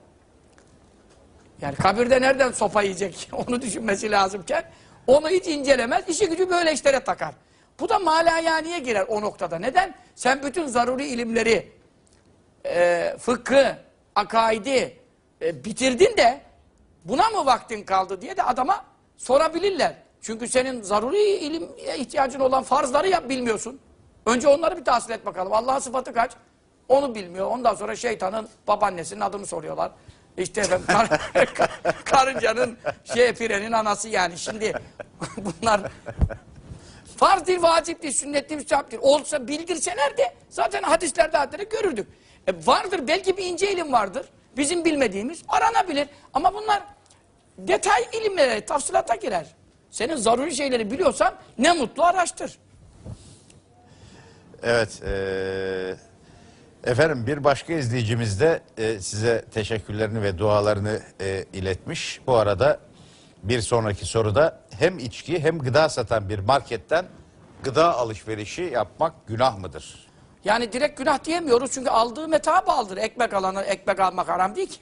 Yani kabirde nereden sopa yiyecek onu düşünmesi lazımken onu hiç incelemez. işi gücü böyle işlere takar. Bu da malayaniye girer o noktada. Neden? Sen bütün zaruri ilimleri e, fıkhı, akaidi e, bitirdin de buna mı vaktin kaldı diye de adama sorabilirler. Çünkü senin zaruri ilimye ihtiyacın olan farzları ya bilmiyorsun. Önce onları bir tahsil et bakalım. Allah'ın sıfatı kaç? Onu bilmiyor. Ondan sonra şeytanın babaannesinin adını soruyorlar. İşte efendim kar- karıncanın şey pirenin anası yani. Şimdi bunlar Farz değil, vacip değil, sünnet değil, müstahap. Olsa bildirseler de zaten hadislerde hadisleri görürdük. E vardır, belki bir ince ilim vardır. Bizim bilmediğimiz aranabilir. Ama bunlar detay ilimlere, tafsilata girer. Senin zaruri şeyleri biliyorsan ne mutlu araştır. Evet. eee, efendim bir başka izleyicimiz de e, size teşekkürlerini ve dualarını e, iletmiş. Bu arada bir sonraki soruda hem içki hem gıda satan bir marketten gıda alışverişi yapmak günah mıdır? Yani direkt günah diyemiyoruz çünkü aldığı meta bağlıdır. Ekmek alana ekmek almak haram değil ki.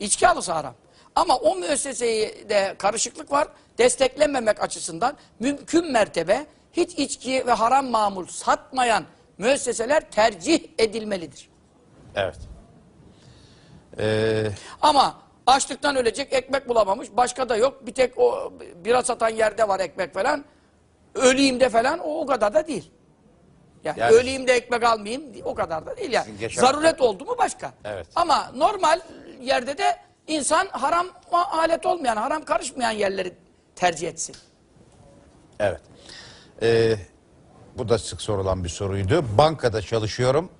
İçki alırsa haram. Ama o müesseseyi de karışıklık var. Desteklenmemek açısından mümkün mertebe hiç içki ve haram mamul satmayan müesseseler tercih edilmelidir. Evet. Ee, Ama açlıktan ölecek ekmek bulamamış. Başka da yok. Bir tek o bira satan yerde var ekmek falan. Öleyim de falan o, o kadar da değil. Yani, Yani- öleyim de ekmek almayayım o kadar da değil yani. Zaruret oldu mu başka. Evet. Ama normal yerde de insan haram alet olmayan, haram karışmayan yerleri tercih etsin. evet. Ee, bu da sık sorulan bir soruydu. Bankada çalışıyorum.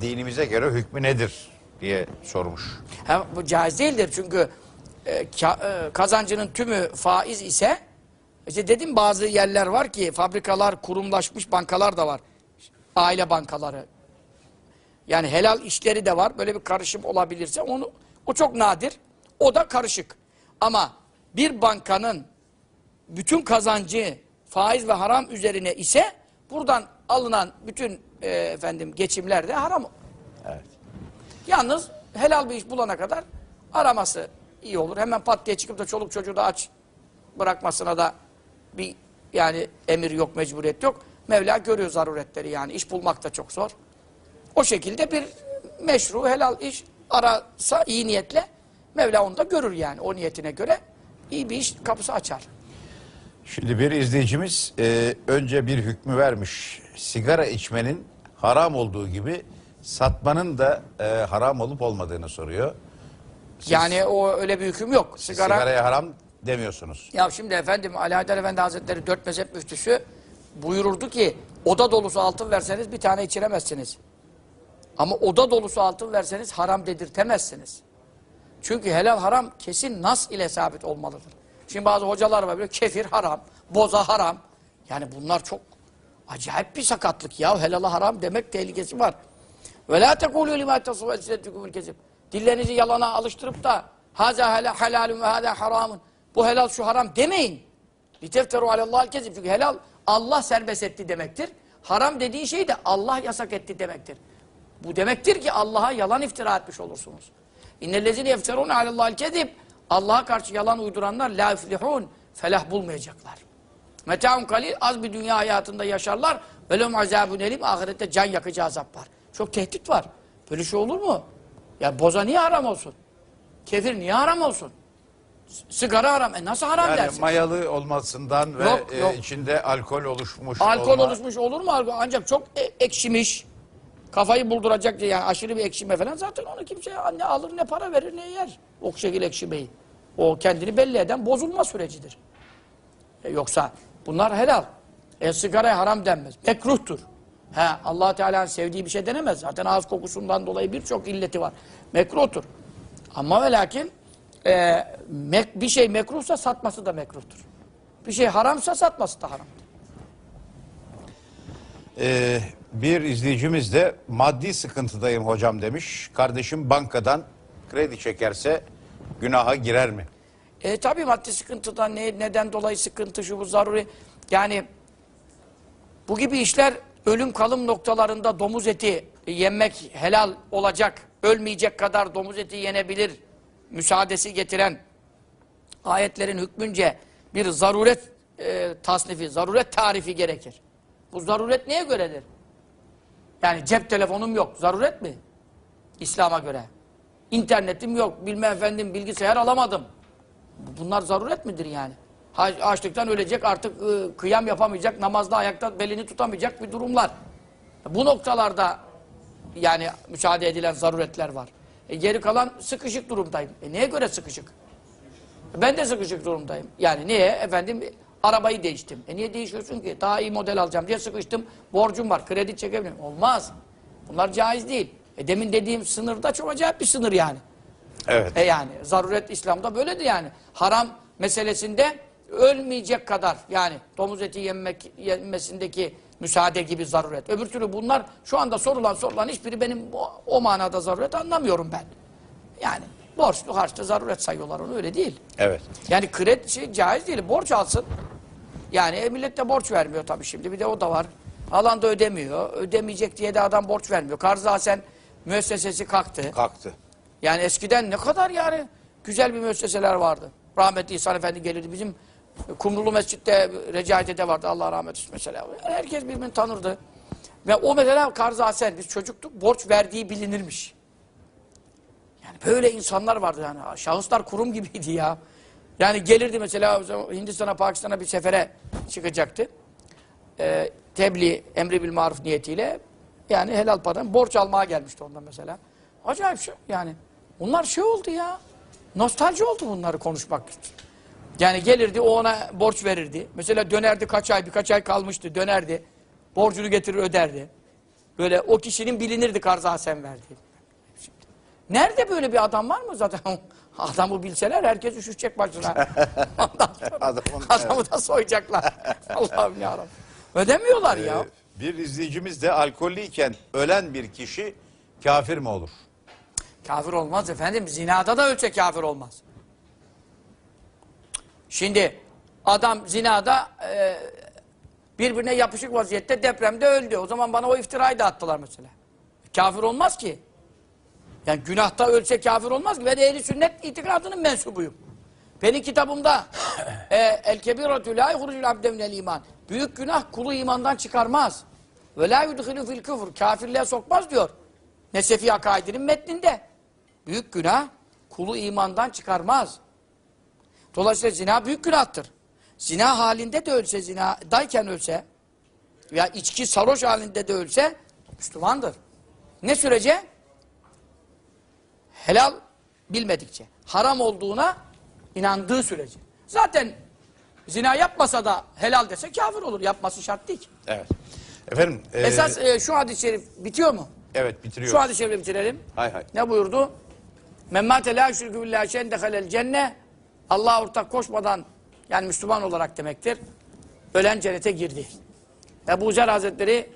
Dinimize göre hükmü nedir diye sormuş. Ha, bu caiz değildir çünkü e, ka- e, kazancının tümü faiz ise işte dedim bazı yerler var ki fabrikalar kurumlaşmış bankalar da var. Aile bankaları. Yani helal işleri de var. Böyle bir karışım olabilirse onu o çok nadir. O da karışık. Ama bir bankanın bütün kazancı faiz ve haram üzerine ise buradan alınan bütün e, efendim geçimler de haram Evet. Yalnız helal bir iş bulana kadar araması iyi olur. Hemen pat diye çıkıp da çoluk çocuğu da aç bırakmasına da bir yani emir yok, mecburiyet yok. Mevla görüyor zaruretleri yani. iş bulmak da çok zor. O şekilde bir meşru, helal iş arasa iyi niyetle Mevla onu da görür yani. O niyetine göre iyi bir iş kapısı açar. Şimdi bir izleyicimiz e, önce bir hükmü vermiş. Sigara içmenin haram olduğu gibi satmanın da e, haram olup olmadığını soruyor. Siz yani o öyle bir hüküm yok. Sigara sigaraya haram demiyorsunuz. Ya şimdi efendim Ali Haydar Efendi Hazretleri dört mezhep müftüsü buyururdu ki oda dolusu altın verseniz bir tane içiremezsiniz. Ama oda dolusu altın verseniz haram dedirtemezsiniz. Çünkü helal haram kesin nas ile sabit olmalıdır. Şimdi bazı hocalar var böyle kefir haram, boza haram. Yani bunlar çok acayip bir sakatlık ya. Helala haram demek tehlikesi var. Ve la tekulû limâ tasavvu elsinetukumul kezib. Dillerinizi yalana alıştırıp da haza hela- helalun ve hâzâ haramun. Bu helal şu haram demeyin. Litefteru alallâhil kezib. Çünkü helal Allah serbest etti demektir. Haram dediği şey de Allah yasak etti demektir. Bu demektir ki Allah'a yalan iftira etmiş olursunuz. İnnellezine yefterûne alallâhil kezib. Allah'a karşı yalan uyduranlar la iflihûn. Felah bulmayacaklar. Meta'un kalil az bir dünya hayatında yaşarlar. Velum azabun elim ahirette can yakıcı azap var. Çok tehdit var. Böyle şey olur mu? Ya boza niye haram olsun? Kefir niye haram olsun? Sigara haram. E nasıl haram Yani dersin? mayalı olmasından ve Yok, e, yok. içinde alkol oluşmuş Alkol olma- oluşmuş olur mu? Alkol? Ancak çok e- ekşimiş. Kafayı bulduracak diye yani aşırı bir ekşime falan zaten onu kimse ne alır ne para verir ne yer. O şekil ekşimeyi. O kendini belli eden bozulma sürecidir. E yoksa bunlar helal. E sigaraya haram denmez. Mekruhtur. He, allah Teala'nın sevdiği bir şey denemez. Zaten ağız kokusundan dolayı birçok illeti var. Mekruhtur. Ama ve lakin e, mek- bir şey mekruhsa satması da mekruhtur. Bir şey haramsa satması da haramdır. Ee, bir izleyicimiz de maddi sıkıntıdayım hocam demiş. Kardeşim bankadan kredi çekerse günaha girer mi? E tabi maddi sıkıntıdan ne, neden dolayı sıkıntı şu bu zaruri. Yani bu gibi işler ölüm kalım noktalarında domuz eti yenmek helal olacak. Ölmeyecek kadar domuz eti yenebilir. Müsaadesi getiren ayetlerin hükmünce bir zaruret e, tasnifi, zaruret tarifi gerekir. Bu zaruret neye göredir? Yani cep telefonum yok. Zaruret mi? İslam'a göre. İnternetim yok. Bilme efendim bilgisayar alamadım. Bunlar zaruret midir yani? Açlıktan ölecek artık ı, kıyam yapamayacak, namazda ayakta belini tutamayacak bir durumlar. Bu noktalarda yani müsaade edilen zaruretler var. E geri kalan sıkışık durumdayım. E neye göre sıkışık? Ben de sıkışık durumdayım. Yani niye? Efendim arabayı değiştim. E niye değişiyorsun ki? Daha iyi model alacağım diye sıkıştım. Borcum var. Kredi çekebilirim. Olmaz. Bunlar caiz değil. E demin dediğim sınırda çok acayip bir sınır yani. Evet. E yani zaruret İslam'da böyledir yani. Haram meselesinde ölmeyecek kadar yani domuz eti yenmek, yenmesindeki müsaade gibi zaruret. Öbür türlü bunlar şu anda sorulan sorulan hiçbiri benim o, o manada zaruret anlamıyorum ben. Yani borçlu harçta zaruret sayıyorlar onu öyle değil. Evet. Yani kredi şey, caiz değil. Borç alsın. Yani e, millet de borç vermiyor tabii şimdi. Bir de o da var. Alan da ödemiyor. Ödemeyecek diye de adam borç vermiyor. Karzı Hasen müessesesi kalktı. Kalktı. Yani eskiden ne kadar yani güzel bir müesseseler vardı. Rahmetli İhsan Efendi gelirdi. Bizim Kumrulu Mescid'de Recaide'de vardı. Allah rahmet eylesin mesela. Herkes birbirini tanırdı. Ve o mesela Karzı Hasen biz çocuktuk borç verdiği bilinirmiş. Yani böyle insanlar vardı yani. Şahıslar kurum gibiydi ya. Yani gelirdi mesela Hindistan'a, Pakistan'a bir sefere çıkacaktı. Ee, tebliğ, emri bil maruf niyetiyle yani helal paradan borç almaya gelmişti ondan mesela. Acayip şey yani. Bunlar şey oldu ya. Nostalji oldu bunları konuşmak için. Yani gelirdi o ona borç verirdi. Mesela dönerdi kaç ay birkaç ay kalmıştı dönerdi. Borcunu getirir öderdi. Böyle o kişinin bilinirdi Karza Hasen verdiği. Nerede böyle bir adam var mı zaten? Adamı bilseler herkes üşüşecek başına. Ondan sonra Adamın- adamı da soyacaklar. Allah'ım yarabbim. Ödemiyorlar ya. Ee, bir izleyicimiz de alkollüyken ölen bir kişi Kafir mi olur? Kafir olmaz efendim. Zinada da ölse kafir olmaz. Şimdi adam zinada e, birbirine yapışık vaziyette depremde öldü. O zaman bana o iftirayı da attılar mesela. Kafir olmaz ki. Yani günahta ölse kafir olmaz ki. Ben ehli sünnet itikadının mensubuyum. Benim kitabımda e, El kebiratü la yuhrucul abde minel iman. Büyük günah kulu imandan çıkarmaz. Ve la yudhilu fil küfür. Kafirliğe sokmaz diyor. Nesefi Akaidinin metninde. Büyük günah kulu imandan çıkarmaz. Dolayısıyla zina büyük günahtır. Zina halinde de ölse, zinadayken ölse veya içki sarhoş halinde de ölse Müslümandır. Ne sürece? Helal bilmedikçe. Haram olduğuna inandığı sürece. Zaten zina yapmasa da helal dese kafir olur. Yapması şart değil ki. Evet. Efendim. e, Esas e, şu hadis-i şerif bitiyor mu? Evet bitiriyoruz. Şu hadis-i şerifi bitirelim. Hay hay. Ne buyurdu? Men mâte lâ şirkü billâhi şen dehalel cenne Allah'a ortak koşmadan yani Müslüman olarak demektir. Ölen cennete girdi. Ebu Zer Hazretleri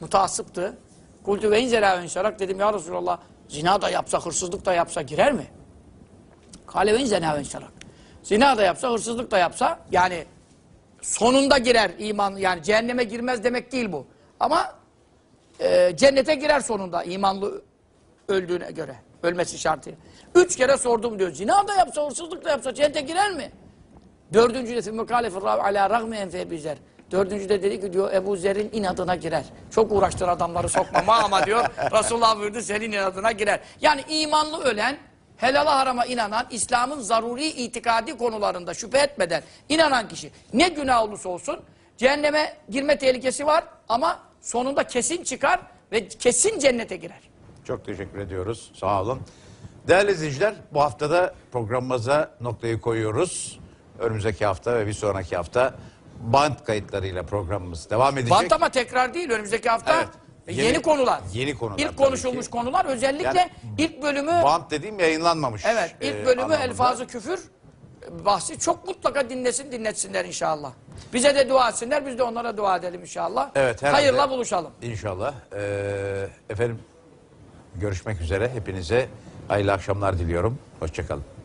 mutaassıptı. Kultu ve inzelâ ve dedim ya Resulallah zina da yapsa hırsızlık da yapsa girer mi? Kale ve inzelâ ve Zina da yapsa hırsızlık da yapsa yani sonunda girer iman yani cehenneme girmez demek değil bu. Ama e, cennete girer sonunda imanlı öldüğüne göre. Ölmesi şartıyla. Üç kere sordum diyor. Zina da yapsa, hırsızlık da yapsa cennete girer mi? Dördüncü de firrâv alâ ragmi enfe Ebu Zer. Dördüncü de dedi ki diyor Ebu Zer'in inadına girer. Çok uğraştır adamları sokmama ama diyor Resulullah buyurdu senin inadına girer. Yani imanlı ölen, helala harama inanan, İslam'ın zaruri itikadi konularında şüphe etmeden inanan kişi ne günah olursa olsun cehenneme girme tehlikesi var ama sonunda kesin çıkar ve kesin cennete girer. Çok teşekkür ediyoruz. Sağ olun. Değerli izleyiciler bu haftada programımıza noktayı koyuyoruz. Önümüzdeki hafta ve bir sonraki hafta band kayıtlarıyla programımız devam edecek. Bant ama tekrar değil önümüzdeki hafta Evet. Yeni- yeni, konular. yeni konular İlk tabii konuşulmuş ki. konular özellikle Yani ilk bölümü Band dediğim yayınlanmamış. evet ilk e, bölümü anlamında. elfazı küfür bahsi çok mutlaka dinlesin dinletsinler inşallah. Bize de dua etsinler biz de onlara dua edelim inşallah. Evet, herhalde. Hayırla buluşalım. İnşallah. Ee, efendim görüşmek üzere. Hepinize hayırlı akşamlar diliyorum. Hoşçakalın.